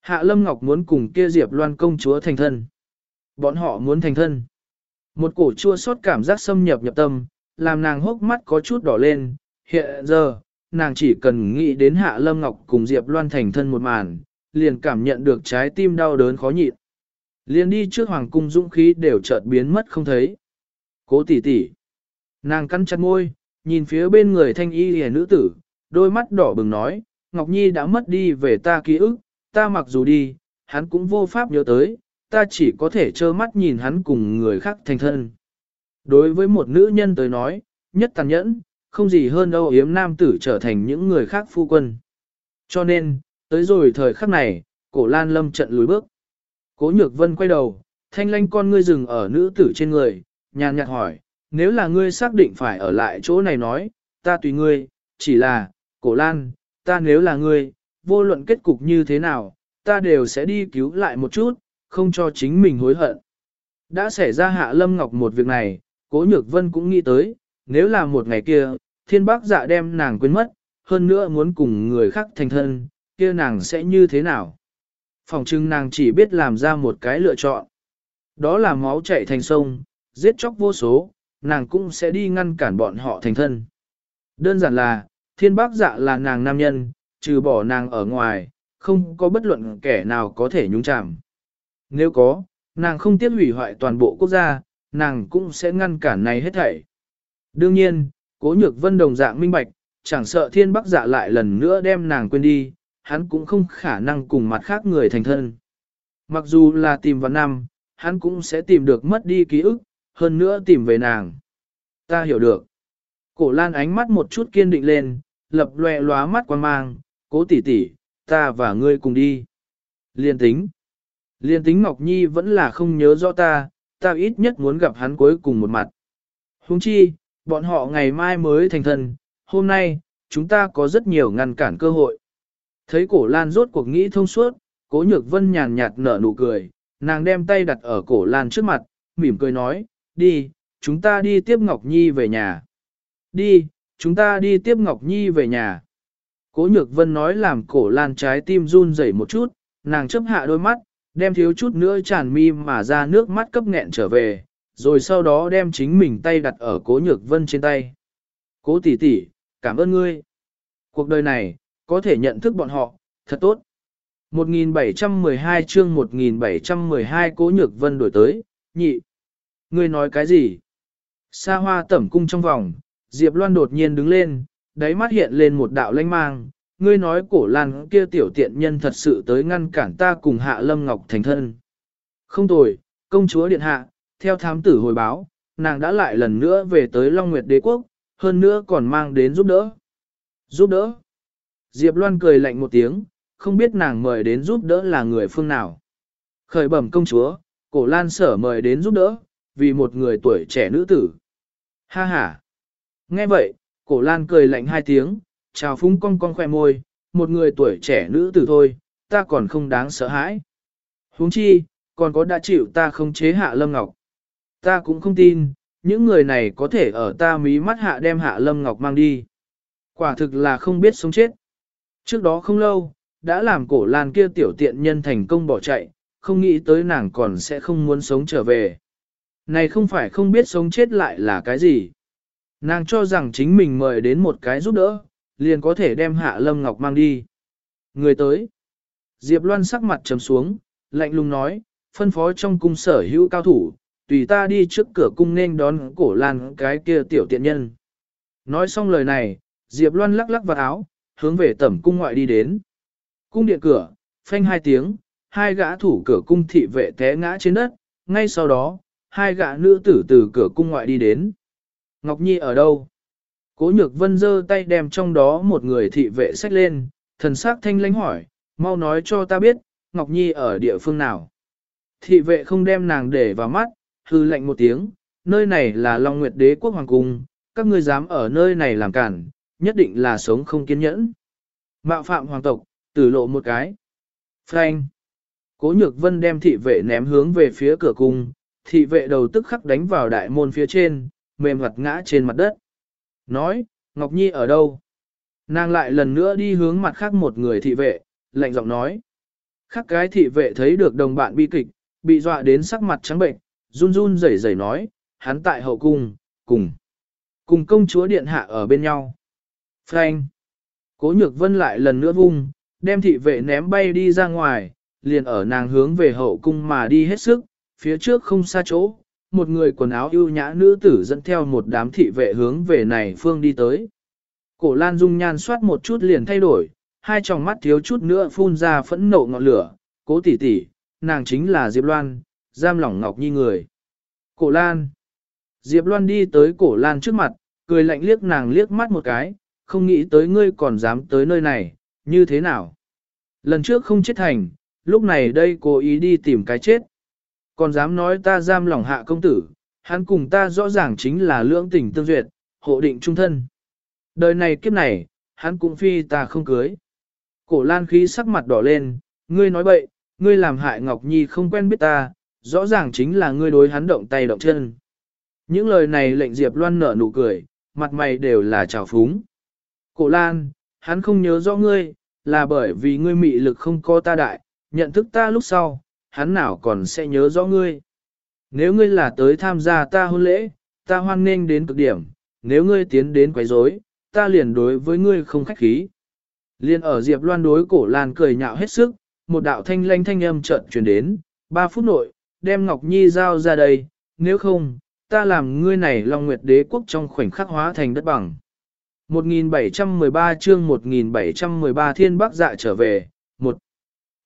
Hạ Lâm Ngọc muốn cùng kia Diệp Loan công chúa thành thân. Bọn họ muốn thành thân. Một cổ chua xót cảm giác xâm nhập nhập tâm, làm nàng hốc mắt có chút đỏ lên. Hiện giờ, nàng chỉ cần nghĩ đến Hạ Lâm Ngọc cùng Diệp Loan thành thân một màn, liền cảm nhận được trái tim đau đớn khó nhịn. Liền đi trước hoàng cung dũng khí đều chợt biến mất không thấy. Cố tỷ tỷ. Nàng cắn chặt môi, nhìn phía bên người thanh y hề nữ tử, đôi mắt đỏ bừng nói, Ngọc Nhi đã mất đi về ta ký ức, ta mặc dù đi, hắn cũng vô pháp nhớ tới, ta chỉ có thể trơ mắt nhìn hắn cùng người khác thành thân. Đối với một nữ nhân tới nói, nhất tàn nhẫn, không gì hơn âu yếm nam tử trở thành những người khác phu quân. Cho nên, tới rồi thời khắc này, cổ lan lâm trận lùi bước. Cố nhược vân quay đầu, thanh lanh con ngươi dừng ở nữ tử trên người, nhàn nhạt hỏi, nếu là ngươi xác định phải ở lại chỗ này nói, ta tùy ngươi, chỉ là, cổ lan, ta nếu là ngươi, vô luận kết cục như thế nào, ta đều sẽ đi cứu lại một chút, không cho chính mình hối hận. Đã xảy ra hạ lâm ngọc một việc này, cố nhược vân cũng nghĩ tới, nếu là một ngày kia, thiên bác dạ đem nàng quên mất, hơn nữa muốn cùng người khác thành thân, kia nàng sẽ như thế nào? Phòng trưng nàng chỉ biết làm ra một cái lựa chọn. Đó là máu chảy thành sông, giết chóc vô số, nàng cũng sẽ đi ngăn cản bọn họ thành thân. Đơn giản là, thiên bác dạ là nàng nam nhân, trừ bỏ nàng ở ngoài, không có bất luận kẻ nào có thể nhúng chạm. Nếu có, nàng không tiếc hủy hoại toàn bộ quốc gia, nàng cũng sẽ ngăn cản này hết thảy. Đương nhiên, cố nhược vân đồng dạng minh bạch, chẳng sợ thiên bắc dạ lại lần nữa đem nàng quên đi, hắn cũng không khả năng cùng mặt khác người thành thân. Mặc dù là tìm vào năm, hắn cũng sẽ tìm được mất đi ký ức, hơn nữa tìm về nàng. Ta hiểu được. Cổ lan ánh mắt một chút kiên định lên, lập lòe lóa mắt quan mang, cố tỷ tỷ, ta và ngươi cùng đi. Liên tính. Liên tính Ngọc Nhi vẫn là không nhớ rõ ta, ta ít nhất muốn gặp hắn cuối cùng một mặt. Huống chi, bọn họ ngày mai mới thành thân, hôm nay, chúng ta có rất nhiều ngăn cản cơ hội. Thấy cổ lan rốt cuộc nghĩ thông suốt, cố nhược vân nhàn nhạt nở nụ cười, nàng đem tay đặt ở cổ lan trước mặt, mỉm cười nói, đi, chúng ta đi tiếp Ngọc Nhi về nhà. Đi, chúng ta đi tiếp Ngọc Nhi về nhà. Cố nhược vân nói làm cổ lan trái tim run rẩy một chút, nàng chấp hạ đôi mắt, đem thiếu chút nữa tràn mi mà ra nước mắt cấp nghẹn trở về, rồi sau đó đem chính mình tay đặt ở cố nhược vân trên tay. Cố tỷ tỷ, cảm ơn ngươi. Cuộc đời này, có thể nhận thức bọn họ, thật tốt. 1712 chương 1712 cố nhược vân đổi tới, nhị. Ngươi nói cái gì? Sa hoa tẩm cung trong vòng, Diệp Loan đột nhiên đứng lên, đáy mắt hiện lên một đạo lanh mang. Ngươi nói cổ lan kia tiểu tiện nhân thật sự tới ngăn cản ta cùng hạ lâm ngọc thành thân. Không tồi, công chúa điện hạ, theo thám tử hồi báo, nàng đã lại lần nữa về tới Long Nguyệt đế quốc, hơn nữa còn mang đến giúp đỡ. Giúp đỡ? Diệp Loan cười lạnh một tiếng, không biết nàng mời đến giúp đỡ là người phương nào. Khởi bẩm công chúa, cổ lan sở mời đến giúp đỡ, vì một người tuổi trẻ nữ tử. Ha ha! Nghe vậy, cổ lan cười lạnh hai tiếng, chào phúng con con khoe môi, một người tuổi trẻ nữ tử thôi, ta còn không đáng sợ hãi. huống chi, còn có đã chịu ta không chế hạ lâm ngọc. Ta cũng không tin, những người này có thể ở ta mí mắt hạ đem hạ lâm ngọc mang đi. Quả thực là không biết sống chết. Trước đó không lâu, đã làm cổ lan kia tiểu tiện nhân thành công bỏ chạy, không nghĩ tới nàng còn sẽ không muốn sống trở về. Này không phải không biết sống chết lại là cái gì. Nàng cho rằng chính mình mời đến một cái giúp đỡ, liền có thể đem hạ lâm ngọc mang đi. Người tới. Diệp Loan sắc mặt trầm xuống, lạnh lùng nói, phân phó trong cung sở hữu cao thủ, tùy ta đi trước cửa cung nên đón cổ lan cái kia tiểu tiện nhân. Nói xong lời này, Diệp Loan lắc lắc vào áo, hướng về tẩm cung ngoại đi đến. Cung điện cửa, phanh hai tiếng, hai gã thủ cửa cung thị vệ té ngã trên đất, ngay sau đó, hai gã nữ tử từ cửa cung ngoại đi đến. Ngọc Nhi ở đâu? Cố nhược vân giơ tay đem trong đó một người thị vệ xách lên, thần sắc thanh lãnh hỏi, mau nói cho ta biết, Ngọc Nhi ở địa phương nào? Thị vệ không đem nàng để vào mắt, hư lệnh một tiếng, nơi này là Long Nguyệt Đế quốc hoàng cung, các ngươi dám ở nơi này làm cản, nhất định là sống không kiên nhẫn. Mạo phạm hoàng tộc, tử lộ một cái. Frank. Cố nhược vân đem thị vệ ném hướng về phía cửa cung, thị vệ đầu tức khắc đánh vào đại môn phía trên, mềm mặt ngã trên mặt đất. Nói, Ngọc Nhi ở đâu? Nàng lại lần nữa đi hướng mặt khác một người thị vệ, lạnh giọng nói. Khác cái thị vệ thấy được đồng bạn bi kịch, bị dọa đến sắc mặt trắng bệnh, run run rẩy rẩy nói, hắn tại hậu cung, cùng, cùng công chúa điện hạ ở bên nhau. Frank. Cố nhược vân lại lần nữa vung, đem thị vệ ném bay đi ra ngoài, liền ở nàng hướng về hậu cung mà đi hết sức, phía trước không xa chỗ, một người quần áo ưu nhã nữ tử dẫn theo một đám thị vệ hướng về này phương đi tới. Cổ Lan Dung nhan soát một chút liền thay đổi, hai tròng mắt thiếu chút nữa phun ra phẫn nộ ngọn lửa, cố tỷ tỷ, nàng chính là Diệp Loan, giam lỏng Ngọc Nhi người. Cổ Lan. Diệp Loan đi tới cổ Lan trước mặt, cười lạnh liếc nàng liếc mắt một cái, không nghĩ tới ngươi còn dám tới nơi này, như thế nào? Lần trước không chết thành, lúc này đây cố ý đi tìm cái chết. Còn dám nói ta giam lỏng hạ công tử, hắn cùng ta rõ ràng chính là lưỡng tình tương duyệt, hộ định trung thân. Đời này kiếp này, hắn cũng phi ta không cưới. Cổ lan khí sắc mặt đỏ lên, ngươi nói bậy, ngươi làm hại Ngọc Nhi không quen biết ta, rõ ràng chính là ngươi đối hắn động tay động chân. Những lời này lệnh Diệp Loan nở nụ cười, mặt mày đều là trào phúng. Cổ lan, hắn không nhớ rõ ngươi, là bởi vì ngươi mị lực không có ta đại, nhận thức ta lúc sau, hắn nào còn sẽ nhớ rõ ngươi. Nếu ngươi là tới tham gia ta hôn lễ, ta hoan nghênh đến cực điểm, nếu ngươi tiến đến quấy rối, ta liền đối với ngươi không khách khí. Liên ở Diệp Loan đối cổ Lan cười nhạo hết sức, một đạo thanh lanh thanh âm chợt truyền đến, ba phút nội, đem Ngọc Nhi giao ra đây, nếu không, ta làm ngươi này Long Nguyệt Đế quốc trong khoảnh khắc hóa thành đất bằng. 1713 chương 1713 thiên bắc dạ trở về, một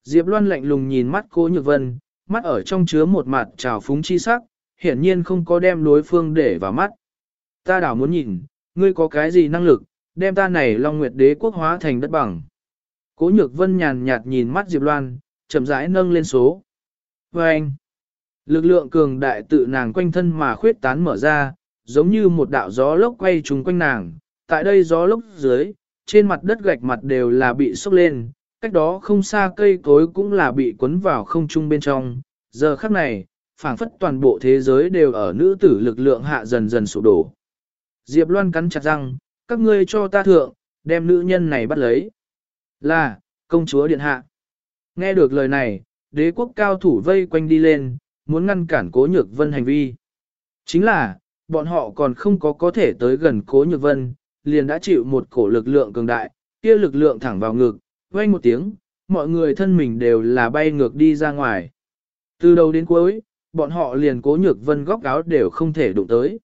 Diệp Loan lạnh lùng nhìn mắt cố nhược vân, mắt ở trong chứa một mặt trào phúng chi sắc, hiển nhiên không có đem đối phương để vào mắt. Ta đảo muốn nhìn, ngươi có cái gì năng lực, đem ta này Long Nguyệt đế quốc hóa thành đất bằng. Cố nhược vân nhàn nhạt nhìn mắt Diệp Loan, chậm rãi nâng lên số. Và anh, lực lượng cường đại tự nàng quanh thân mà khuyết tán mở ra, giống như một đạo gió lốc quay trùng quanh nàng. Tại đây gió lốc dưới, trên mặt đất gạch mặt đều là bị sốc lên, cách đó không xa cây cối cũng là bị cuốn vào không trung bên trong. Giờ khắc này, phảng phất toàn bộ thế giới đều ở nữ tử lực lượng hạ dần dần sụp đổ. Diệp Loan cắn chặt răng, các ngươi cho ta thượng, đem nữ nhân này bắt lấy. Là, công chúa điện hạ. Nghe được lời này, đế quốc cao thủ vây quanh đi lên, muốn ngăn cản cố nhược vân hành vi. Chính là, bọn họ còn không có có thể tới gần cố nhược vân, liền đã chịu một cổ lực lượng cường đại, kia lực lượng thẳng vào ngực, vang một tiếng, mọi người thân mình đều là bay ngược đi ra ngoài. Từ đầu đến cuối, bọn họ liền cố nhược vân góc áo đều không thể đụng tới.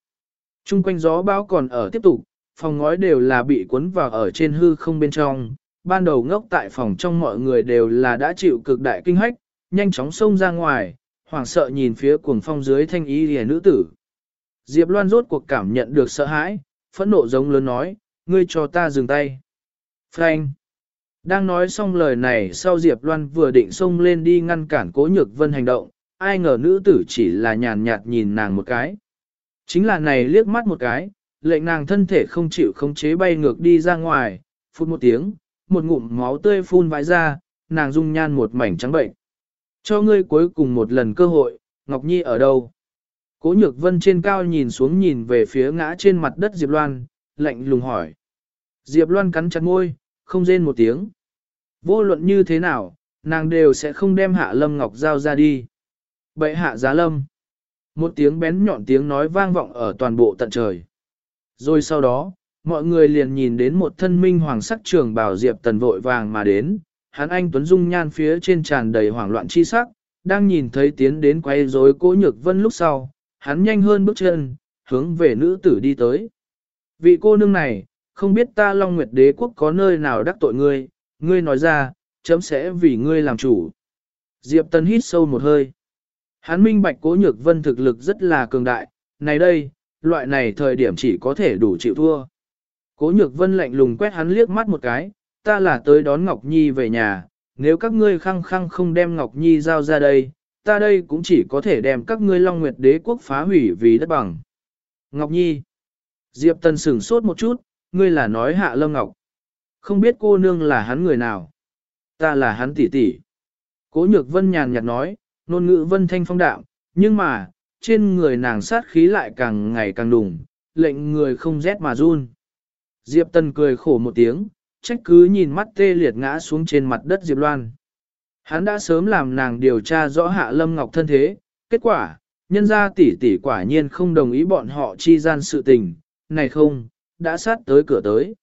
Trung quanh gió bão còn ở tiếp tục, phòng ngói đều là bị cuốn vào ở trên hư không bên trong. Ban đầu ngốc tại phòng trong mọi người đều là đã chịu cực đại kinh hách, nhanh chóng xông ra ngoài, hoảng sợ nhìn phía cuồng phong dưới thanh y hề nữ tử. Diệp Loan rốt cuộc cảm nhận được sợ hãi, phẫn nộ giống lớn nói, ngươi cho ta dừng tay. Frank! Đang nói xong lời này sau Diệp Loan vừa định xông lên đi ngăn cản cố nhược vân hành động, ai ngờ nữ tử chỉ là nhàn nhạt nhìn nàng một cái. Chính là này liếc mắt một cái, lệnh nàng thân thể không chịu khống chế bay ngược đi ra ngoài, phút một tiếng, một ngụm máu tươi phun vãi ra, nàng dung nhan một mảnh trắng bệnh. Cho ngươi cuối cùng một lần cơ hội, Ngọc Nhi ở đâu? Cố nhược vân trên cao nhìn xuống nhìn về phía ngã trên mặt đất Diệp Loan, lạnh lùng hỏi. Diệp Loan cắn chặt môi, không rên một tiếng. Vô luận như thế nào, nàng đều sẽ không đem hạ lâm ngọc giao ra đi. Bệ hạ giá lâm. Một tiếng bén nhọn tiếng nói vang vọng ở toàn bộ tận trời. Rồi sau đó, mọi người liền nhìn đến một thân minh hoàng sắc trường bảo diệp tần vội vàng mà đến, hắn anh tuấn dung nhan phía trên tràn đầy hoảng loạn chi sắc, đang nhìn thấy tiến đến quay rối cố nhược vân lúc sau, hắn nhanh hơn bước chân, hướng về nữ tử đi tới. Vị cô nương này, không biết ta Long Nguyệt Đế quốc có nơi nào đắc tội ngươi, ngươi nói ra, chấm sẽ vì ngươi làm chủ. Diệp Tân hít sâu một hơi. Hắn minh bạch cố nhược vân thực lực rất là cường đại, này đây, loại này thời điểm chỉ có thể đủ chịu thua. Cố nhược vân lạnh lùng quét hắn liếc mắt một cái, ta là tới đón Ngọc Nhi về nhà, nếu các ngươi khăng khăng không đem Ngọc Nhi giao ra đây, ta đây cũng chỉ có thể đem các ngươi Long Nguyệt đế quốc phá hủy vì đất bằng. Ngọc Nhi Diệp Tần sửng sốt một chút, ngươi là nói hạ lâm ngọc. Không biết cô nương là hắn người nào. Ta là hắn tỷ tỷ. Cố nhược vân nhàn nhạt nói, nôn ngữ vân thanh phong đạo, nhưng mà, trên người nàng sát khí lại càng ngày càng đùng, lệnh người không rét mà run. Diệp Tân cười khổ một tiếng, trách cứ nhìn mắt tê liệt ngã xuống trên mặt đất Diệp Loan. Hắn đã sớm làm nàng điều tra rõ hạ lâm ngọc thân thế, kết quả, nhân gia tỷ tỷ quả nhiên không đồng ý bọn họ chi gian sự tình, này không, đã sát tới cửa tới.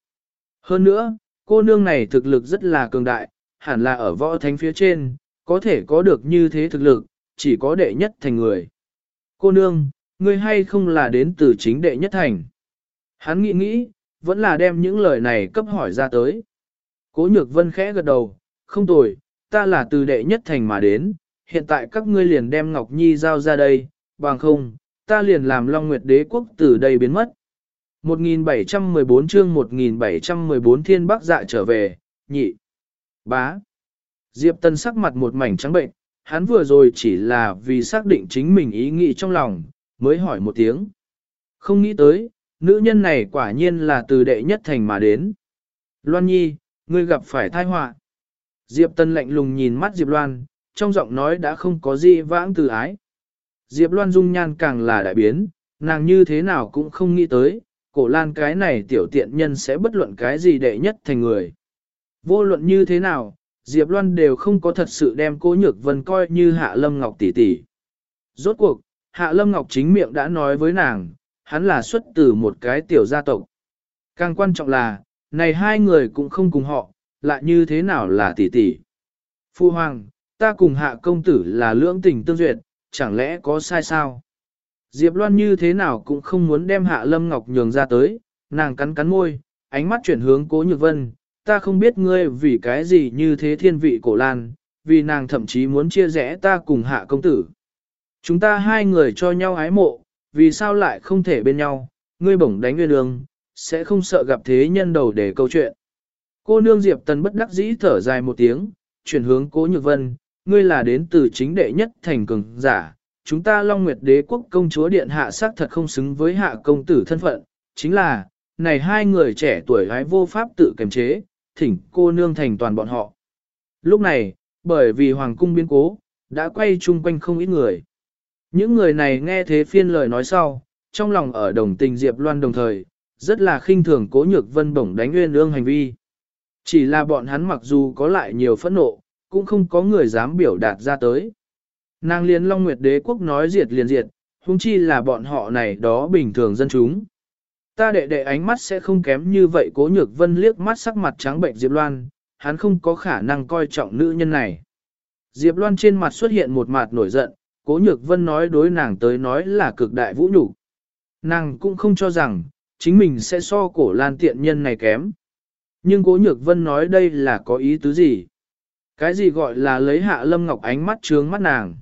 Hơn nữa, cô nương này thực lực rất là cường đại, hẳn là ở võ thánh phía trên, có thể có được như thế thực lực, chỉ có đệ nhất thành người. Cô nương, ngươi hay không là đến từ chính đệ nhất thành? Hắn nghĩ nghĩ, vẫn là đem những lời này cấp hỏi ra tới. Cố nhược vân khẽ gật đầu, không tồi, ta là từ đệ nhất thành mà đến, hiện tại các ngươi liền đem Ngọc Nhi giao ra đây, bằng không, ta liền làm Long Nguyệt đế quốc từ đây biến mất. 1714 chương 1714 thiên bắc dạ trở về, nhị, bá. Diệp Tân sắc mặt một mảnh trắng bệnh, hắn vừa rồi chỉ là vì xác định chính mình ý nghĩ trong lòng, mới hỏi một tiếng. Không nghĩ tới, nữ nhân này quả nhiên là từ đệ nhất thành mà đến. Loan Nhi, ngươi gặp phải tai họa. Diệp Tân lạnh lùng nhìn mắt Diệp Loan, trong giọng nói đã không có gì vãng từ ái. Diệp Loan dung nhan càng là đại biến, nàng như thế nào cũng không nghĩ tới, cổ lan cái này tiểu tiện nhân sẽ bất luận cái gì đệ nhất thành người. Vô luận như thế nào, Diệp Loan đều không có thật sự đem cố nhược vân coi như Hạ Lâm Ngọc tỷ tỷ. Rốt cuộc, Hạ Lâm Ngọc chính miệng đã nói với nàng, hắn là xuất từ một cái tiểu gia tộc. Càng quan trọng là, này hai người cũng không cùng họ, lại như thế nào là tỷ tỷ. Phu Hoàng, ta cùng Hạ Công Tử là lưỡng tình tương duyệt, chẳng lẽ có sai sao? Diệp Loan như thế nào cũng không muốn đem Hạ Lâm Ngọc nhường ra tới, nàng cắn cắn môi, ánh mắt chuyển hướng Cố Nhược Vân, ta không biết ngươi vì cái gì như thế thiên vị cổ lan, vì nàng thậm chí muốn chia rẽ ta cùng Hạ Công Tử. Chúng ta hai người cho nhau ái mộ, vì sao lại không thể bên nhau, ngươi bổng đánh nguyên đường, sẽ không sợ gặp thế nhân đầu để câu chuyện. Cô nương Diệp Tần bất đắc dĩ thở dài một tiếng, chuyển hướng Cố Nhược Vân, ngươi là đến từ chính đệ nhất thành cường giả, chúng ta Long Nguyệt đế quốc công chúa điện hạ sắc thật không xứng với hạ công tử thân phận, chính là, này hai người trẻ tuổi gái vô pháp tự kiềm chế, thỉnh cô nương thành toàn bọn họ. Lúc này, bởi vì hoàng cung biến cố, đã quay chung quanh không ít người. Những người này nghe thế phiên lời nói sau, trong lòng ở đồng tình Diệp Loan đồng thời, rất là khinh thường cố nhược vân bổng đánh nguyên ương hành vi. Chỉ là bọn hắn mặc dù có lại nhiều phẫn nộ, cũng không có người dám biểu đạt ra tới. Nàng liên Long Nguyệt đế quốc nói diệt liền diệt, huống chi là bọn họ này đó bình thường dân chúng. Ta đệ đệ ánh mắt sẽ không kém như vậy cố nhược vân liếc mắt sắc mặt trắng bệnh Diệp Loan, hắn không có khả năng coi trọng nữ nhân này. Diệp Loan trên mặt xuất hiện một mặt nổi giận, cố nhược vân nói đối nàng tới nói là cực đại vũ nhục Nàng cũng không cho rằng, chính mình sẽ so cổ lan tiện nhân này kém. Nhưng cố nhược vân nói đây là có ý tứ gì? Cái gì gọi là lấy hạ lâm ngọc ánh mắt trướng mắt nàng?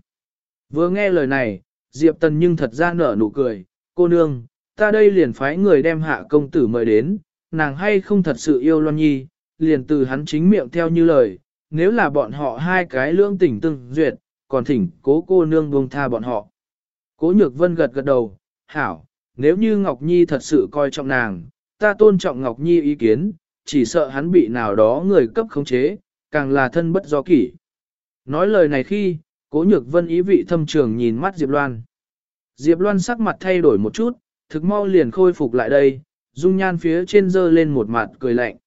Vừa nghe lời này, Diệp Tần nhưng thật ra nở nụ cười, cô nương, ta đây liền phái người đem hạ công tử mời đến, nàng hay không thật sự yêu Loan Nhi, liền từ hắn chính miệng theo như lời, nếu là bọn họ hai cái lương tình tương duyệt, còn thỉnh cố cô nương buông tha bọn họ. Cố nhược vân gật gật đầu, hảo, nếu như Ngọc Nhi thật sự coi trọng nàng, ta tôn trọng Ngọc Nhi ý kiến, chỉ sợ hắn bị nào đó người cấp khống chế, càng là thân bất do kỷ. Nói lời này khi, cố nhược vân ý vị thâm trường nhìn mắt Diệp Loan. Diệp Loan sắc mặt thay đổi một chút, thực mau liền khôi phục lại đây, dung nhan phía trên dơ lên một mặt cười lạnh.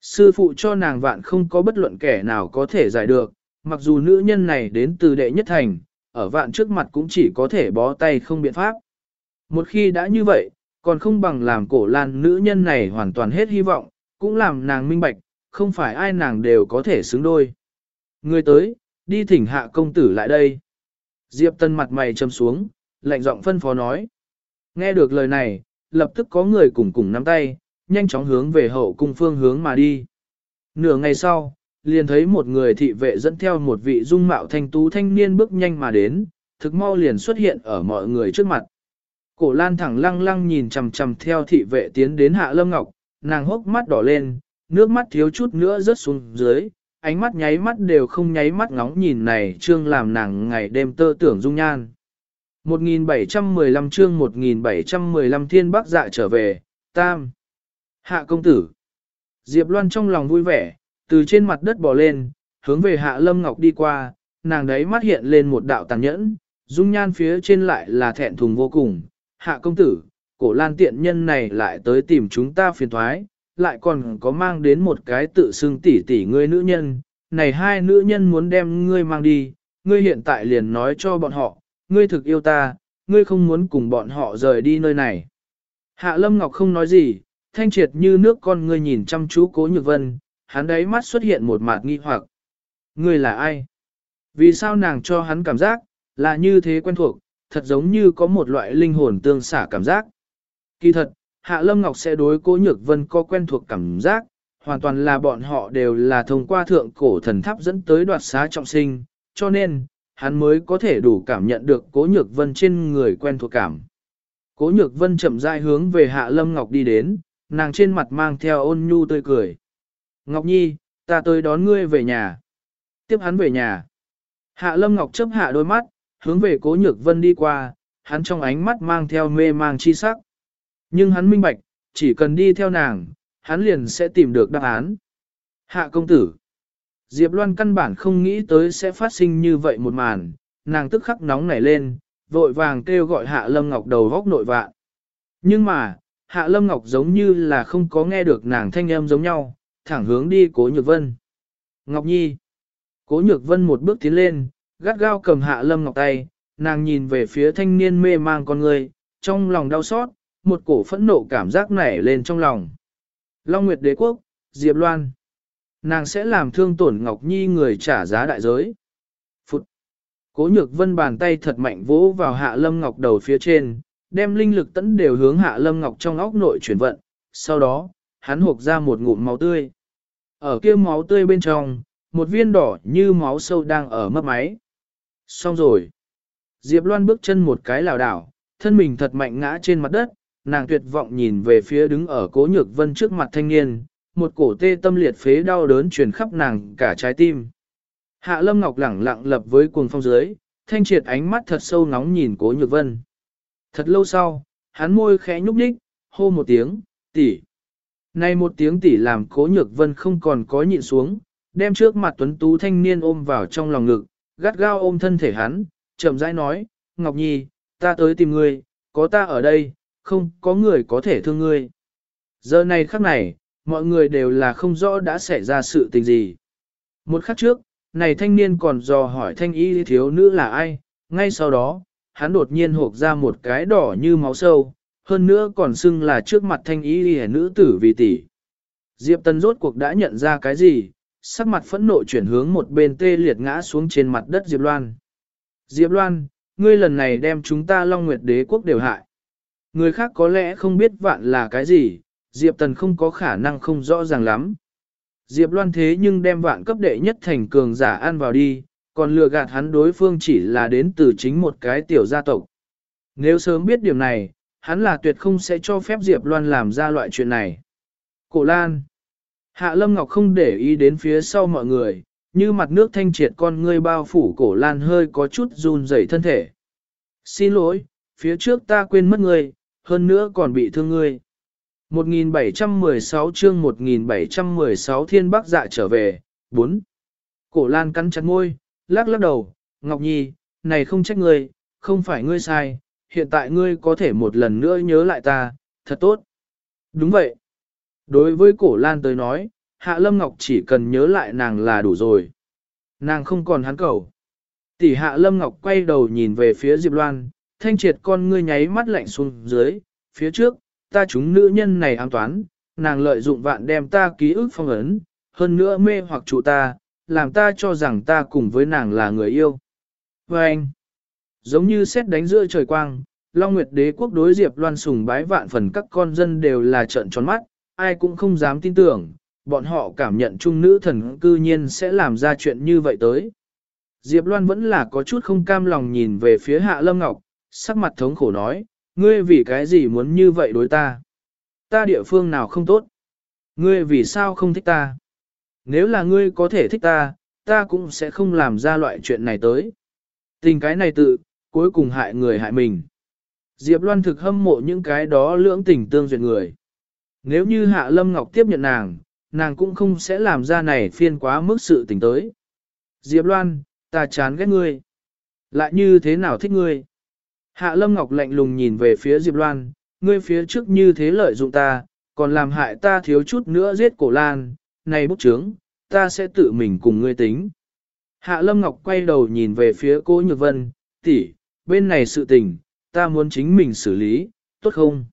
Sư phụ cho nàng vạn không có bất luận kẻ nào có thể giải được, mặc dù nữ nhân này đến từ đệ nhất thành, ở vạn trước mặt cũng chỉ có thể bó tay không biện pháp. Một khi đã như vậy, còn không bằng làm cổ lan nữ nhân này hoàn toàn hết hy vọng, cũng làm nàng minh bạch, không phải ai nàng đều có thể xứng đôi. Người tới, đi thỉnh hạ công tử lại đây. Diệp Tân mặt mày châm xuống, lạnh giọng phân phó nói. Nghe được lời này, lập tức có người cùng cùng nắm tay, nhanh chóng hướng về hậu cung phương hướng mà đi. Nửa ngày sau, liền thấy một người thị vệ dẫn theo một vị dung mạo thanh tú thanh niên bước nhanh mà đến, thực mau liền xuất hiện ở mọi người trước mặt. Cổ lan thẳng lăng lăng nhìn chằm chằm theo thị vệ tiến đến hạ lâm ngọc, nàng hốc mắt đỏ lên, nước mắt thiếu chút nữa rớt xuống dưới, ánh mắt nháy mắt đều không nháy mắt ngóng nhìn này trương làm nàng ngày đêm tơ tưởng dung nhan. 1715 chương 1715 thiên bắc dạ trở về, tam. Hạ công tử. Diệp Loan trong lòng vui vẻ, từ trên mặt đất bò lên, hướng về hạ lâm ngọc đi qua, nàng đấy mắt hiện lên một đạo tàn nhẫn, dung nhan phía trên lại là thẹn thùng vô cùng. Hạ công tử, cổ lan tiện nhân này lại tới tìm chúng ta phiền thoái, lại còn có mang đến một cái tự xưng tỷ tỷ ngươi nữ nhân, này hai nữ nhân muốn đem ngươi mang đi, ngươi hiện tại liền nói cho bọn họ, ngươi thực yêu ta, ngươi không muốn cùng bọn họ rời đi nơi này. Hạ Lâm Ngọc không nói gì, thanh triệt như nước con ngươi nhìn chăm chú cố nhược vân, hắn đấy mắt xuất hiện một mạt nghi hoặc. người là ai? Vì sao nàng cho hắn cảm giác, là như thế quen thuộc, thật giống như có một loại linh hồn tương xả cảm giác. Kỳ thật, Hạ Lâm Ngọc sẽ đối cố nhược vân có quen thuộc cảm giác, hoàn toàn là bọn họ đều là thông qua thượng cổ thần tháp dẫn tới đoạt xá trọng sinh, cho nên, hắn mới có thể đủ cảm nhận được cố nhược vân trên người quen thuộc cảm. Cố nhược vân chậm rãi hướng về hạ lâm ngọc đi đến, nàng trên mặt mang theo ôn nhu tươi cười. Ngọc Nhi, ta tới đón ngươi về nhà. Tiếp hắn về nhà. Hạ lâm ngọc chấp hạ đôi mắt, hướng về cố nhược vân đi qua, hắn trong ánh mắt mang theo mê mang chi sắc. Nhưng hắn minh bạch, chỉ cần đi theo nàng, hắn liền sẽ tìm được đáp án. Hạ công tử. Diệp Loan căn bản không nghĩ tới sẽ phát sinh như vậy một màn, nàng tức khắc nóng nảy lên, vội vàng kêu gọi Hạ Lâm Ngọc đầu góc nội vạn. Nhưng mà, Hạ Lâm Ngọc giống như là không có nghe được nàng thanh âm giống nhau, thẳng hướng đi Cố Nhược Vân. Ngọc Nhi. Cố Nhược Vân một bước tiến lên, gắt gao cầm Hạ Lâm Ngọc tay, nàng nhìn về phía thanh niên mê mang con người, trong lòng đau xót, một cổ phẫn nộ cảm giác nảy lên trong lòng. Long Nguyệt Đế Quốc, Diệp Loan. Nàng sẽ làm thương tổn Ngọc Nhi người trả giá đại giới. Phụt. Cố nhược vân bàn tay thật mạnh vỗ vào hạ lâm ngọc đầu phía trên, đem linh lực tẫn đều hướng hạ lâm ngọc trong óc nội chuyển vận. Sau đó, hắn hộp ra một ngụm máu tươi. Ở kia máu tươi bên trong, một viên đỏ như máu sâu đang ở mấp máy. Xong rồi. Diệp Loan bước chân một cái lảo đảo, thân mình thật mạnh ngã trên mặt đất, nàng tuyệt vọng nhìn về phía đứng ở cố nhược vân trước mặt thanh niên, một cổ tê tâm liệt phế đau đớn truyền khắp nàng cả trái tim. Hạ Lâm Ngọc lẳng lặng lập với cuồng phong dưới, thanh triệt ánh mắt thật sâu nóng nhìn cố nhược vân. Thật lâu sau, hắn môi khẽ nhúc nhích, hô một tiếng, tỷ. Nay một tiếng tỉ làm cố nhược vân không còn có nhịn xuống, đem trước mặt tuấn tú thanh niên ôm vào trong lòng ngực, gắt gao ôm thân thể hắn, chậm rãi nói, Ngọc Nhi, ta tới tìm ngươi, có ta ở đây, không có người có thể thương ngươi. Giờ này khắc này, mọi người đều là không rõ đã xảy ra sự tình gì. Một khắc trước, này thanh niên còn dò hỏi thanh y thiếu nữ là ai, ngay sau đó, hắn đột nhiên hộp ra một cái đỏ như máu sâu, hơn nữa còn xưng là trước mặt thanh ý hề nữ tử vì tỷ. Diệp Tân rốt cuộc đã nhận ra cái gì, sắc mặt phẫn nộ chuyển hướng một bên tê liệt ngã xuống trên mặt đất Diệp Loan. Diệp Loan, ngươi lần này đem chúng ta Long Nguyệt đế quốc đều hại. Người khác có lẽ không biết vạn là cái gì, Diệp Tần không có khả năng không rõ ràng lắm. Diệp Loan thế nhưng đem vạn cấp đệ nhất thành cường giả ăn vào đi, còn lừa gạt hắn đối phương chỉ là đến từ chính một cái tiểu gia tộc. Nếu sớm biết điểm này, hắn là tuyệt không sẽ cho phép Diệp Loan làm ra loại chuyện này. Cổ Lan Hạ Lâm Ngọc không để ý đến phía sau mọi người, như mặt nước thanh triệt con ngươi bao phủ cổ Lan hơi có chút run rẩy thân thể. Xin lỗi, phía trước ta quên mất ngươi, hơn nữa còn bị thương ngươi. 1716 chương 1716 thiên bắc dạ trở về, 4. Cổ lan cắn chặt môi, lắc lắc đầu, Ngọc Nhi, này không trách ngươi, không phải ngươi sai, hiện tại ngươi có thể một lần nữa nhớ lại ta, thật tốt. Đúng vậy. Đối với cổ lan tới nói, Hạ Lâm Ngọc chỉ cần nhớ lại nàng là đủ rồi. Nàng không còn hắn cầu. Tỷ Hạ Lâm Ngọc quay đầu nhìn về phía Diệp Loan, thanh triệt con ngươi nháy mắt lạnh xuống dưới, phía trước, ta chúng nữ nhân này an toán, nàng lợi dụng vạn đem ta ký ức phong ấn, hơn nữa mê hoặc chủ ta, làm ta cho rằng ta cùng với nàng là người yêu. Và anh, giống như xét đánh giữa trời quang, Long Nguyệt đế quốc đối Diệp Loan sùng bái vạn phần các con dân đều là trợn tròn mắt, ai cũng không dám tin tưởng, bọn họ cảm nhận trung nữ thần cư nhiên sẽ làm ra chuyện như vậy tới. Diệp Loan vẫn là có chút không cam lòng nhìn về phía Hạ Lâm Ngọc, sắc mặt thống khổ nói, Ngươi vì cái gì muốn như vậy đối ta? Ta địa phương nào không tốt? Ngươi vì sao không thích ta? Nếu là ngươi có thể thích ta, ta cũng sẽ không làm ra loại chuyện này tới. Tình cái này tự, cuối cùng hại người hại mình. Diệp Loan thực hâm mộ những cái đó lưỡng tình tương duyệt người. Nếu như Hạ Lâm Ngọc tiếp nhận nàng, nàng cũng không sẽ làm ra này phiên quá mức sự tình tới. Diệp Loan, ta chán ghét ngươi. Lại như thế nào thích ngươi? Hạ Lâm Ngọc lạnh lùng nhìn về phía Diệp Loan, ngươi phía trước như thế lợi dụng ta, còn làm hại ta thiếu chút nữa giết cổ lan, này bút trướng, ta sẽ tự mình cùng ngươi tính. Hạ Lâm Ngọc quay đầu nhìn về phía cô Nhược Vân, tỷ, bên này sự tình, ta muốn chính mình xử lý, tốt không?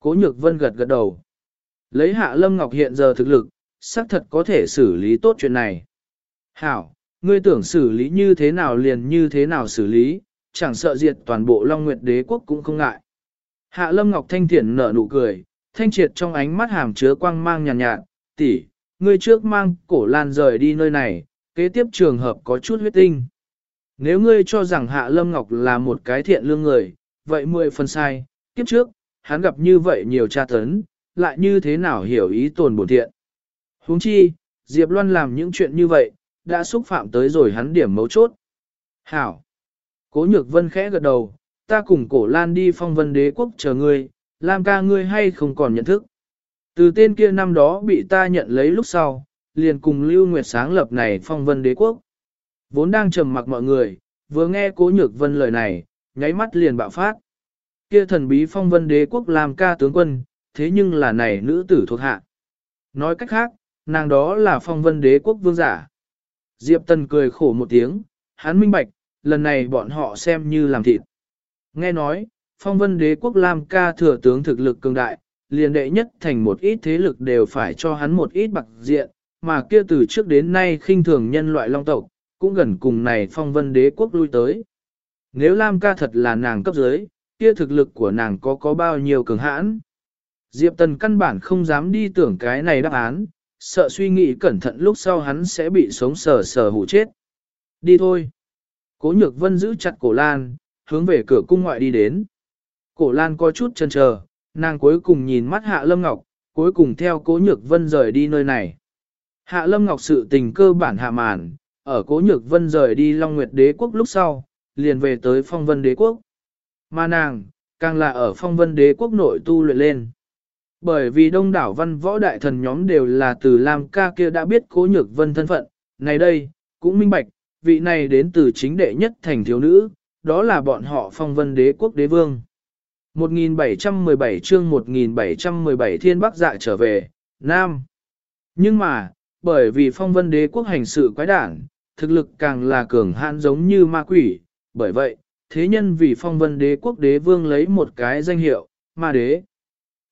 Cố Nhược Vân gật gật đầu. Lấy Hạ Lâm Ngọc hiện giờ thực lực, xác thật có thể xử lý tốt chuyện này. Hảo, ngươi tưởng xử lý như thế nào liền như thế nào xử lý, chẳng sợ diệt toàn bộ Long Nguyệt đế quốc cũng không ngại. Hạ Lâm Ngọc Thanh Thiển nở nụ cười, thanh triệt trong ánh mắt hàm chứa quang mang nhàn nhạt, nhạt, tỷ, ngươi trước mang cổ lan rời đi nơi này, kế tiếp trường hợp có chút huyết tinh. Nếu ngươi cho rằng Hạ Lâm Ngọc là một cái thiện lương người, vậy mười phần sai, kiếp trước, hắn gặp như vậy nhiều tra tấn, lại như thế nào hiểu ý tồn bổn thiện. huống chi, Diệp Loan làm những chuyện như vậy, đã xúc phạm tới rồi hắn điểm mấu chốt. Hảo! Cố nhược vân khẽ gật đầu, ta cùng cổ lan đi phong vân đế quốc chờ ngươi, làm ca ngươi hay không còn nhận thức. Từ tên kia năm đó bị ta nhận lấy lúc sau, liền cùng Lưu Nguyệt sáng lập này phong vân đế quốc. Vốn đang trầm mặc mọi người, vừa nghe cố nhược vân lời này, nháy mắt liền bạo phát. Kia thần bí phong vân đế quốc làm ca tướng quân, thế nhưng là này nữ tử thuộc hạ. Nói cách khác, nàng đó là phong vân đế quốc vương giả. Diệp Tần cười khổ một tiếng, hắn minh bạch, lần này bọn họ xem như làm thịt. Nghe nói, phong vân đế quốc Lam ca thừa tướng thực lực cường đại, liền đệ nhất thành một ít thế lực đều phải cho hắn một ít bạc diện, mà kia từ trước đến nay khinh thường nhân loại long tộc, cũng gần cùng này phong vân đế quốc lui tới. Nếu Lam ca thật là nàng cấp dưới, kia thực lực của nàng có có bao nhiêu cường hãn. Diệp Tần căn bản không dám đi tưởng cái này đáp án, sợ suy nghĩ cẩn thận lúc sau hắn sẽ bị sống sờ sờ hủ chết. Đi thôi. Cố nhược vân giữ chặt cổ lan, hướng về cửa cung ngoại đi đến. Cổ lan có chút chần chờ, nàng cuối cùng nhìn mắt hạ lâm ngọc, cuối cùng theo cố nhược vân rời đi nơi này. Hạ lâm ngọc sự tình cơ bản hạ màn, ở cố nhược vân rời đi Long Nguyệt đế quốc lúc sau, liền về tới phong vân đế quốc. Mà nàng, càng là ở phong vân đế quốc nội tu luyện lên. Bởi vì đông đảo văn võ đại thần nhóm đều là từ Lam ca kia đã biết cố nhược vân thân phận, này đây, cũng minh bạch, vị này đến từ chính đệ nhất thành thiếu nữ, đó là bọn họ phong vân đế quốc đế vương. 1717 chương 1717 thiên bắc dạ trở về, Nam. Nhưng mà, bởi vì phong vân đế quốc hành sự quái đản, thực lực càng là cường hãn giống như ma quỷ, bởi vậy, thế nhân vì phong vân đế quốc đế vương lấy một cái danh hiệu, ma đế.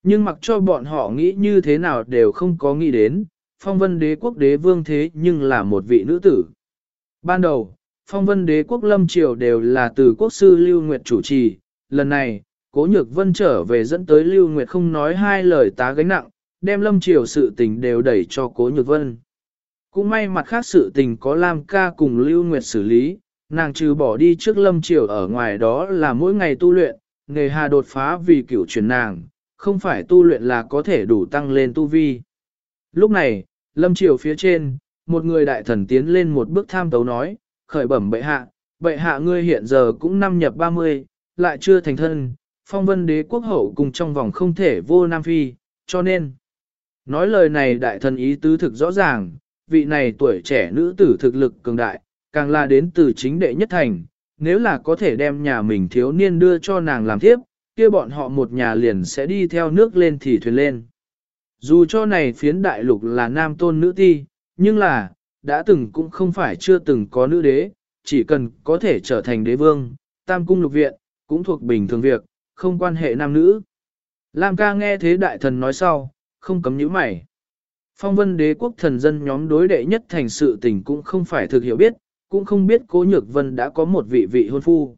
Nhưng mặc cho bọn họ nghĩ như thế nào đều không có nghĩ đến, phong vân đế quốc đế vương thế nhưng là một vị nữ tử. Ban đầu, phong vân đế quốc lâm triều đều là từ quốc sư Lưu Nguyệt chủ trì, lần này, cố nhược vân trở về dẫn tới Lưu Nguyệt không nói hai lời tá gánh nặng, đem lâm triều sự tình đều đẩy cho cố nhược vân. Cũng may mặt khác sự tình có Lam ca cùng Lưu Nguyệt xử lý, nàng trừ bỏ đi trước lâm triều ở ngoài đó là mỗi ngày tu luyện, nghề hà đột phá vì cửu chuyển nàng, không phải tu luyện là có thể đủ tăng lên tu vi. Lúc này, lâm triều phía trên, một người đại thần tiến lên một bước tham tấu nói, khởi bẩm bệ hạ, bệ hạ ngươi hiện giờ cũng năm nhập 30, lại chưa thành thân, phong vân đế quốc hậu cùng trong vòng không thể vô Nam Phi, cho nên. Nói lời này đại thần ý tứ thực rõ ràng, vị này tuổi trẻ nữ tử thực lực cường đại, càng là đến từ chính đệ nhất thành, nếu là có thể đem nhà mình thiếu niên đưa cho nàng làm tiếp, kia bọn họ một nhà liền sẽ đi theo nước lên thì thuyền lên. Dù cho này phiến đại lục là nam tôn nữ ti, nhưng là, đã từng cũng không phải chưa từng có nữ đế, chỉ cần có thể trở thành đế vương, tam cung lục viện, cũng thuộc bình thường việc, không quan hệ nam nữ. Lam ca nghe thế đại thần nói sau, không cấm nhíu mày. Phong vân đế quốc thần dân nhóm đối đệ nhất thành sự tình cũng không phải thực hiểu biết, cũng không biết cố nhược vân đã có một vị vị hôn phu.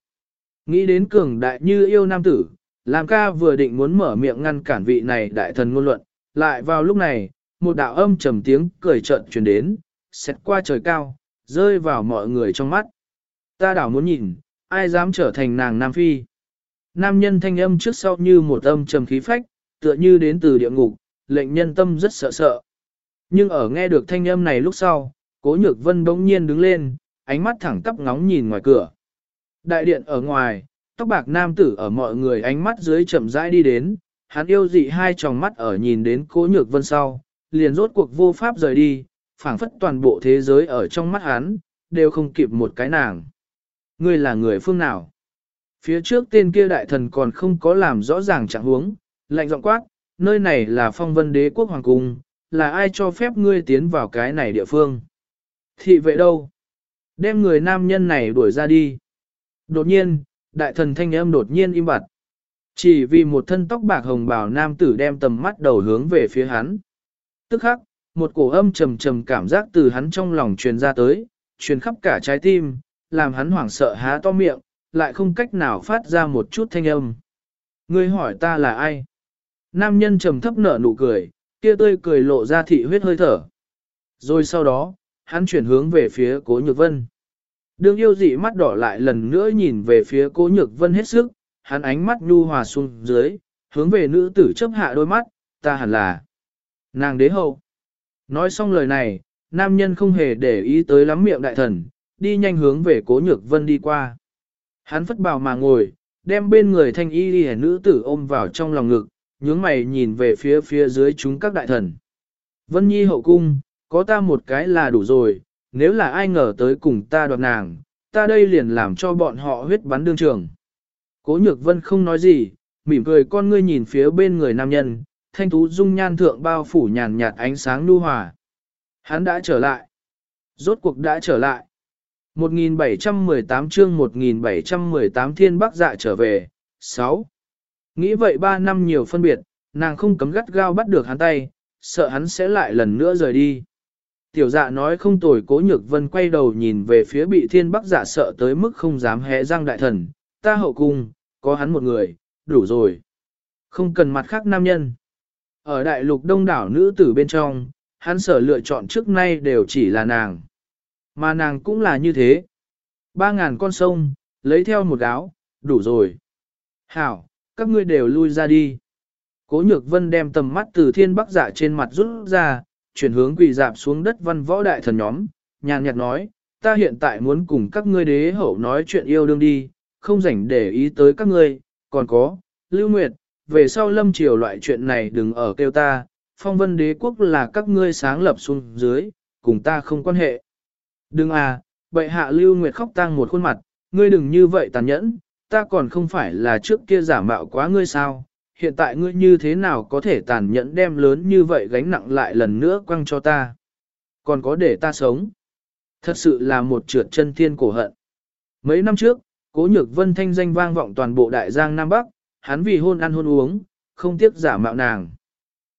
Nghĩ đến cường đại như yêu nam tử, làm ca vừa định muốn mở miệng ngăn cản vị này đại thần ngôn luận, lại vào lúc này, một đạo âm trầm tiếng cười trận truyền đến, xét qua trời cao, rơi vào mọi người trong mắt. Ta đảo muốn nhìn, ai dám trở thành nàng Nam Phi. Nam nhân thanh âm trước sau như một âm trầm khí phách, tựa như đến từ địa ngục, lệnh nhân tâm rất sợ sợ. Nhưng ở nghe được thanh âm này lúc sau, cố nhược vân bỗng nhiên đứng lên, ánh mắt thẳng tắp ngóng nhìn ngoài cửa. Đại điện ở ngoài, tóc bạc nam tử ở mọi người ánh mắt dưới chậm rãi đi đến, hắn yêu dị hai tròng mắt ở nhìn đến cố nhược vân sau, liền rốt cuộc vô pháp rời đi, phảng phất toàn bộ thế giới ở trong mắt hắn, đều không kịp một cái nàng. Ngươi là người phương nào? Phía trước tên kia đại thần còn không có làm rõ ràng trạng huống, lạnh giọng quát, nơi này là phong vân đế quốc hoàng cung, là ai cho phép ngươi tiến vào cái này địa phương? Thị vệ đâu? Đem người nam nhân này đuổi ra đi. Đột nhiên, đại thần thanh âm đột nhiên im bặt. Chỉ vì một thân tóc bạc hồng bào nam tử đem tầm mắt đầu hướng về phía hắn. Tức khắc, một cổ âm trầm trầm cảm giác từ hắn trong lòng truyền ra tới, truyền khắp cả trái tim, làm hắn hoảng sợ há to miệng, lại không cách nào phát ra một chút thanh âm. Ngươi hỏi ta là ai? Nam nhân trầm thấp nở nụ cười, kia tươi cười lộ ra thị huyết hơi thở. Rồi sau đó, hắn chuyển hướng về phía cố nhược vân. đường yêu dị mắt đỏ lại lần nữa nhìn về phía cố nhược vân hết sức, hắn ánh mắt nhu hòa xuống dưới, hướng về nữ tử chấp hạ đôi mắt, ta hẳn là nàng đế hậu. Nói xong lời này, nam nhân không hề để ý tới lắm miệng đại thần, đi nhanh hướng về cố nhược vân đi qua. Hắn phất bào mà ngồi, đem bên người thanh y đi nữ tử ôm vào trong lòng ngực, nhướng mày nhìn về phía phía dưới chúng các đại thần. Vân Nhi hậu cung, có ta một cái là đủ rồi, nếu là ai ngờ tới cùng ta đoạt nàng, ta đây liền làm cho bọn họ huyết bắn đương trường. Cố nhược vân không nói gì, mỉm cười con ngươi nhìn phía bên người nam nhân, thanh tú dung nhan thượng bao phủ nhàn nhạt ánh sáng nu hòa. Hắn đã trở lại. Rốt cuộc đã trở lại. 1718 chương 1718 thiên bắc dạ trở về. 6. Nghĩ vậy 3 năm nhiều phân biệt, nàng không cấm gắt gao bắt được hắn tay, sợ hắn sẽ lại lần nữa rời đi. Tiểu dạ nói không tồi cố nhược vân quay đầu nhìn về phía bị thiên bắc giả sợ tới mức không dám hé răng đại thần, ta hậu cung, có hắn một người, đủ rồi. Không cần mặt khác nam nhân. Ở đại lục đông đảo nữ tử bên trong, hắn sở lựa chọn trước nay đều chỉ là nàng. Mà nàng cũng là như thế. Ba ngàn con sông, lấy theo một áo, đủ rồi. Hảo, các ngươi đều lui ra đi. Cố nhược vân đem tầm mắt từ thiên bắc giả trên mặt rút ra, chuyển hướng quỳ dạp xuống đất văn võ đại thần nhóm, nhàn nhạt nói, ta hiện tại muốn cùng các ngươi đế hậu nói chuyện yêu đương đi, không rảnh để ý tới các ngươi, còn có, Lưu Nguyệt, về sau lâm triều loại chuyện này đừng ở kêu ta, phong vân đế quốc là các ngươi sáng lập xuống dưới, cùng ta không quan hệ. Đừng à, bệ hạ Lưu Nguyệt khóc tang một khuôn mặt, ngươi đừng như vậy tàn nhẫn, ta còn không phải là trước kia giả mạo quá ngươi sao, hiện tại ngươi như thế nào có thể tàn nhẫn đem lớn như vậy gánh nặng lại lần nữa quăng cho ta. Còn có để ta sống. Thật sự là một trượt chân thiên cổ hận. Mấy năm trước, Cố Nhược Vân thanh danh vang vọng toàn bộ Đại Giang Nam Bắc, hắn vì hôn ăn hôn uống, không tiếc giả mạo nàng.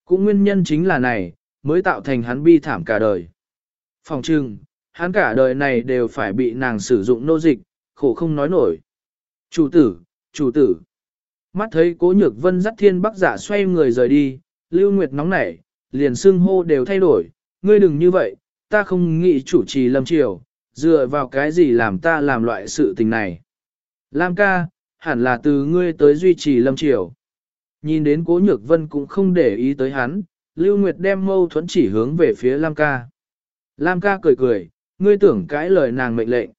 Cũng nguyên nhân chính là này, mới tạo thành hắn bi thảm cả đời. Phòng trừng, hắn cả đời này đều phải bị nàng sử dụng nô dịch, khổ không nói nổi. Chủ tử, chủ tử. Mắt thấy cố nhược vân dắt thiên bắc giả xoay người rời đi, lưu nguyệt nóng nảy, liền xưng hô đều thay đổi, ngươi đừng như vậy, ta không nghĩ chủ trì lâm triều, dựa vào cái gì làm ta làm loại sự tình này. Lam ca, hẳn là từ ngươi tới duy trì lâm triều. Nhìn đến cố nhược vân cũng không để ý tới hắn, Lưu Nguyệt đem mâu thuẫn chỉ hướng về phía Lam ca. Lam ca cười cười, ngươi tưởng cái lời nàng mệnh lệnh.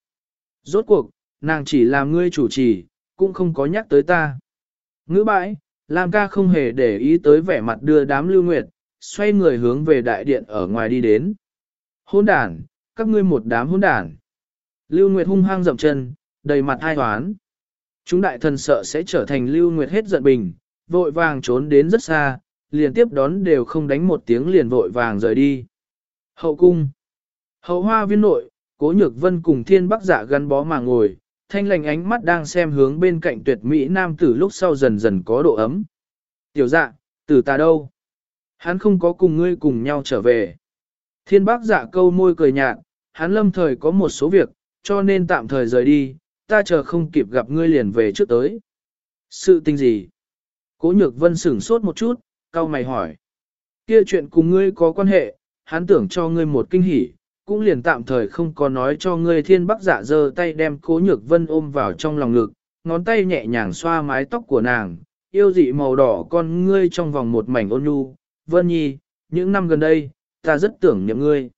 Rốt cuộc, nàng chỉ làm ngươi chủ trì, cũng không có nhắc tới ta. Ngữ bãi, Lam ca không hề để ý tới vẻ mặt đưa đám Lưu Nguyệt, xoay người hướng về đại điện ở ngoài đi đến. Hôn đàn, các ngươi một đám hôn đàn. Lưu Nguyệt hung hăng dậm chân, đầy mặt hai hoán. Chúng đại thần sợ sẽ trở thành Lưu Nguyệt hết giận bình, vội vàng trốn đến rất xa, liền tiếp đón đều không đánh một tiếng liền vội vàng rời đi. Hậu cung Hậu hoa viên nội, cố nhược vân cùng thiên bắc giả gắn bó mà ngồi, thanh lành ánh mắt đang xem hướng bên cạnh tuyệt mỹ nam tử lúc sau dần dần có độ ấm. Tiểu dạ, tử ta đâu? Hắn không có cùng ngươi cùng nhau trở về. Thiên bác dạ câu môi cười nhạt, hắn lâm thời có một số việc, cho nên tạm thời rời đi, ta chờ không kịp gặp ngươi liền về trước tới. Sự tình gì? Cố nhược vân sửng sốt một chút, cao mày hỏi. Kia chuyện cùng ngươi có quan hệ, hắn tưởng cho ngươi một kinh hỉ, cũng liền tạm thời không có nói cho ngươi thiên bắc giả giơ tay đem cố nhược vân ôm vào trong lòng ngực, ngón tay nhẹ nhàng xoa mái tóc của nàng, yêu dị màu đỏ con ngươi trong vòng một mảnh ôn nhu, vân nhi, những năm gần đây, ta rất tưởng niệm ngươi.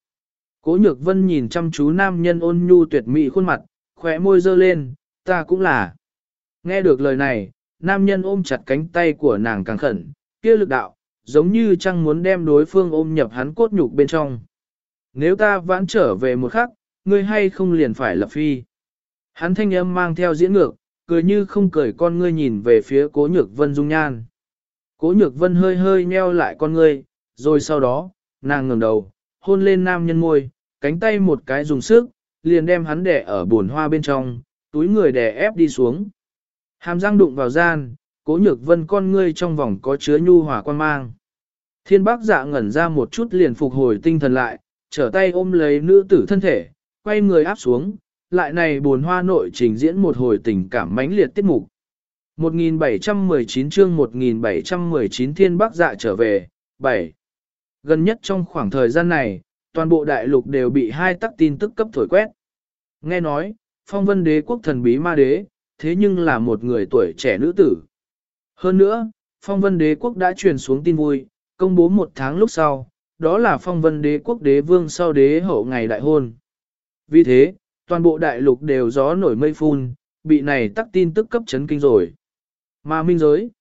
Cố nhược vân nhìn chăm chú nam nhân ôn nhu tuyệt mỹ khuôn mặt, khóe môi dơ lên, ta cũng là. Nghe được lời này, nam nhân ôm chặt cánh tay của nàng càng khẩn, kia lực đạo, giống như chăng muốn đem đối phương ôm nhập hắn cốt nhục bên trong. Nếu ta vãn trở về một khắc, ngươi hay không liền phải lập phi. Hắn thanh âm mang theo diễn ngược, cười như không cười con ngươi nhìn về phía cố nhược vân dung nhan. Cố nhược vân hơi hơi nheo lại con ngươi, rồi sau đó, nàng ngẩng đầu, hôn lên nam nhân môi, cánh tay một cái dùng sức, liền đem hắn đẻ ở buồn hoa bên trong, túi người đè ép đi xuống. Hàm răng đụng vào gian, cố nhược vân con ngươi trong vòng có chứa nhu hòa quan mang. Thiên bác dạ ngẩn ra một chút liền phục hồi tinh thần lại, trở tay ôm lấy nữ tử thân thể, quay người áp xuống, lại này buồn hoa nội trình diễn một hồi tình cảm mãnh liệt tiết mục. 1719 chương 1719 thiên bác dạ trở về, 7. Gần nhất trong khoảng thời gian này, toàn bộ đại lục đều bị hai tắc tin tức cấp thổi quét. Nghe nói, phong vân đế quốc thần bí ma đế, thế nhưng là một người tuổi trẻ nữ tử. Hơn nữa, phong vân đế quốc đã truyền xuống tin vui, công bố một tháng lúc sau, đó là phong vân đế quốc đế vương sau đế hậu ngày đại hôn. Vì thế, toàn bộ đại lục đều gió nổi mây phun, bị này tắc tin tức cấp chấn kinh rồi. Mà minh giới,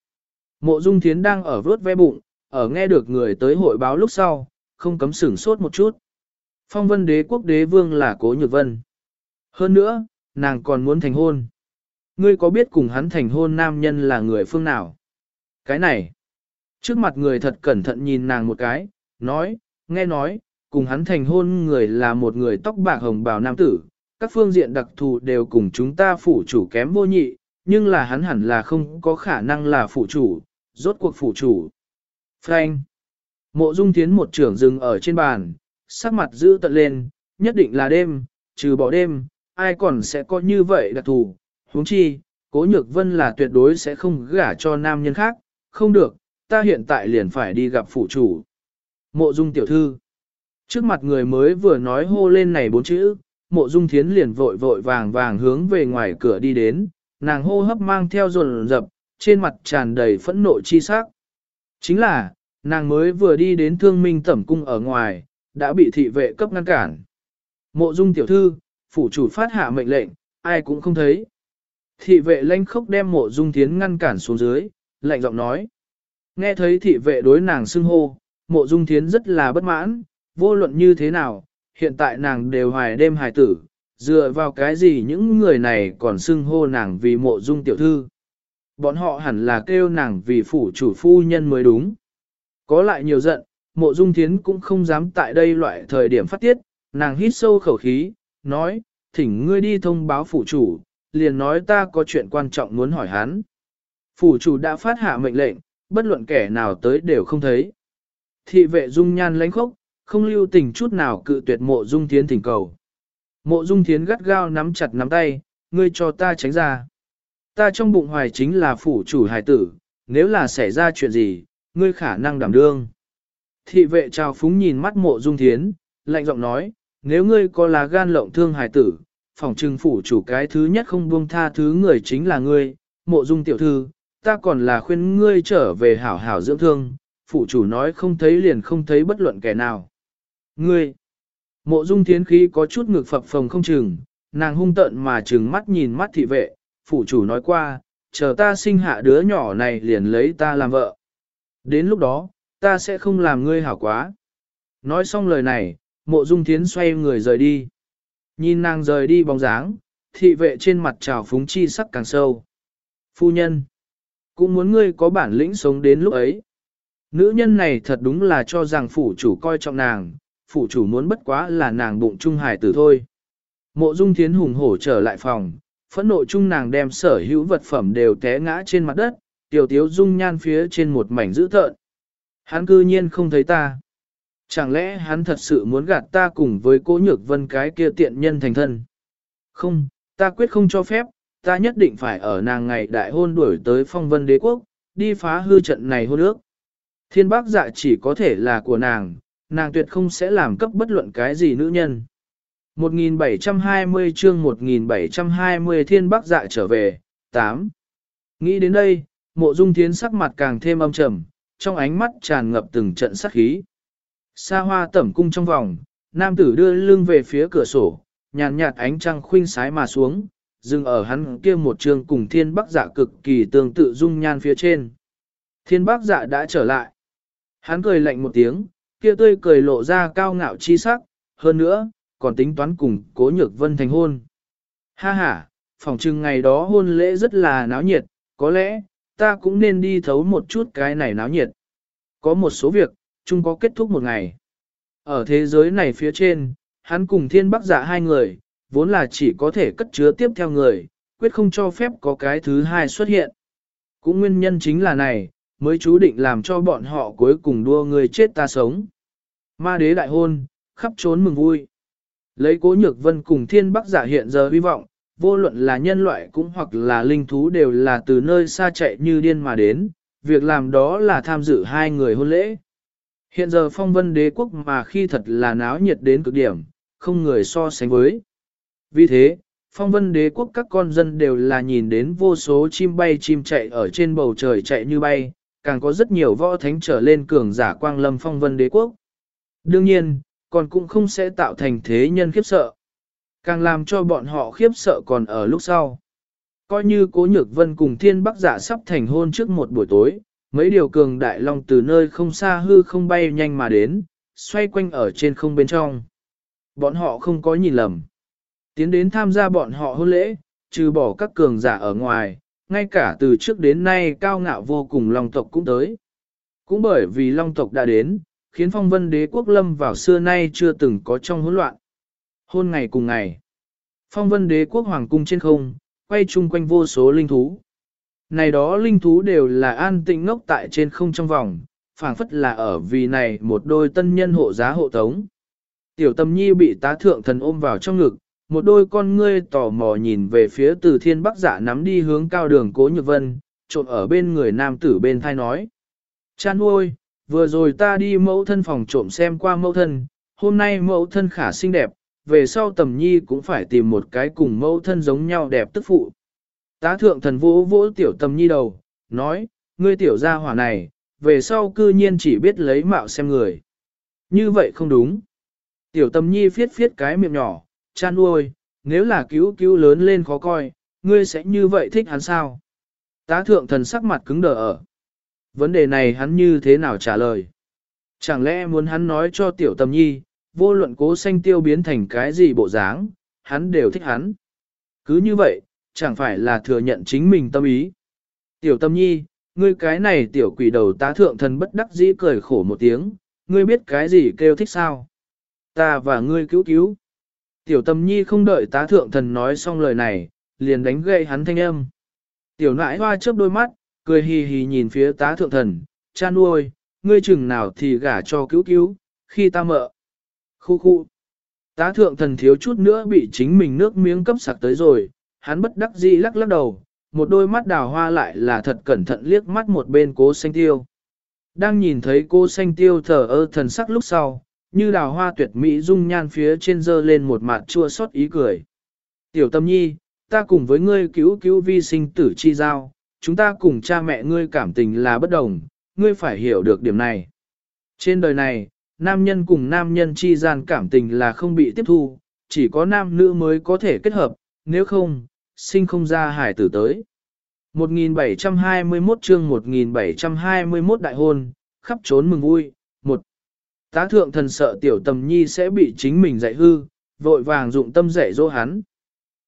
mộ dung thiến đang ở vớt ve bụng, ở nghe được người tới hội báo lúc sau, không cấm sửng sốt một chút. Phong vân đế quốc đế vương là cố nhược vân. Hơn nữa, nàng còn muốn thành hôn. Ngươi có biết cùng hắn thành hôn nam nhân là người phương nào? Cái này. Trước mặt người thật cẩn thận nhìn nàng một cái, nói, nghe nói, cùng hắn thành hôn người là một người tóc bạc hồng bào nam tử. Các phương diện đặc thù đều cùng chúng ta phủ chủ kém vô nhị, nhưng là hắn hẳn là không có khả năng là phủ chủ, rốt cuộc phủ chủ. Frank. Mộ dung tiến một trưởng dừng ở trên bàn, sắc mặt giữ tận lên, nhất định là đêm, trừ bỏ đêm, ai còn sẽ có như vậy đặc thù. huống chi, cố nhược vân là tuyệt đối sẽ không gả cho nam nhân khác, không được, ta hiện tại liền phải đi gặp phủ chủ. Mộ dung tiểu thư. Trước mặt người mới vừa nói hô lên này bốn chữ, mộ dung thiến liền vội vội vàng vàng hướng về ngoài cửa đi đến, nàng hô hấp mang theo rồn rập, trên mặt tràn đầy phẫn nộ chi sắc. Chính là, nàng mới vừa đi đến thương minh tẩm cung ở ngoài, đã bị thị vệ cấp ngăn cản. Mộ dung tiểu thư, phủ chủ phát hạ mệnh lệnh, ai cũng không thấy. Thị vệ lanh khốc đem mộ dung thiến ngăn cản xuống dưới, lạnh giọng nói. Nghe thấy thị vệ đối nàng xưng hô, mộ dung thiến rất là bất mãn, vô luận như thế nào, hiện tại nàng đều hoài đêm hài tử, dựa vào cái gì những người này còn xưng hô nàng vì mộ dung tiểu thư. Bọn họ hẳn là kêu nàng vì phủ chủ phu nhân mới đúng. Có lại nhiều giận, mộ dung thiến cũng không dám tại đây loại thời điểm phát tiết, nàng hít sâu khẩu khí, nói, thỉnh ngươi đi thông báo phủ chủ, liền nói ta có chuyện quan trọng muốn hỏi hắn. Phủ chủ đã phát hạ mệnh lệnh, bất luận kẻ nào tới đều không thấy. Thị vệ dung nhan lãnh khốc, không lưu tình chút nào cự tuyệt mộ dung thiến thỉnh cầu. Mộ dung thiến gắt gao nắm chặt nắm tay, ngươi cho ta tránh ra. Ta trong bụng hoài chính là phủ chủ hài tử, nếu là xảy ra chuyện gì, ngươi khả năng đảm đương. Thị vệ trao phúng nhìn mắt mộ dung thiến, lạnh giọng nói, nếu ngươi có là gan lộng thương hài tử, phòng trừng phủ chủ cái thứ nhất không buông tha thứ người chính là ngươi, mộ dung tiểu thư, ta còn là khuyên ngươi trở về hảo hảo dưỡng thương, Phụ chủ nói không thấy liền không thấy bất luận kẻ nào. Ngươi, mộ dung thiến khí có chút ngực phập phồng không chừng, nàng hung tợn mà trừng mắt nhìn mắt thị vệ, Phụ chủ nói qua, chờ ta sinh hạ đứa nhỏ này liền lấy ta làm vợ. Đến lúc đó, ta sẽ không làm ngươi hảo quá. Nói xong lời này, mộ dung thiến xoay người rời đi. Nhìn nàng rời đi bóng dáng, thị vệ trên mặt trào phúng chi sắc càng sâu. Phu nhân, cũng muốn ngươi có bản lĩnh sống đến lúc ấy. Nữ nhân này thật đúng là cho rằng phủ chủ coi trọng nàng, phủ chủ muốn bất quá là nàng bụng trung hài tử thôi. Mộ dung thiến hùng hổ trở lại phòng, phẫn nộ chung nàng đem sở hữu vật phẩm đều té ngã trên mặt đất, tiểu tiếu dung nhan phía trên một mảnh dữ tợn. Hắn cư nhiên không thấy ta. Chẳng lẽ hắn thật sự muốn gạt ta cùng với cố nhược vân cái kia tiện nhân thành thân? Không, ta quyết không cho phép, ta nhất định phải ở nàng ngày đại hôn đuổi tới phong vân đế quốc, đi phá hư trận này hôn ước. Thiên bác dạ chỉ có thể là của nàng, nàng tuyệt không sẽ làm cấp bất luận cái gì nữ nhân. 1720 chương 1720 thiên bác dạ trở về, 8. Nghĩ đến đây, mộ dung thiến sắc mặt càng thêm âm trầm, trong ánh mắt tràn ngập từng trận sát khí. Xa hoa tẩm cung trong vòng, nam tử đưa lưng về phía cửa sổ, nhàn nhạt ánh trăng khuynh sái mà xuống, dừng ở hắn kia một trường cùng thiên bắc dạ cực kỳ tương tự dung nhan phía trên. Thiên bắc dạ đã trở lại. Hắn cười lạnh một tiếng, kia tươi cười lộ ra cao ngạo chi sắc, hơn nữa, còn tính toán cùng cố nhược vân thành hôn. Ha ha, phòng trưng ngày đó hôn lễ rất là náo nhiệt, có lẽ, ta cũng nên đi thấu một chút cái này náo nhiệt. Có một số việc, chung có kết thúc một ngày. Ở thế giới này phía trên, hắn cùng thiên bắc giả hai người, vốn là chỉ có thể cất chứa tiếp theo người, quyết không cho phép có cái thứ hai xuất hiện. Cũng nguyên nhân chính là này, mới chú định làm cho bọn họ cuối cùng đua người chết ta sống. Ma đế đại hôn, khắp trốn mừng vui. Lấy cố nhược vân cùng thiên bắc giả hiện giờ hy vọng, vô luận là nhân loại cũng hoặc là linh thú đều là từ nơi xa chạy như điên mà đến, việc làm đó là tham dự hai người hôn lễ. Hiện giờ phong vân đế quốc mà khi thật là náo nhiệt đến cực điểm, không người so sánh với. Vì thế, phong vân đế quốc các con dân đều là nhìn đến vô số chim bay chim chạy ở trên bầu trời chạy như bay, càng có rất nhiều võ thánh trở lên cường giả quang lâm phong vân đế quốc. Đương nhiên, còn cũng không sẽ tạo thành thế nhân khiếp sợ. Càng làm cho bọn họ khiếp sợ còn ở lúc sau. Coi như cố nhược vân cùng thiên bắc giả sắp thành hôn trước một buổi tối, mấy điều cường đại long từ nơi không xa hư không bay nhanh mà đến, xoay quanh ở trên không bên trong. Bọn họ không có nhìn lầm. Tiến đến tham gia bọn họ hôn lễ, trừ bỏ các cường giả ở ngoài, ngay cả từ trước đến nay cao ngạo vô cùng long tộc cũng tới. Cũng bởi vì long tộc đã đến, khiến phong vân đế quốc lâm vào xưa nay chưa từng có trong hỗn loạn. Hôn ngày cùng ngày, phong vân đế quốc hoàng cung trên không, quay chung quanh vô số linh thú. Này đó linh thú đều là an tĩnh ngốc tại trên không trong vòng, phảng phất là ở vì này một đôi tân nhân hộ giá hộ tống. Tiểu tâm nhi bị tá thượng thần ôm vào trong ngực, một đôi con ngươi tò mò nhìn về phía từ thiên bắc giả nắm đi hướng cao đường cố nhược vân, trộn ở bên người nam tử bên thai nói. Chan ôi, vừa rồi ta đi mẫu thân phòng trộm xem qua mẫu thân, hôm nay mẫu thân khả xinh đẹp, về sau tầm nhi cũng phải tìm một cái cùng mẫu thân giống nhau đẹp tức phụ. Tá thượng thần vỗ vỗ tiểu tầm nhi đầu, nói, ngươi tiểu gia hỏa này, về sau cư nhiên chỉ biết lấy mạo xem người. Như vậy không đúng. Tiểu tầm nhi phiết phiết cái miệng nhỏ, chan nuôi, nếu là cứu cứu lớn lên khó coi, ngươi sẽ như vậy thích hắn sao? Tá thượng thần sắc mặt cứng đờ ở. Vấn đề này hắn như thế nào trả lời? Chẳng lẽ muốn hắn nói cho tiểu tầm nhi, vô luận cố xanh tiêu biến thành cái gì bộ dáng, hắn đều thích hắn. Cứ như vậy, chẳng phải là thừa nhận chính mình tâm ý. Tiểu tâm nhi, ngươi cái này tiểu quỷ đầu tá thượng thần bất đắc dĩ cười khổ một tiếng, ngươi biết cái gì kêu thích sao? Ta và ngươi cứu cứu. Tiểu tâm nhi không đợi tá thượng thần nói xong lời này, liền đánh gậy hắn thanh âm. Tiểu nãi hoa chớp đôi mắt, cười hì hì nhìn phía tá thượng thần, cha nuôi, ngươi chừng nào thì gả cho cứu cứu, khi ta mợ. Khu khu. Tá thượng thần thiếu chút nữa bị chính mình nước miếng cấp sặc tới rồi, hắn bất đắc dĩ lắc lắc đầu, một đôi mắt đào hoa lại là thật cẩn thận liếc mắt một bên cố xanh tiêu. Đang nhìn thấy cô xanh tiêu thở ơ thần sắc lúc sau, như đào hoa tuyệt mỹ dung nhan phía trên dơ lên một mặt chua xót ý cười. Tiểu tâm nhi, ta cùng với ngươi cứu cứu vi sinh tử chi giao, chúng ta cùng cha mẹ ngươi cảm tình là bất đồng, ngươi phải hiểu được điểm này. Trên đời này, nam nhân cùng nam nhân chi gian cảm tình là không bị tiếp thu, chỉ có nam nữ mới có thể kết hợp, nếu không, sinh không ra hải tử tới. 1721 chương 1721 đại hôn, khắp trốn mừng vui. Một, Tá thượng thần sợ tiểu tầm nhi sẽ bị chính mình dạy hư, vội vàng dụng tâm dạy dỗ hắn.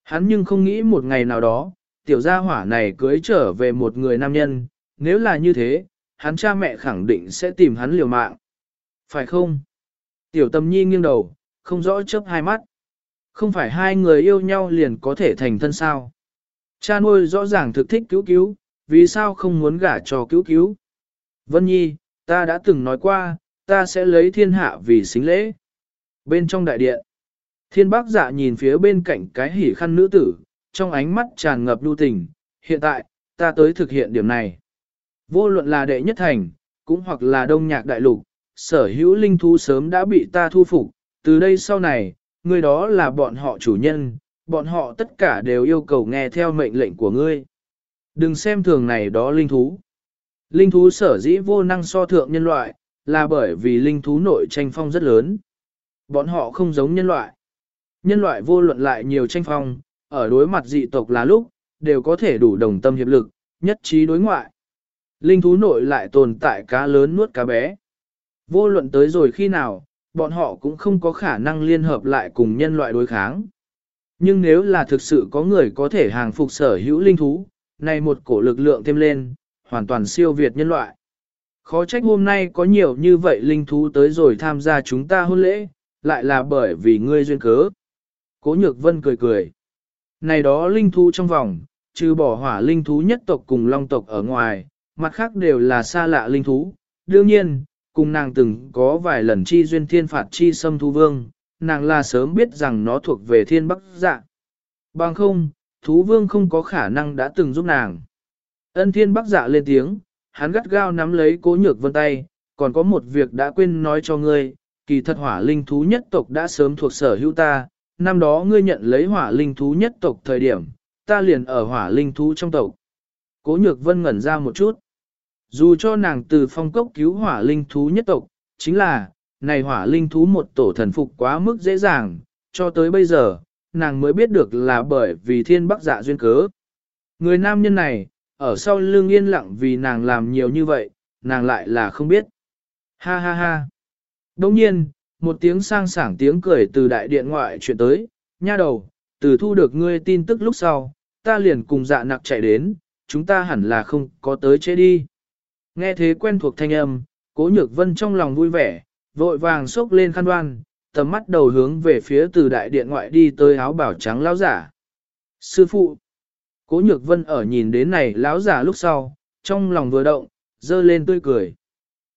Hắn nhưng không nghĩ một ngày nào đó, tiểu gia hỏa này cưới trở về một người nam nhân, nếu là như thế, hắn cha mẹ khẳng định sẽ tìm hắn liều mạng. Phải không? Tiểu tầm nhi nghiêng đầu, không rõ chớp hai mắt. Không phải hai người yêu nhau liền có thể thành thân sao. Cha nuôi rõ ràng thực thích cứu cứu, vì sao không muốn gả cho cứu cứu. Vân Nhi, ta đã từng nói qua, ta sẽ lấy thiên hạ vì xính lễ. Bên trong đại điện, thiên bác dạ nhìn phía bên cạnh cái hỉ khăn nữ tử, trong ánh mắt tràn ngập lưu tình, hiện tại, ta tới thực hiện điểm này. Vô luận là đệ nhất thành, cũng hoặc là đông nhạc đại lục, sở hữu linh thú sớm đã bị ta thu phục, từ đây sau này, người đó là bọn họ chủ nhân, bọn họ tất cả đều yêu cầu nghe theo mệnh lệnh của ngươi. Đừng xem thường này đó linh thú. Linh thú sở dĩ vô năng so thượng nhân loại, là bởi vì linh thú nội tranh phong rất lớn. Bọn họ không giống nhân loại. Nhân loại vô luận lại nhiều tranh phong, ở đối mặt dị tộc là lúc, đều có thể đủ đồng tâm hiệp lực, nhất trí đối ngoại. Linh thú nội lại tồn tại cá lớn nuốt cá bé. Vô luận tới rồi khi nào, bọn họ cũng không có khả năng liên hợp lại cùng nhân loại đối kháng. Nhưng nếu là thực sự có người có thể hàng phục sở hữu linh thú, này một cổ lực lượng thêm lên, hoàn toàn siêu việt nhân loại. Khó trách hôm nay có nhiều như vậy linh thú tới rồi tham gia chúng ta hôn lễ, lại là bởi vì ngươi duyên cớ. Cố nhược vân cười cười. Này đó linh thú trong vòng, trừ bỏ hỏa linh thú nhất tộc cùng long tộc ở ngoài, mặt khác đều là xa lạ linh thú. Đương nhiên, cùng nàng từng có vài lần chi duyên thiên phạt chi xâm thu vương, nàng là sớm biết rằng nó thuộc về thiên bắc dạ. Bằng không, thú vương không có khả năng đã từng giúp nàng. Ân thiên bắc dạ lên tiếng, hắn gắt gao nắm lấy cố nhược vân tay, còn có một việc đã quên nói cho ngươi, kỳ thật hỏa linh thú nhất tộc đã sớm thuộc sở hữu ta, năm đó ngươi nhận lấy hỏa linh thú nhất tộc thời điểm, ta liền ở hỏa linh thú trong tộc. Cố nhược vân ngẩn ra một chút. Dù cho nàng từ phong cốc cứu hỏa linh thú nhất tộc, chính là, này hỏa linh thú một tổ thần phục quá mức dễ dàng, cho tới bây giờ, nàng mới biết được là bởi vì thiên bắc dạ duyên cớ. Người nam nhân này, ở sau lưng yên lặng vì nàng làm nhiều như vậy, nàng lại là không biết. Ha ha ha. Đồng nhiên, một tiếng sang sảng tiếng cười từ đại điện ngoại chuyện tới, nha đầu, từ thu được ngươi tin tức lúc sau, ta liền cùng dạ nặc chạy đến, chúng ta hẳn là không có tới chế đi. Nghe thế quen thuộc thanh âm, cố nhược vân trong lòng vui vẻ, vội vàng xốc lên khăn đoan, tầm mắt đầu hướng về phía từ đại điện ngoại đi tới áo bảo trắng lao giả. Sư phụ, cố nhược vân ở nhìn đến này lão giả lúc sau, trong lòng vừa động, dơ lên tươi cười.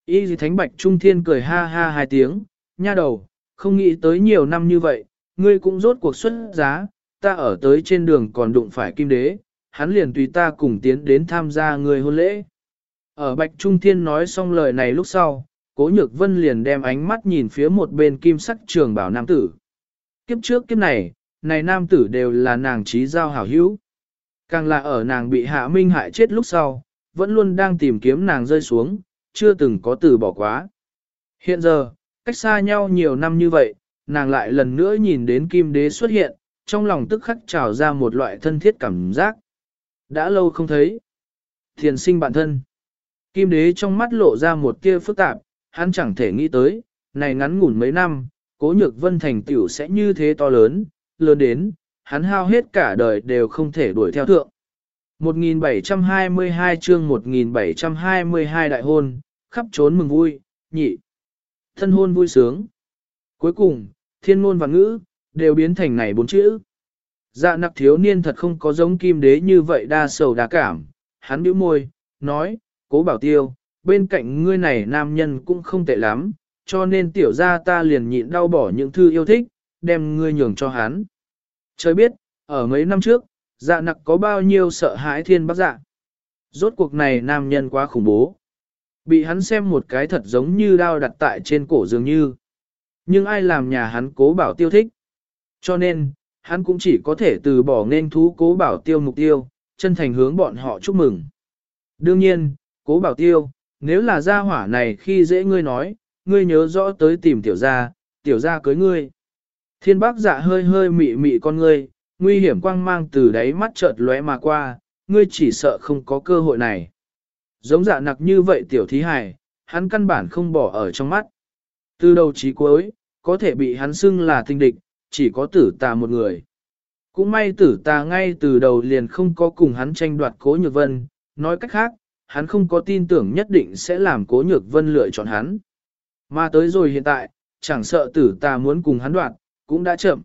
Y dì thánh bạch trung thiên cười ha ha hai tiếng, nha đầu, không nghĩ tới nhiều năm như vậy, ngươi cũng rốt cuộc xuất giá, ta ở tới trên đường còn đụng phải kim đế, hắn liền tùy ta cùng tiến đến tham gia người hôn lễ. Ở bạch trung thiên nói xong lời này lúc sau, cố nhược vân liền đem ánh mắt nhìn phía một bên kim sắc trường bảo nam tử. Kiếp trước kiếp này, này nam tử đều là nàng trí giao hảo hữu. Càng là ở nàng bị hạ minh hại chết lúc sau, vẫn luôn đang tìm kiếm nàng rơi xuống, chưa từng có từ bỏ quá. Hiện giờ, cách xa nhau nhiều năm như vậy, nàng lại lần nữa nhìn đến kim đế xuất hiện, trong lòng tức khắc trào ra một loại thân thiết cảm giác. Đã lâu không thấy. Thiền sinh bản thân. Kim đế trong mắt lộ ra một kia phức tạp, hắn chẳng thể nghĩ tới, này ngắn ngủn mấy năm, cố nhược vân thành tiểu sẽ như thế to lớn, lớn đến, hắn hao hết cả đời đều không thể đuổi theo thượng. 1722 chương 1722 đại hôn, khắp trốn mừng vui, nhị. Thân hôn vui sướng. Cuối cùng, thiên ngôn và ngữ, đều biến thành này bốn chữ. Dạ nặc thiếu niên thật không có giống kim đế như vậy đa sầu đa cảm, hắn bĩu môi, nói, cố bảo tiêu, bên cạnh ngươi này nam nhân cũng không tệ lắm, cho nên tiểu ra ta liền nhịn đau bỏ những thư yêu thích, đem ngươi nhường cho hắn. Trời biết, ở mấy năm trước, dạ nặc có bao nhiêu sợ hãi thiên bác dạ. Rốt cuộc này nam nhân quá khủng bố. Bị hắn xem một cái thật giống như đao đặt tại trên cổ dường như. Nhưng ai làm nhà hắn cố bảo tiêu thích. Cho nên, hắn cũng chỉ có thể từ bỏ nên thú cố bảo tiêu mục tiêu, chân thành hướng bọn họ chúc mừng. Đương nhiên, cố bảo tiêu, nếu là gia hỏa này khi dễ ngươi nói, ngươi nhớ rõ tới tìm tiểu gia, tiểu gia cưới ngươi. Thiên bác dạ hơi hơi mị mị con ngươi, nguy hiểm quang mang từ đáy mắt chợt lóe mà qua, ngươi chỉ sợ không có cơ hội này. Giống dạ nặc như vậy tiểu thí hài, hắn căn bản không bỏ ở trong mắt. Từ đầu chí cuối, có thể bị hắn xưng là tinh địch, chỉ có tử tà một người. Cũng may tử tà ngay từ đầu liền không có cùng hắn tranh đoạt cố nhược vân, nói cách khác, hắn không có tin tưởng nhất định sẽ làm cố nhược vân lựa chọn hắn. Mà tới rồi hiện tại, chẳng sợ tử tà muốn cùng hắn đoạt, cũng đã chậm.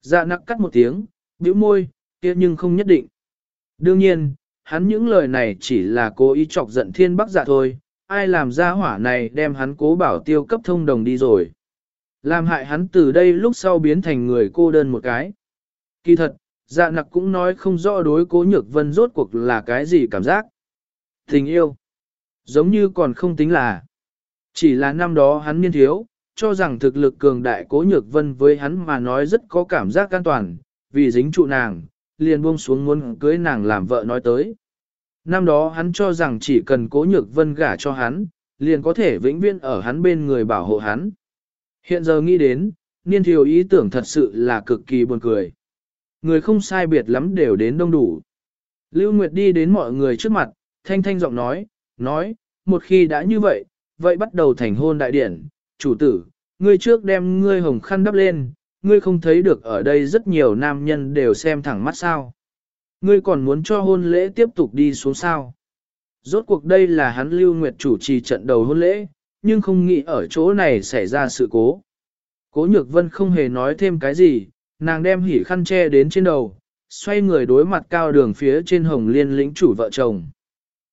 Dạ nặc cắt một tiếng, bĩu môi, kia nhưng không nhất định. Đương nhiên, hắn những lời này chỉ là cố ý chọc giận thiên bắc dạ thôi, ai làm ra hỏa này đem hắn cố bảo tiêu cấp thông đồng đi rồi. Làm hại hắn từ đây lúc sau biến thành người cô đơn một cái. Kỳ thật, dạ nặc cũng nói không rõ đối cố nhược vân rốt cuộc là cái gì cảm giác. Tình yêu. Giống như còn không tính là. Chỉ là năm đó hắn niên thiếu, cho rằng thực lực cường đại cố nhược vân với hắn mà nói rất có cảm giác an toàn, vì dính trụ nàng, liền buông xuống muốn cưới nàng làm vợ nói tới. Năm đó hắn cho rằng chỉ cần cố nhược vân gả cho hắn, liền có thể vĩnh viễn ở hắn bên người bảo hộ hắn. Hiện giờ nghĩ đến, niên thiếu ý tưởng thật sự là cực kỳ buồn cười. Người không sai biệt lắm đều đến đông đủ. Lưu Nguyệt đi đến mọi người trước mặt, thanh thanh giọng nói, nói, một khi đã như vậy, vậy bắt đầu thành hôn đại điển, chủ tử, ngươi trước đem ngươi hồng khăn đắp lên, ngươi không thấy được ở đây rất nhiều nam nhân đều xem thẳng mắt sao. Ngươi còn muốn cho hôn lễ tiếp tục đi xuống sao. Rốt cuộc đây là hắn Lưu Nguyệt chủ trì trận đầu hôn lễ, nhưng không nghĩ ở chỗ này xảy ra sự cố. Cố Nhược Vân không hề nói thêm cái gì, nàng đem hỉ khăn che đến trên đầu, xoay người đối mặt cao đường phía trên hồng liên lĩnh chủ vợ chồng.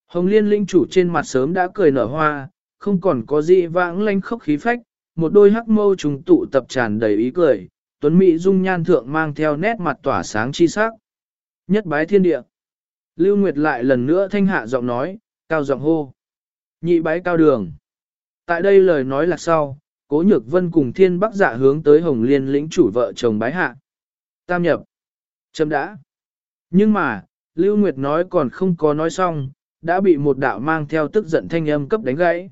Hồng liên lĩnh chủ trên mặt sớm đã cười nở hoa, không còn có gì vãng lanh khốc khí phách, một đôi hắc mâu trùng tụ tập tràn đầy ý cười, tuấn mỹ dung nhan thượng mang theo nét mặt tỏa sáng chi sắc. Nhất bái thiên địa. Lưu Nguyệt lại lần nữa thanh hạ giọng nói, cao giọng hô. Nhị bái cao đường. Tại đây lời nói là sau, cố nhược vân cùng thiên bắc dạ hướng tới hồng liên lĩnh chủ vợ chồng bái hạ. Tam nhập. Chấm đã. Nhưng mà, Lưu Nguyệt nói còn không có nói xong, đã bị một đạo mang theo tức giận thanh âm cấp đánh gãy.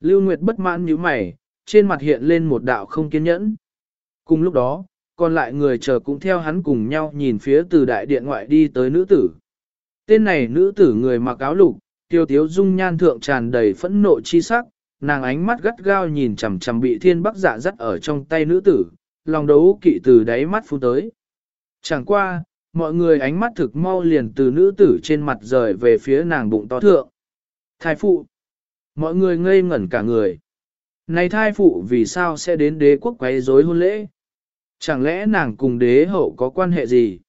Lưu Nguyệt bất mãn như mày, trên mặt hiện lên một đạo không kiên nhẫn. Cùng lúc đó, còn lại người chờ cũng theo hắn cùng nhau nhìn phía từ đại điện ngoại đi tới nữ tử. Tên này nữ tử người mặc áo lục, tiêu tiếu dung nhan thượng tràn đầy phẫn nộ chi sắc, nàng ánh mắt gắt gao nhìn chằm chằm bị thiên bắc dạ dắt ở trong tay nữ tử, lòng đấu kỵ từ đáy mắt phun tới. Chẳng qua, mọi người ánh mắt thực mau liền từ nữ tử trên mặt rời về phía nàng bụng to thượng. Thai phụ. Mọi người ngây ngẩn cả người. Này thai phụ vì sao sẽ đến đế quốc quấy rối hôn lễ? Chẳng lẽ nàng cùng đế hậu có quan hệ gì?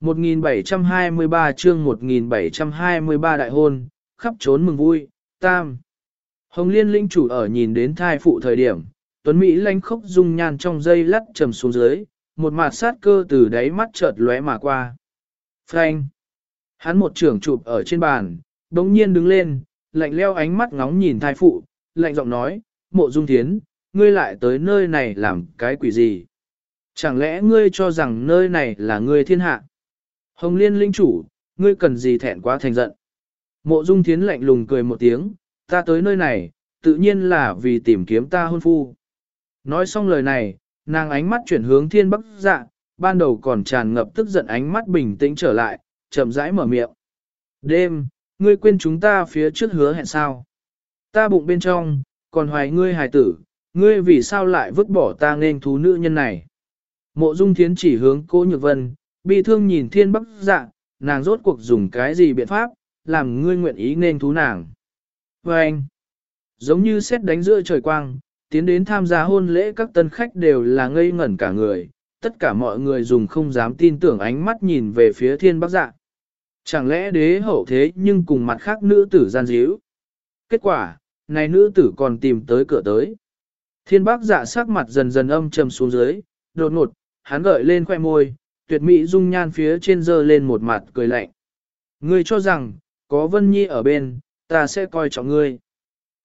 1723 chương 1723 đại hôn, khắp trốn mừng vui, tam. Hồng Liên linh chủ ở nhìn đến thai phụ thời điểm, Tuấn Mỹ lanh khốc dung nhan trong dây lắt trầm xuống dưới, một mặt sát cơ từ đáy mắt chợt lóe mà qua. Frank! Hắn một trưởng chụp ở trên bàn, đống nhiên đứng lên, lạnh leo ánh mắt ngóng nhìn thai phụ, lạnh giọng nói, mộ dung thiến, ngươi lại tới nơi này làm cái quỷ gì? Chẳng lẽ ngươi cho rằng nơi này là ngươi thiên hạ? Hồng Liên linh chủ, ngươi cần gì thẹn quá thành giận? Mộ dung thiến lạnh lùng cười một tiếng, ta tới nơi này, tự nhiên là vì tìm kiếm ta hôn phu. Nói xong lời này, nàng ánh mắt chuyển hướng thiên bắc dạ, ban đầu còn tràn ngập tức giận ánh mắt bình tĩnh trở lại, chậm rãi mở miệng. Đêm, ngươi quên chúng ta phía trước hứa hẹn sao? Ta bụng bên trong, còn hoài ngươi hài tử, ngươi vì sao lại vứt bỏ ta nên thú nữ nhân này? Mộ dung thiến chỉ hướng Cố nhược vân, bi thương nhìn thiên bắc dạ, nàng rốt cuộc dùng cái gì biện pháp, làm ngươi nguyện ý nên thú nàng. Và anh, giống như xét đánh giữa trời quang, tiến đến tham gia hôn lễ các tân khách đều là ngây ngẩn cả người, tất cả mọi người dùng không dám tin tưởng ánh mắt nhìn về phía thiên bắc dạ. Chẳng lẽ đế hậu thế nhưng cùng mặt khác nữ tử gian díu? Kết quả, này nữ tử còn tìm tới cửa tới. Thiên bác dạ sắc mặt dần dần âm trầm xuống dưới, đột ngột, hắn gợi lên khoe môi, tuyệt mỹ dung nhan phía trên dơ lên một mặt cười lạnh. Ngươi cho rằng, có Vân Nhi ở bên, ta sẽ coi trọng ngươi.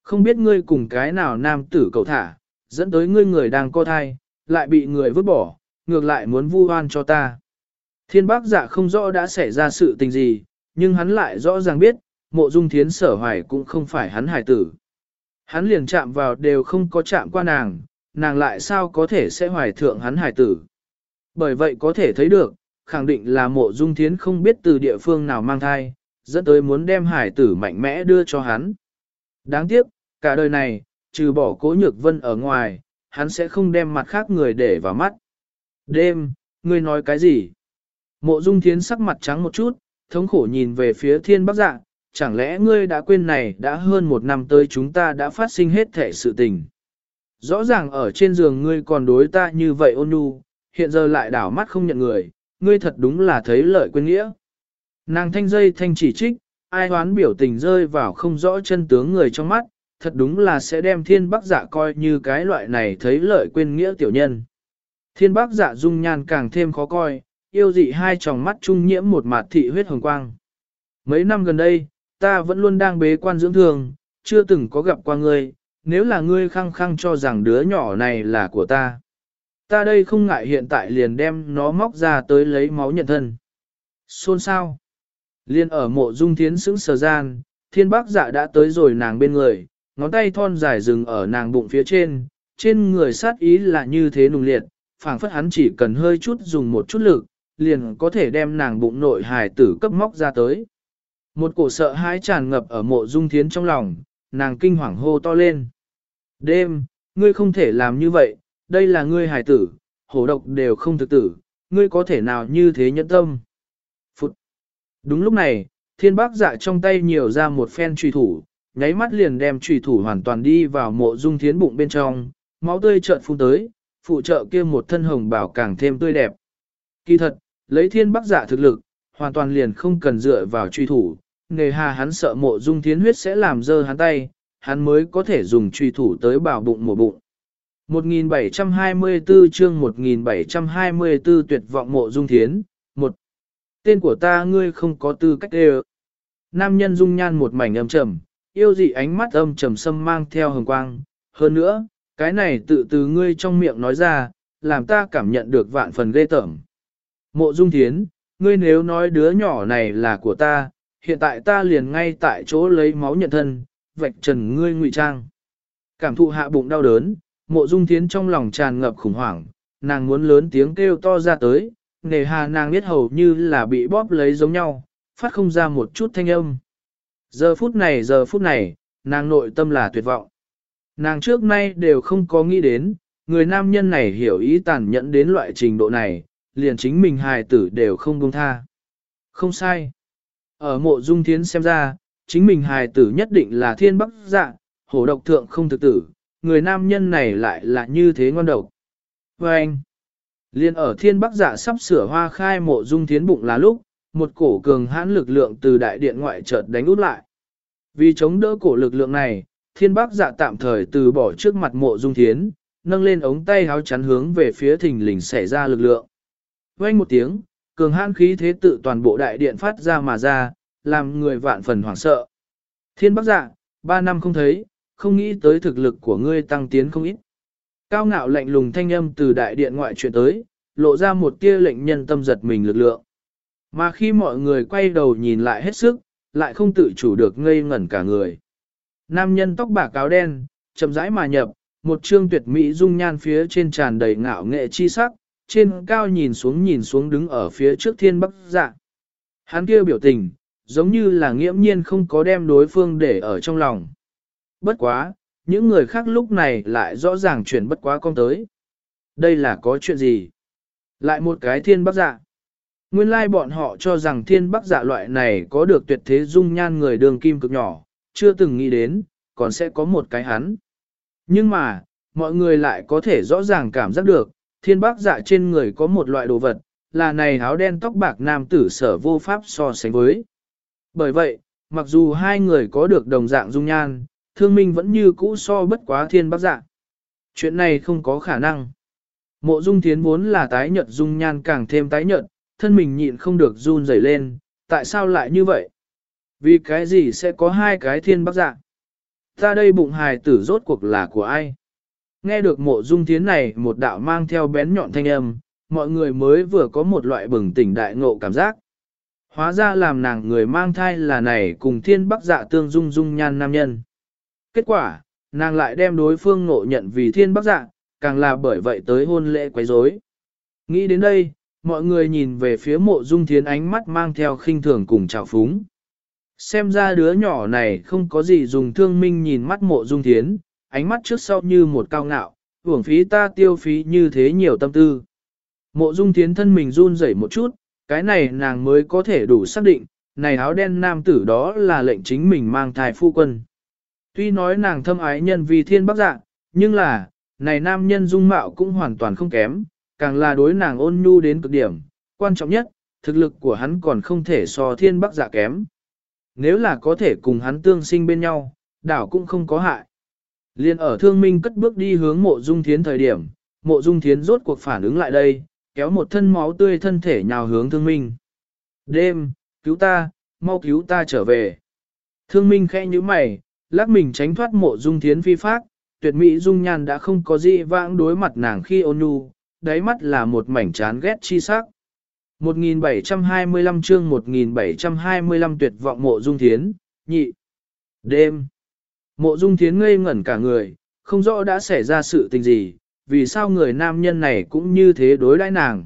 Không biết ngươi cùng cái nào nam tử cầu thả, dẫn tới ngươi người đang co thai, lại bị người vứt bỏ, ngược lại muốn vu oan cho ta. Thiên bác dạ không rõ đã xảy ra sự tình gì, nhưng hắn lại rõ ràng biết, mộ dung thiến sở hoài cũng không phải hắn hải tử. Hắn liền chạm vào đều không có chạm qua nàng, nàng lại sao có thể sẽ hoài thượng hắn hải tử. Bởi vậy có thể thấy được, khẳng định là mộ dung thiến không biết từ địa phương nào mang thai, dẫn tới muốn đem hải tử mạnh mẽ đưa cho hắn. Đáng tiếc, cả đời này, trừ bỏ cố nhược vân ở ngoài, hắn sẽ không đem mặt khác người để vào mắt. Đêm, ngươi nói cái gì? Mộ dung thiến sắc mặt trắng một chút, thống khổ nhìn về phía thiên bắc dạ, chẳng lẽ ngươi đã quên này đã hơn một năm tới chúng ta đã phát sinh hết thể sự tình. Rõ ràng ở trên giường ngươi còn đối ta như vậy ôn nhu, hiện giờ lại đảo mắt không nhận người, ngươi thật đúng là thấy lợi quên nghĩa. Nàng thanh dây thanh chỉ trích, ai hoán biểu tình rơi vào không rõ chân tướng người trong mắt, thật đúng là sẽ đem thiên bác dạ coi như cái loại này thấy lợi quên nghĩa tiểu nhân. Thiên bác dạ dung nhan càng thêm khó coi, yêu dị hai tròng mắt trung nhiễm một mạt thị huyết hồng quang. Mấy năm gần đây, ta vẫn luôn đang bế quan dưỡng thương, chưa từng có gặp qua ngươi, nếu là ngươi khăng khăng cho rằng đứa nhỏ này là của ta. Ta đây không ngại hiện tại liền đem nó móc ra tới lấy máu nhận thân. Xôn sao? Liên ở mộ dung thiến sững sờ gian, thiên bác dạ đã tới rồi nàng bên người, ngón tay thon dài dừng ở nàng bụng phía trên, trên người sát ý là như thế nùng liệt, phảng phất hắn chỉ cần hơi chút dùng một chút lực, liền có thể đem nàng bụng nội hài tử cấp móc ra tới. Một cổ sợ hãi tràn ngập ở mộ dung thiến trong lòng, nàng kinh hoàng hô to lên. Đêm, ngươi không thể làm như vậy, đây là ngươi hài tử, hổ độc đều không thực tử, ngươi có thể nào như thế nhẫn tâm. Phụt. Đúng lúc này, thiên bác dạ trong tay nhiều ra một phen trùy thủ, nháy mắt liền đem trùy thủ hoàn toàn đi vào mộ dung thiến bụng bên trong, máu tươi trợn phun tới, phụ trợ kia một thân hồng bảo càng thêm tươi đẹp. Kỳ thật, lấy thiên bác giả thực lực, hoàn toàn liền không cần dựa vào truy thủ, nề hà hắn sợ mộ dung thiến huyết sẽ làm dơ hắn tay, hắn mới có thể dùng truy thủ tới bảo bụng mổ bụng. 1724 chương 1724 tuyệt vọng mộ dung thiến, một Tên của ta ngươi không có tư cách đều. Nam nhân dung nhan một mảnh âm trầm, yêu dị ánh mắt âm trầm sâm mang theo hồng quang. Hơn nữa, cái này tự từ ngươi trong miệng nói ra, làm ta cảm nhận được vạn phần ghê tởm. Mộ Dung Thiến, ngươi nếu nói đứa nhỏ này là của ta, hiện tại ta liền ngay tại chỗ lấy máu nhận thân, vạch trần ngươi ngụy trang. Cảm thụ hạ bụng đau đớn, mộ dung thiến trong lòng tràn ngập khủng hoảng, nàng muốn lớn tiếng kêu to ra tới, nề hà nàng biết hầu như là bị bóp lấy giống nhau, phát không ra một chút thanh âm. Giờ phút này giờ phút này, nàng nội tâm là tuyệt vọng. Nàng trước nay đều không có nghĩ đến, người nam nhân này hiểu ý tàn nhẫn đến loại trình độ này, liền chính mình hài tử đều không buông tha. Không sai. Ở mộ dung thiến xem ra, chính mình hài tử nhất định là thiên bắc dạ, hổ độc thượng không thực tử, người nam nhân này lại là như thế ngon độc. Và anh, liền ở thiên bắc dạ sắp sửa hoa khai mộ dung thiến bụng là lúc, một cổ cường hãn lực lượng từ đại điện ngoại chợt đánh út lại. Vì chống đỡ cổ lực lượng này, thiên bắc dạ tạm thời từ bỏ trước mặt mộ dung thiến, nâng lên ống tay háo chắn hướng về phía thình lình xảy ra lực lượng. Vang một tiếng, cường hãn khí thế tự toàn bộ đại điện phát ra mà ra, làm người vạn phần hoảng sợ. Thiên Bắc Dạ, ba năm không thấy, không nghĩ tới thực lực của ngươi tăng tiến không ít. Cao ngạo lạnh lùng thanh âm từ đại điện ngoại chuyện tới, lộ ra một tia lệnh nhân tâm giật mình lực lượng. Mà khi mọi người quay đầu nhìn lại hết sức, lại không tự chủ được ngây ngẩn cả người. Nam nhân tóc bạc áo đen, chậm rãi mà nhập, một trương tuyệt mỹ dung nhan phía trên tràn đầy ngạo nghệ chi sắc, trên cao nhìn xuống nhìn xuống đứng ở phía trước thiên bắc dạ. Hắn kia biểu tình, giống như là nghiễm nhiên không có đem đối phương để ở trong lòng. Bất quá, những người khác lúc này lại rõ ràng chuyển bất quá con tới. Đây là có chuyện gì? Lại một cái thiên bắc dạ. Nguyên lai bọn họ cho rằng thiên bắc dạ loại này có được tuyệt thế dung nhan người đường kim cực nhỏ, chưa từng nghĩ đến, còn sẽ có một cái hắn. Nhưng mà, mọi người lại có thể rõ ràng cảm giác được, thiên Bác dạ trên người có một loại đồ vật, là này áo đen tóc bạc nam tử sở vô pháp so sánh với. Bởi vậy, mặc dù hai người có được đồng dạng dung nhan, thương minh vẫn như cũ so bất quá thiên Bác dạ. Chuyện này không có khả năng. Mộ dung thiến vốn là tái nhợt dung nhan càng thêm tái nhợt, thân mình nhịn không được run rẩy lên, tại sao lại như vậy? Vì cái gì sẽ có hai cái thiên Bác dạ? Ta đây bụng hài tử rốt cuộc là của ai? Nghe được mộ dung thiến này một đạo mang theo bén nhọn thanh âm, mọi người mới vừa có một loại bừng tỉnh đại ngộ cảm giác. Hóa ra làm nàng người mang thai là này cùng thiên bắc dạ tương dung dung nhan nam nhân. Kết quả, nàng lại đem đối phương ngộ nhận vì thiên bắc dạ, càng là bởi vậy tới hôn lễ quấy rối. Nghĩ đến đây, mọi người nhìn về phía mộ dung thiến ánh mắt mang theo khinh thường cùng trào phúng. Xem ra đứa nhỏ này không có gì dùng thương minh nhìn mắt mộ dung thiến, ánh mắt trước sau như một cao ngạo, hưởng phí ta tiêu phí như thế nhiều tâm tư. Mộ dung thiến thân mình run rẩy một chút, cái này nàng mới có thể đủ xác định, này áo đen nam tử đó là lệnh chính mình mang thai phu quân. Tuy nói nàng thâm ái nhân vì thiên bắc Dạng, nhưng là, này nam nhân dung mạo cũng hoàn toàn không kém, càng là đối nàng ôn nhu đến cực điểm, quan trọng nhất, thực lực của hắn còn không thể so thiên bắc dạ kém. Nếu là có thể cùng hắn tương sinh bên nhau, đảo cũng không có hại. Liên ở thương minh cất bước đi hướng mộ dung thiến thời điểm, mộ dung thiến rốt cuộc phản ứng lại đây, kéo một thân máu tươi thân thể nhào hướng thương minh. Đêm, cứu ta, mau cứu ta trở về. Thương minh khẽ như mày, lắc mình tránh thoát mộ dung thiến phi phác, tuyệt mỹ dung nhan đã không có gì vãng đối mặt nàng khi ôn nhu, đáy mắt là một mảnh chán ghét chi sắc. 1725 chương 1725 tuyệt vọng mộ dung thiến, nhị. Đêm. Mộ dung thiến ngây ngẩn cả người, không rõ đã xảy ra sự tình gì, vì sao người nam nhân này cũng như thế đối đãi nàng.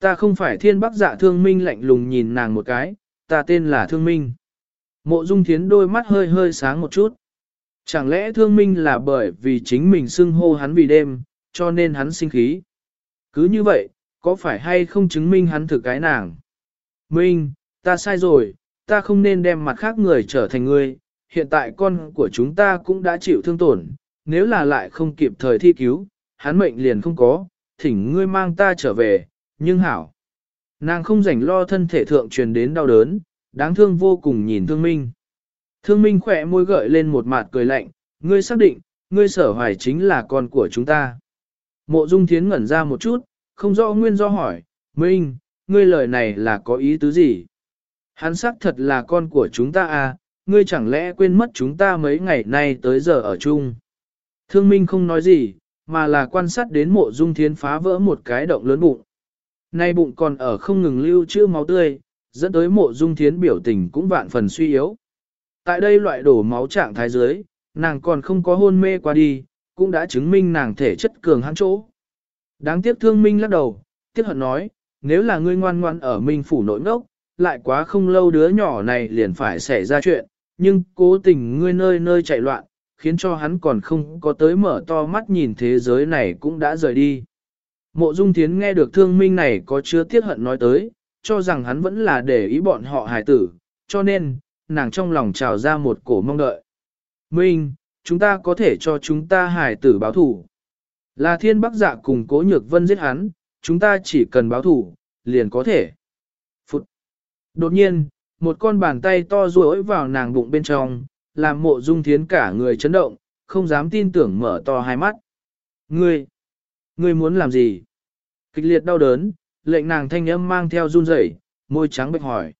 Ta không phải thiên bắc dạ thương minh lạnh lùng nhìn nàng một cái, ta tên là thương minh. Mộ dung thiến đôi mắt hơi hơi sáng một chút. Chẳng lẽ thương minh là bởi vì chính mình xưng hô hắn vì đêm, cho nên hắn sinh khí. Cứ như vậy, có phải hay không chứng minh hắn thực cái nàng? Minh, ta sai rồi, ta không nên đem mặt khác người trở thành ngươi, hiện tại con của chúng ta cũng đã chịu thương tổn, nếu là lại không kịp thời thi cứu, hắn mệnh liền không có, thỉnh ngươi mang ta trở về, nhưng hảo. Nàng không rảnh lo thân thể thượng truyền đến đau đớn, đáng thương vô cùng nhìn thương minh. Thương minh khỏe môi gợi lên một mặt cười lạnh, ngươi xác định, ngươi sở hoài chính là con của chúng ta. Mộ dung thiến ngẩn ra một chút, không rõ nguyên do hỏi, Minh, ngươi lời này là có ý tứ gì? Hắn xác thật là con của chúng ta à, ngươi chẳng lẽ quên mất chúng ta mấy ngày nay tới giờ ở chung. Thương Minh không nói gì, mà là quan sát đến mộ dung thiến phá vỡ một cái động lớn bụng. Nay bụng còn ở không ngừng lưu trữ máu tươi, dẫn tới mộ dung thiến biểu tình cũng vạn phần suy yếu. Tại đây loại đổ máu trạng thái dưới, nàng còn không có hôn mê qua đi, cũng đã chứng minh nàng thể chất cường hãn chỗ. Đáng tiếc thương minh lắc đầu, tiếc hận nói, nếu là ngươi ngoan ngoan ở minh phủ nội ngốc, lại quá không lâu đứa nhỏ này liền phải xảy ra chuyện, nhưng cố tình ngươi nơi nơi chạy loạn, khiến cho hắn còn không có tới mở to mắt nhìn thế giới này cũng đã rời đi. Mộ Dung Thiến nghe được thương minh này có chứa tiếc hận nói tới, cho rằng hắn vẫn là để ý bọn họ hài tử, cho nên, nàng trong lòng trào ra một cổ mong đợi. Minh, chúng ta có thể cho chúng ta hài tử báo thủ. Là thiên bắc dạ cùng cố nhược vân giết hắn, chúng ta chỉ cần báo thủ, liền có thể. Phụt. Đột nhiên, một con bàn tay to ruỗi vào nàng bụng bên trong, làm mộ dung thiến cả người chấn động, không dám tin tưởng mở to hai mắt. Ngươi, ngươi muốn làm gì? Kịch liệt đau đớn, lệnh nàng thanh âm mang theo run rẩy, môi trắng bệch hỏi.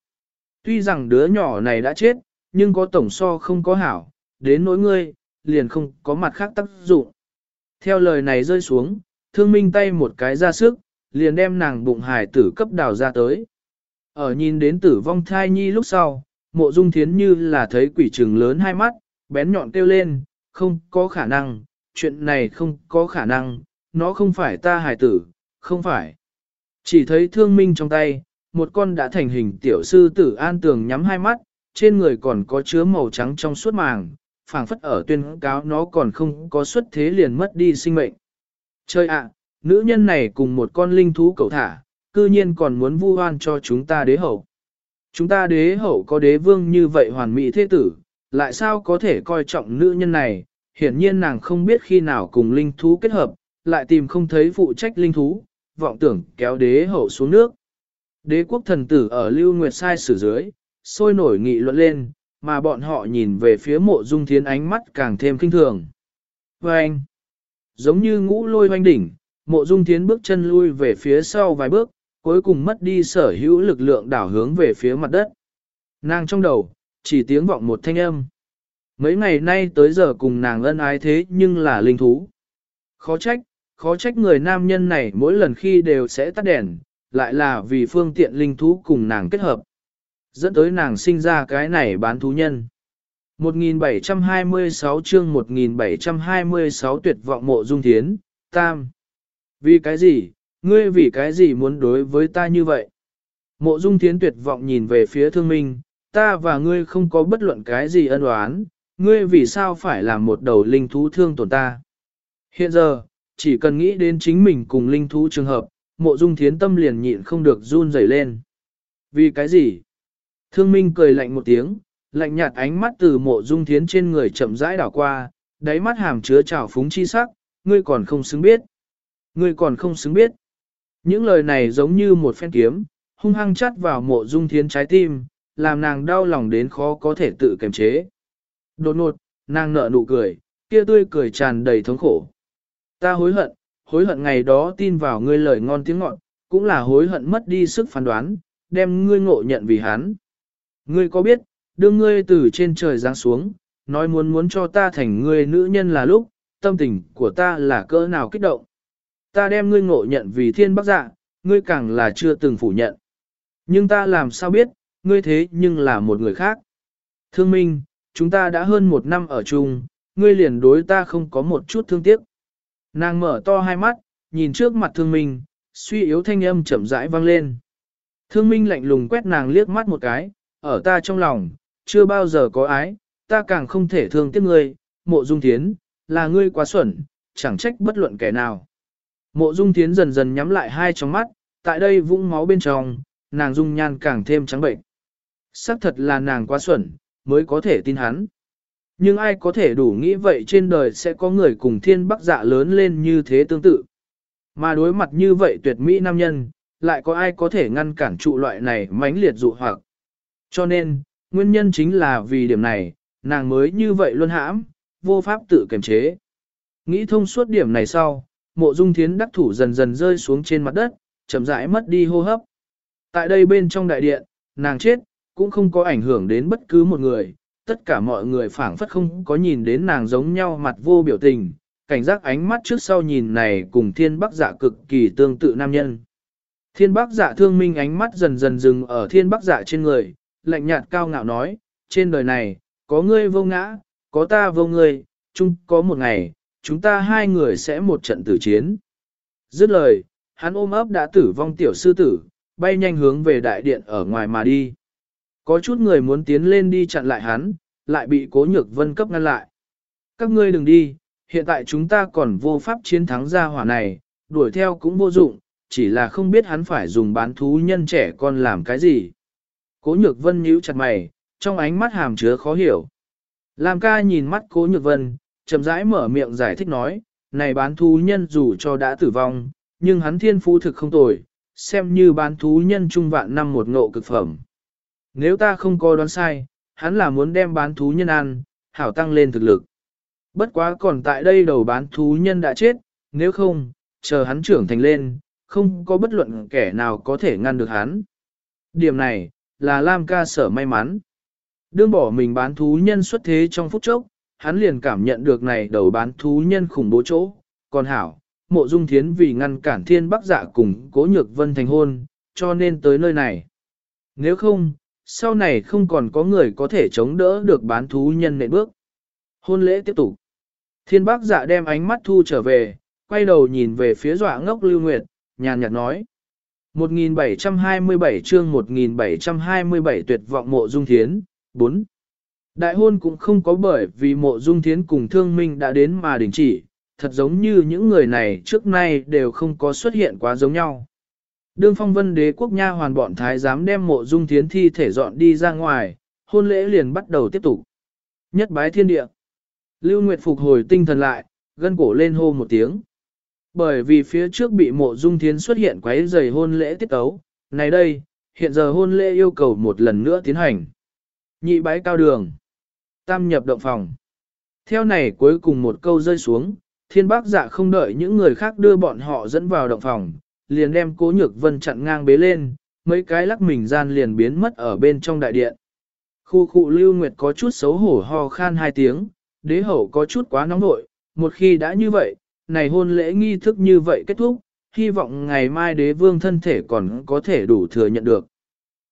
Tuy rằng đứa nhỏ này đã chết, nhưng có tổng so không có hảo, đến nỗi ngươi, liền không có mặt khác tác dụng. Theo lời này rơi xuống, thương minh tay một cái ra sức, liền đem nàng bụng hài tử cấp đào ra tới. Ở nhìn đến tử vong thai nhi lúc sau, mộ dung thiến như là thấy quỷ trừng lớn hai mắt, bén nhọn kêu lên, không có khả năng, chuyện này không có khả năng, nó không phải ta hài tử, không phải. Chỉ thấy thương minh trong tay, một con đã thành hình tiểu sư tử an tường nhắm hai mắt, trên người còn có chứa màu trắng trong suốt màng, phảng phất ở tuyên cáo nó còn không có xuất thế liền mất đi sinh mệnh. Chơi ạ, nữ nhân này cùng một con linh thú cầu thả, cư nhiên còn muốn vu oan cho chúng ta đế hậu. Chúng ta đế hậu có đế vương như vậy hoàn mỹ thế tử, lại sao có thể coi trọng nữ nhân này, hiển nhiên nàng không biết khi nào cùng linh thú kết hợp, lại tìm không thấy phụ trách linh thú, vọng tưởng kéo đế hậu xuống nước. Đế quốc thần tử ở Lưu Nguyệt Sai sử dưới, sôi nổi nghị luận lên, mà bọn họ nhìn về phía mộ dung thiến ánh mắt càng thêm kinh thường. Và anh, giống như ngũ lôi hoanh đỉnh, mộ dung thiến bước chân lui về phía sau vài bước, cuối cùng mất đi sở hữu lực lượng đảo hướng về phía mặt đất. Nàng trong đầu, chỉ tiếng vọng một thanh âm. Mấy ngày nay tới giờ cùng nàng ân ái thế nhưng là linh thú. Khó trách, khó trách người nam nhân này mỗi lần khi đều sẽ tắt đèn, lại là vì phương tiện linh thú cùng nàng kết hợp. Dẫn tới nàng sinh ra cái này bán thú nhân. 1726 chương 1726 tuyệt vọng mộ dung thiến, tam. Vì cái gì, ngươi vì cái gì muốn đối với ta như vậy? Mộ dung thiến tuyệt vọng nhìn về phía thương minh, ta và ngươi không có bất luận cái gì ân oán, ngươi vì sao phải làm một đầu linh thú thương tổn ta? Hiện giờ, chỉ cần nghĩ đến chính mình cùng linh thú trường hợp, mộ dung thiến tâm liền nhịn không được run rẩy lên. Vì cái gì? Thương Minh cười lạnh một tiếng, lạnh nhạt ánh mắt từ mộ dung thiến trên người chậm rãi đảo qua, đáy mắt hàm chứa trào phúng chi sắc, ngươi còn không xứng biết. Ngươi còn không xứng biết. Những lời này giống như một phen kiếm, hung hăng chắt vào mộ dung thiến trái tim, làm nàng đau lòng đến khó có thể tự kiềm chế. Đột ngột, nàng nở nụ cười, kia tươi cười tràn đầy thống khổ. Ta hối hận, hối hận ngày đó tin vào ngươi lời ngon tiếng ngọt, cũng là hối hận mất đi sức phán đoán, đem ngươi ngộ nhận vì hắn. Ngươi có biết, đưa ngươi từ trên trời giáng xuống, nói muốn muốn cho ta thành ngươi nữ nhân là lúc, tâm tình của ta là cỡ nào kích động. Ta đem ngươi ngộ nhận vì thiên bác dạ, ngươi càng là chưa từng phủ nhận. Nhưng ta làm sao biết, ngươi thế nhưng là một người khác. Thương minh, chúng ta đã hơn một năm ở chung, ngươi liền đối ta không có một chút thương tiếc. Nàng mở to hai mắt, nhìn trước mặt thương minh, suy yếu thanh âm chậm rãi vang lên. Thương minh lạnh lùng quét nàng liếc mắt một cái, ở ta trong lòng, chưa bao giờ có ái, ta càng không thể thương tiếc ngươi, mộ dung thiến, là ngươi quá xuẩn, chẳng trách bất luận kẻ nào. Mộ dung thiến dần dần nhắm lại hai tròng mắt, tại đây vũng máu bên trong, nàng dung nhan càng thêm trắng bệnh. Sắc thật là nàng quá xuẩn, mới có thể tin hắn. Nhưng ai có thể đủ nghĩ vậy trên đời sẽ có người cùng thiên bắc dạ lớn lên như thế tương tự. Mà đối mặt như vậy tuyệt mỹ nam nhân, lại có ai có thể ngăn cản trụ loại này mãnh liệt dụ hoặc. Cho nên, nguyên nhân chính là vì điểm này, nàng mới như vậy luôn hãm, vô pháp tự kiềm chế. Nghĩ thông suốt điểm này sau, mộ dung thiến đắc thủ dần dần rơi xuống trên mặt đất, chậm rãi mất đi hô hấp. Tại đây bên trong đại điện, nàng chết, cũng không có ảnh hưởng đến bất cứ một người, tất cả mọi người phảng phất không có nhìn đến nàng giống nhau mặt vô biểu tình, cảnh giác ánh mắt trước sau nhìn này cùng thiên bắc giả dạ cực kỳ tương tự nam nhân. Thiên bắc giả dạ thương minh ánh mắt dần dần dừng ở thiên bắc giả dạ trên người, lạnh nhạt cao ngạo nói, trên đời này, có ngươi vô ngã, có ta vô ngươi, chung có một ngày, chúng ta hai người sẽ một trận tử chiến. Dứt lời, hắn ôm ấp đã tử vong tiểu sư tử, bay nhanh hướng về đại điện ở ngoài mà đi. Có chút người muốn tiến lên đi chặn lại hắn, lại bị cố nhược vân cấp ngăn lại. Các ngươi đừng đi, hiện tại chúng ta còn vô pháp chiến thắng gia hỏa này, đuổi theo cũng vô dụng, chỉ là không biết hắn phải dùng bán thú nhân trẻ con làm cái gì. Cố nhược vân nhíu chặt mày, trong ánh mắt hàm chứa khó hiểu. Lam ca nhìn mắt cố nhược vân, chậm rãi mở miệng giải thích nói, này bán thú nhân dù cho đã tử vong, nhưng hắn thiên phú thực không tồi, xem như bán thú nhân trung vạn năm một ngộ cực phẩm. Nếu ta không có đoán sai, hắn là muốn đem bán thú nhân ăn, hảo tăng lên thực lực. Bất quá còn tại đây đầu bán thú nhân đã chết, nếu không, chờ hắn trưởng thành lên, không có bất luận kẻ nào có thể ngăn được hắn. Điểm này, là Lam ca sở may mắn. Đương bỏ mình bán thú nhân xuất thế trong phút chốc, hắn liền cảm nhận được này đầu bán thú nhân khủng bố chỗ. Còn hảo, mộ dung thiến vì ngăn cản thiên bắc dạ cùng cố nhược vân thành hôn, cho nên tới nơi này. Nếu không, sau này không còn có người có thể chống đỡ được bán thú nhân nệ bước. Hôn lễ tiếp tục. Thiên bác dạ đem ánh mắt thu trở về, quay đầu nhìn về phía dọa ngốc lưu nguyệt, nhàn nhạt nói. 1727 chương 1727 tuyệt vọng mộ dung thiến, 4. Đại hôn cũng không có bởi vì mộ dung thiến cùng thương minh đã đến mà đình chỉ, thật giống như những người này trước nay đều không có xuất hiện quá giống nhau. Đương phong vân đế quốc nha hoàn bọn thái giám đem mộ dung thiến thi thể dọn đi ra ngoài, hôn lễ liền bắt đầu tiếp tục. Nhất bái thiên địa. Lưu Nguyệt phục hồi tinh thần lại, gân cổ lên hô một tiếng. Bởi vì phía trước bị mộ dung thiến xuất hiện quấy rầy hôn lễ tiết tấu, này đây, hiện giờ hôn lễ yêu cầu một lần nữa tiến hành. Nhị bái cao đường. Tam nhập động phòng. Theo này cuối cùng một câu rơi xuống, thiên bác dạ không đợi những người khác đưa bọn họ dẫn vào động phòng, liền đem cố nhược vân chặn ngang bế lên, mấy cái lắc mình gian liền biến mất ở bên trong đại điện. Khu khu lưu nguyệt có chút xấu hổ ho khan hai tiếng, đế hậu có chút quá nóng nội, một khi đã như vậy, này hôn lễ nghi thức như vậy kết thúc, hy vọng ngày mai đế vương thân thể còn có thể đủ thừa nhận được.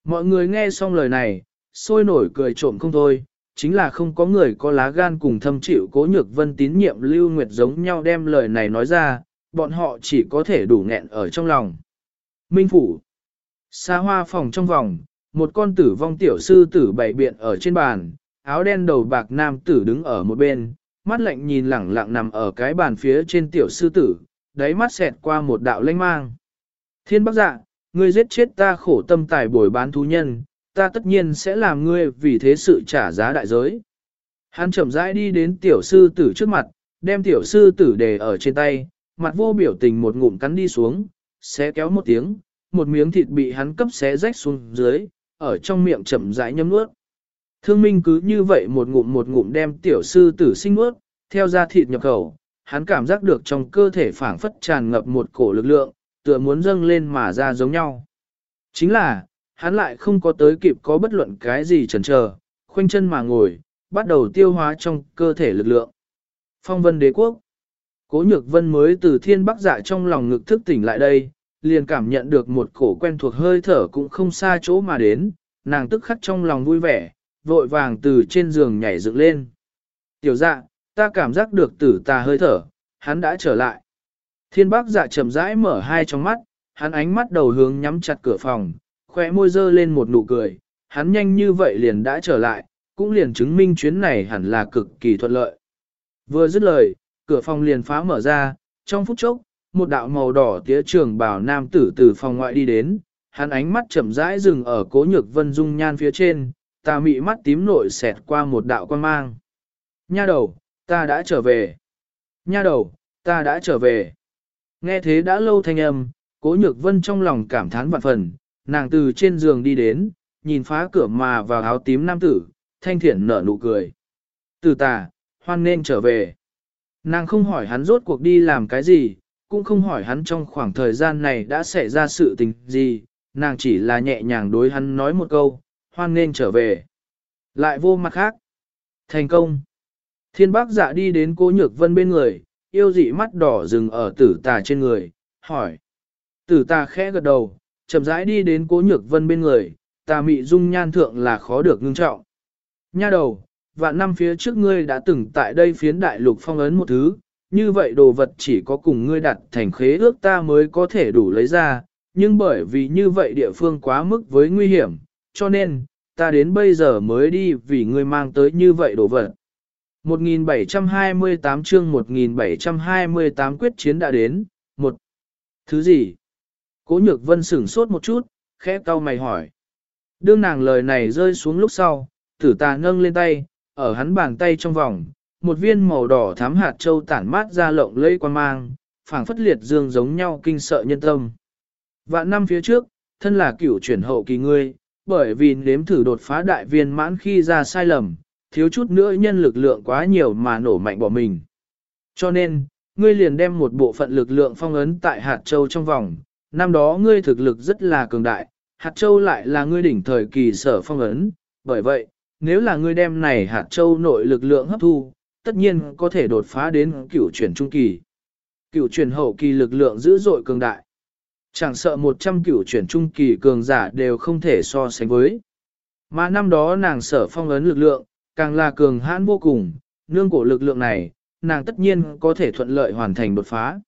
Mọi người nghe xong lời này, sôi nổi cười trộm không thôi, chính là không có người có lá gan cùng thâm chịu cố nhược vân tín nhiệm lưu nguyệt giống nhau đem lời này nói ra, bọn họ chỉ có thể đủ nghẹn ở trong lòng. Minh Phủ Xa hoa phòng trong vòng, một con tử vong tiểu sư tử bày biện ở trên bàn, áo đen đầu bạc nam tử đứng ở một bên, mắt lạnh nhìn lẳng lặng nằm ở cái bàn phía trên tiểu sư tử, đáy mắt xẹt qua một đạo lanh mang. Thiên bác dạ, ngươi giết chết ta khổ tâm tài bồi bán thú nhân, ta tất nhiên sẽ làm ngươi vì thế sự trả giá đại giới. Hắn chậm rãi đi đến tiểu sư tử trước mặt, đem tiểu sư tử để ở trên tay, mặt vô biểu tình một ngụm cắn đi xuống, xé kéo một tiếng, một miếng thịt bị hắn cấp xé rách xuống dưới, ở trong miệng chậm rãi nhấm nuốt. Thương minh cứ như vậy một ngụm một ngụm đem tiểu sư tử sinh nuốt, theo ra thịt nhập khẩu, hắn cảm giác được trong cơ thể phảng phất tràn ngập một cổ lực lượng, tựa muốn dâng lên mà ra giống nhau. Chính là, hắn lại không có tới kịp có bất luận cái gì chần chờ, khoanh chân mà ngồi, bắt đầu tiêu hóa trong cơ thể lực lượng. Phong vân đế quốc Cố nhược vân mới từ thiên bắc dạ trong lòng ngực thức tỉnh lại đây, liền cảm nhận được một cổ quen thuộc hơi thở cũng không xa chỗ mà đến, nàng tức khắc trong lòng vui vẻ, vội vàng từ trên giường nhảy dựng lên. Tiểu dạ, ta cảm giác được tử tà hơi thở, hắn đã trở lại. Thiên bác dạ chậm rãi mở hai trong mắt, hắn ánh mắt đầu hướng nhắm chặt cửa phòng, khóe môi dơ lên một nụ cười, hắn nhanh như vậy liền đã trở lại, cũng liền chứng minh chuyến này hẳn là cực kỳ thuận lợi. Vừa dứt lời, cửa phòng liền phá mở ra, trong phút chốc, một đạo màu đỏ tía trường bảo nam tử từ phòng ngoại đi đến, hắn ánh mắt chậm rãi dừng ở cố nhược vân dung nhan phía trên, ta mị mắt tím nội xẹt qua một đạo quan mang. Nha đầu, ta đã trở về. Nha đầu, ta đã trở về. Nghe thế đã lâu thanh âm, cố nhược vân trong lòng cảm thán vạn phần, nàng từ trên giường đi đến, nhìn phá cửa mà vào áo tím nam tử, thanh thiện nở nụ cười. Từ tà, hoan nên trở về. Nàng không hỏi hắn rốt cuộc đi làm cái gì, cũng không hỏi hắn trong khoảng thời gian này đã xảy ra sự tình gì, nàng chỉ là nhẹ nhàng đối hắn nói một câu, hoan nên trở về. Lại vô mặt khác, Thành công. Thiên bác dạ đi đến cố nhược vân bên người, yêu dị mắt đỏ dừng ở tử tà trên người, hỏi. Tử tà khẽ gật đầu, chậm rãi đi đến cố nhược vân bên người, tà mị dung nhan thượng là khó được ngưng trọng. Nha đầu, vạn năm phía trước ngươi đã từng tại đây phiến đại lục phong ấn một thứ, như vậy đồ vật chỉ có cùng ngươi đặt thành khế ước ta mới có thể đủ lấy ra, nhưng bởi vì như vậy địa phương quá mức với nguy hiểm, cho nên, ta đến bây giờ mới đi vì ngươi mang tới như vậy đồ vật. 1728 chương 1728 quyết chiến đã đến, một Thứ gì? Cố nhược vân sửng sốt một chút, khẽ cau mày hỏi. Đương nàng lời này rơi xuống lúc sau, tử tà nâng lên tay, ở hắn bàn tay trong vòng, một viên màu đỏ thám hạt châu tản mát ra lộng lẫy quan mang, phảng phất liệt dương giống nhau kinh sợ nhân tâm. Vạn năm phía trước, thân là cửu chuyển hậu kỳ ngươi, bởi vì nếm thử đột phá đại viên mãn khi ra sai lầm, thiếu chút nữa nhân lực lượng quá nhiều mà nổ mạnh bỏ mình. Cho nên, ngươi liền đem một bộ phận lực lượng phong ấn tại hạt châu trong vòng, năm đó ngươi thực lực rất là cường đại, hạt châu lại là ngươi đỉnh thời kỳ sở phong ấn, bởi vậy, nếu là ngươi đem này hạt châu nội lực lượng hấp thu, tất nhiên có thể đột phá đến cửu chuyển trung kỳ. Cửu chuyển hậu kỳ lực lượng dữ dội cường đại. Chẳng sợ 100 cửu chuyển trung kỳ cường giả đều không thể so sánh với. Mà năm đó nàng sở phong ấn lực lượng, càng là cường hãn vô cùng, nương cổ lực lượng này, nàng tất nhiên có thể thuận lợi hoàn thành đột phá.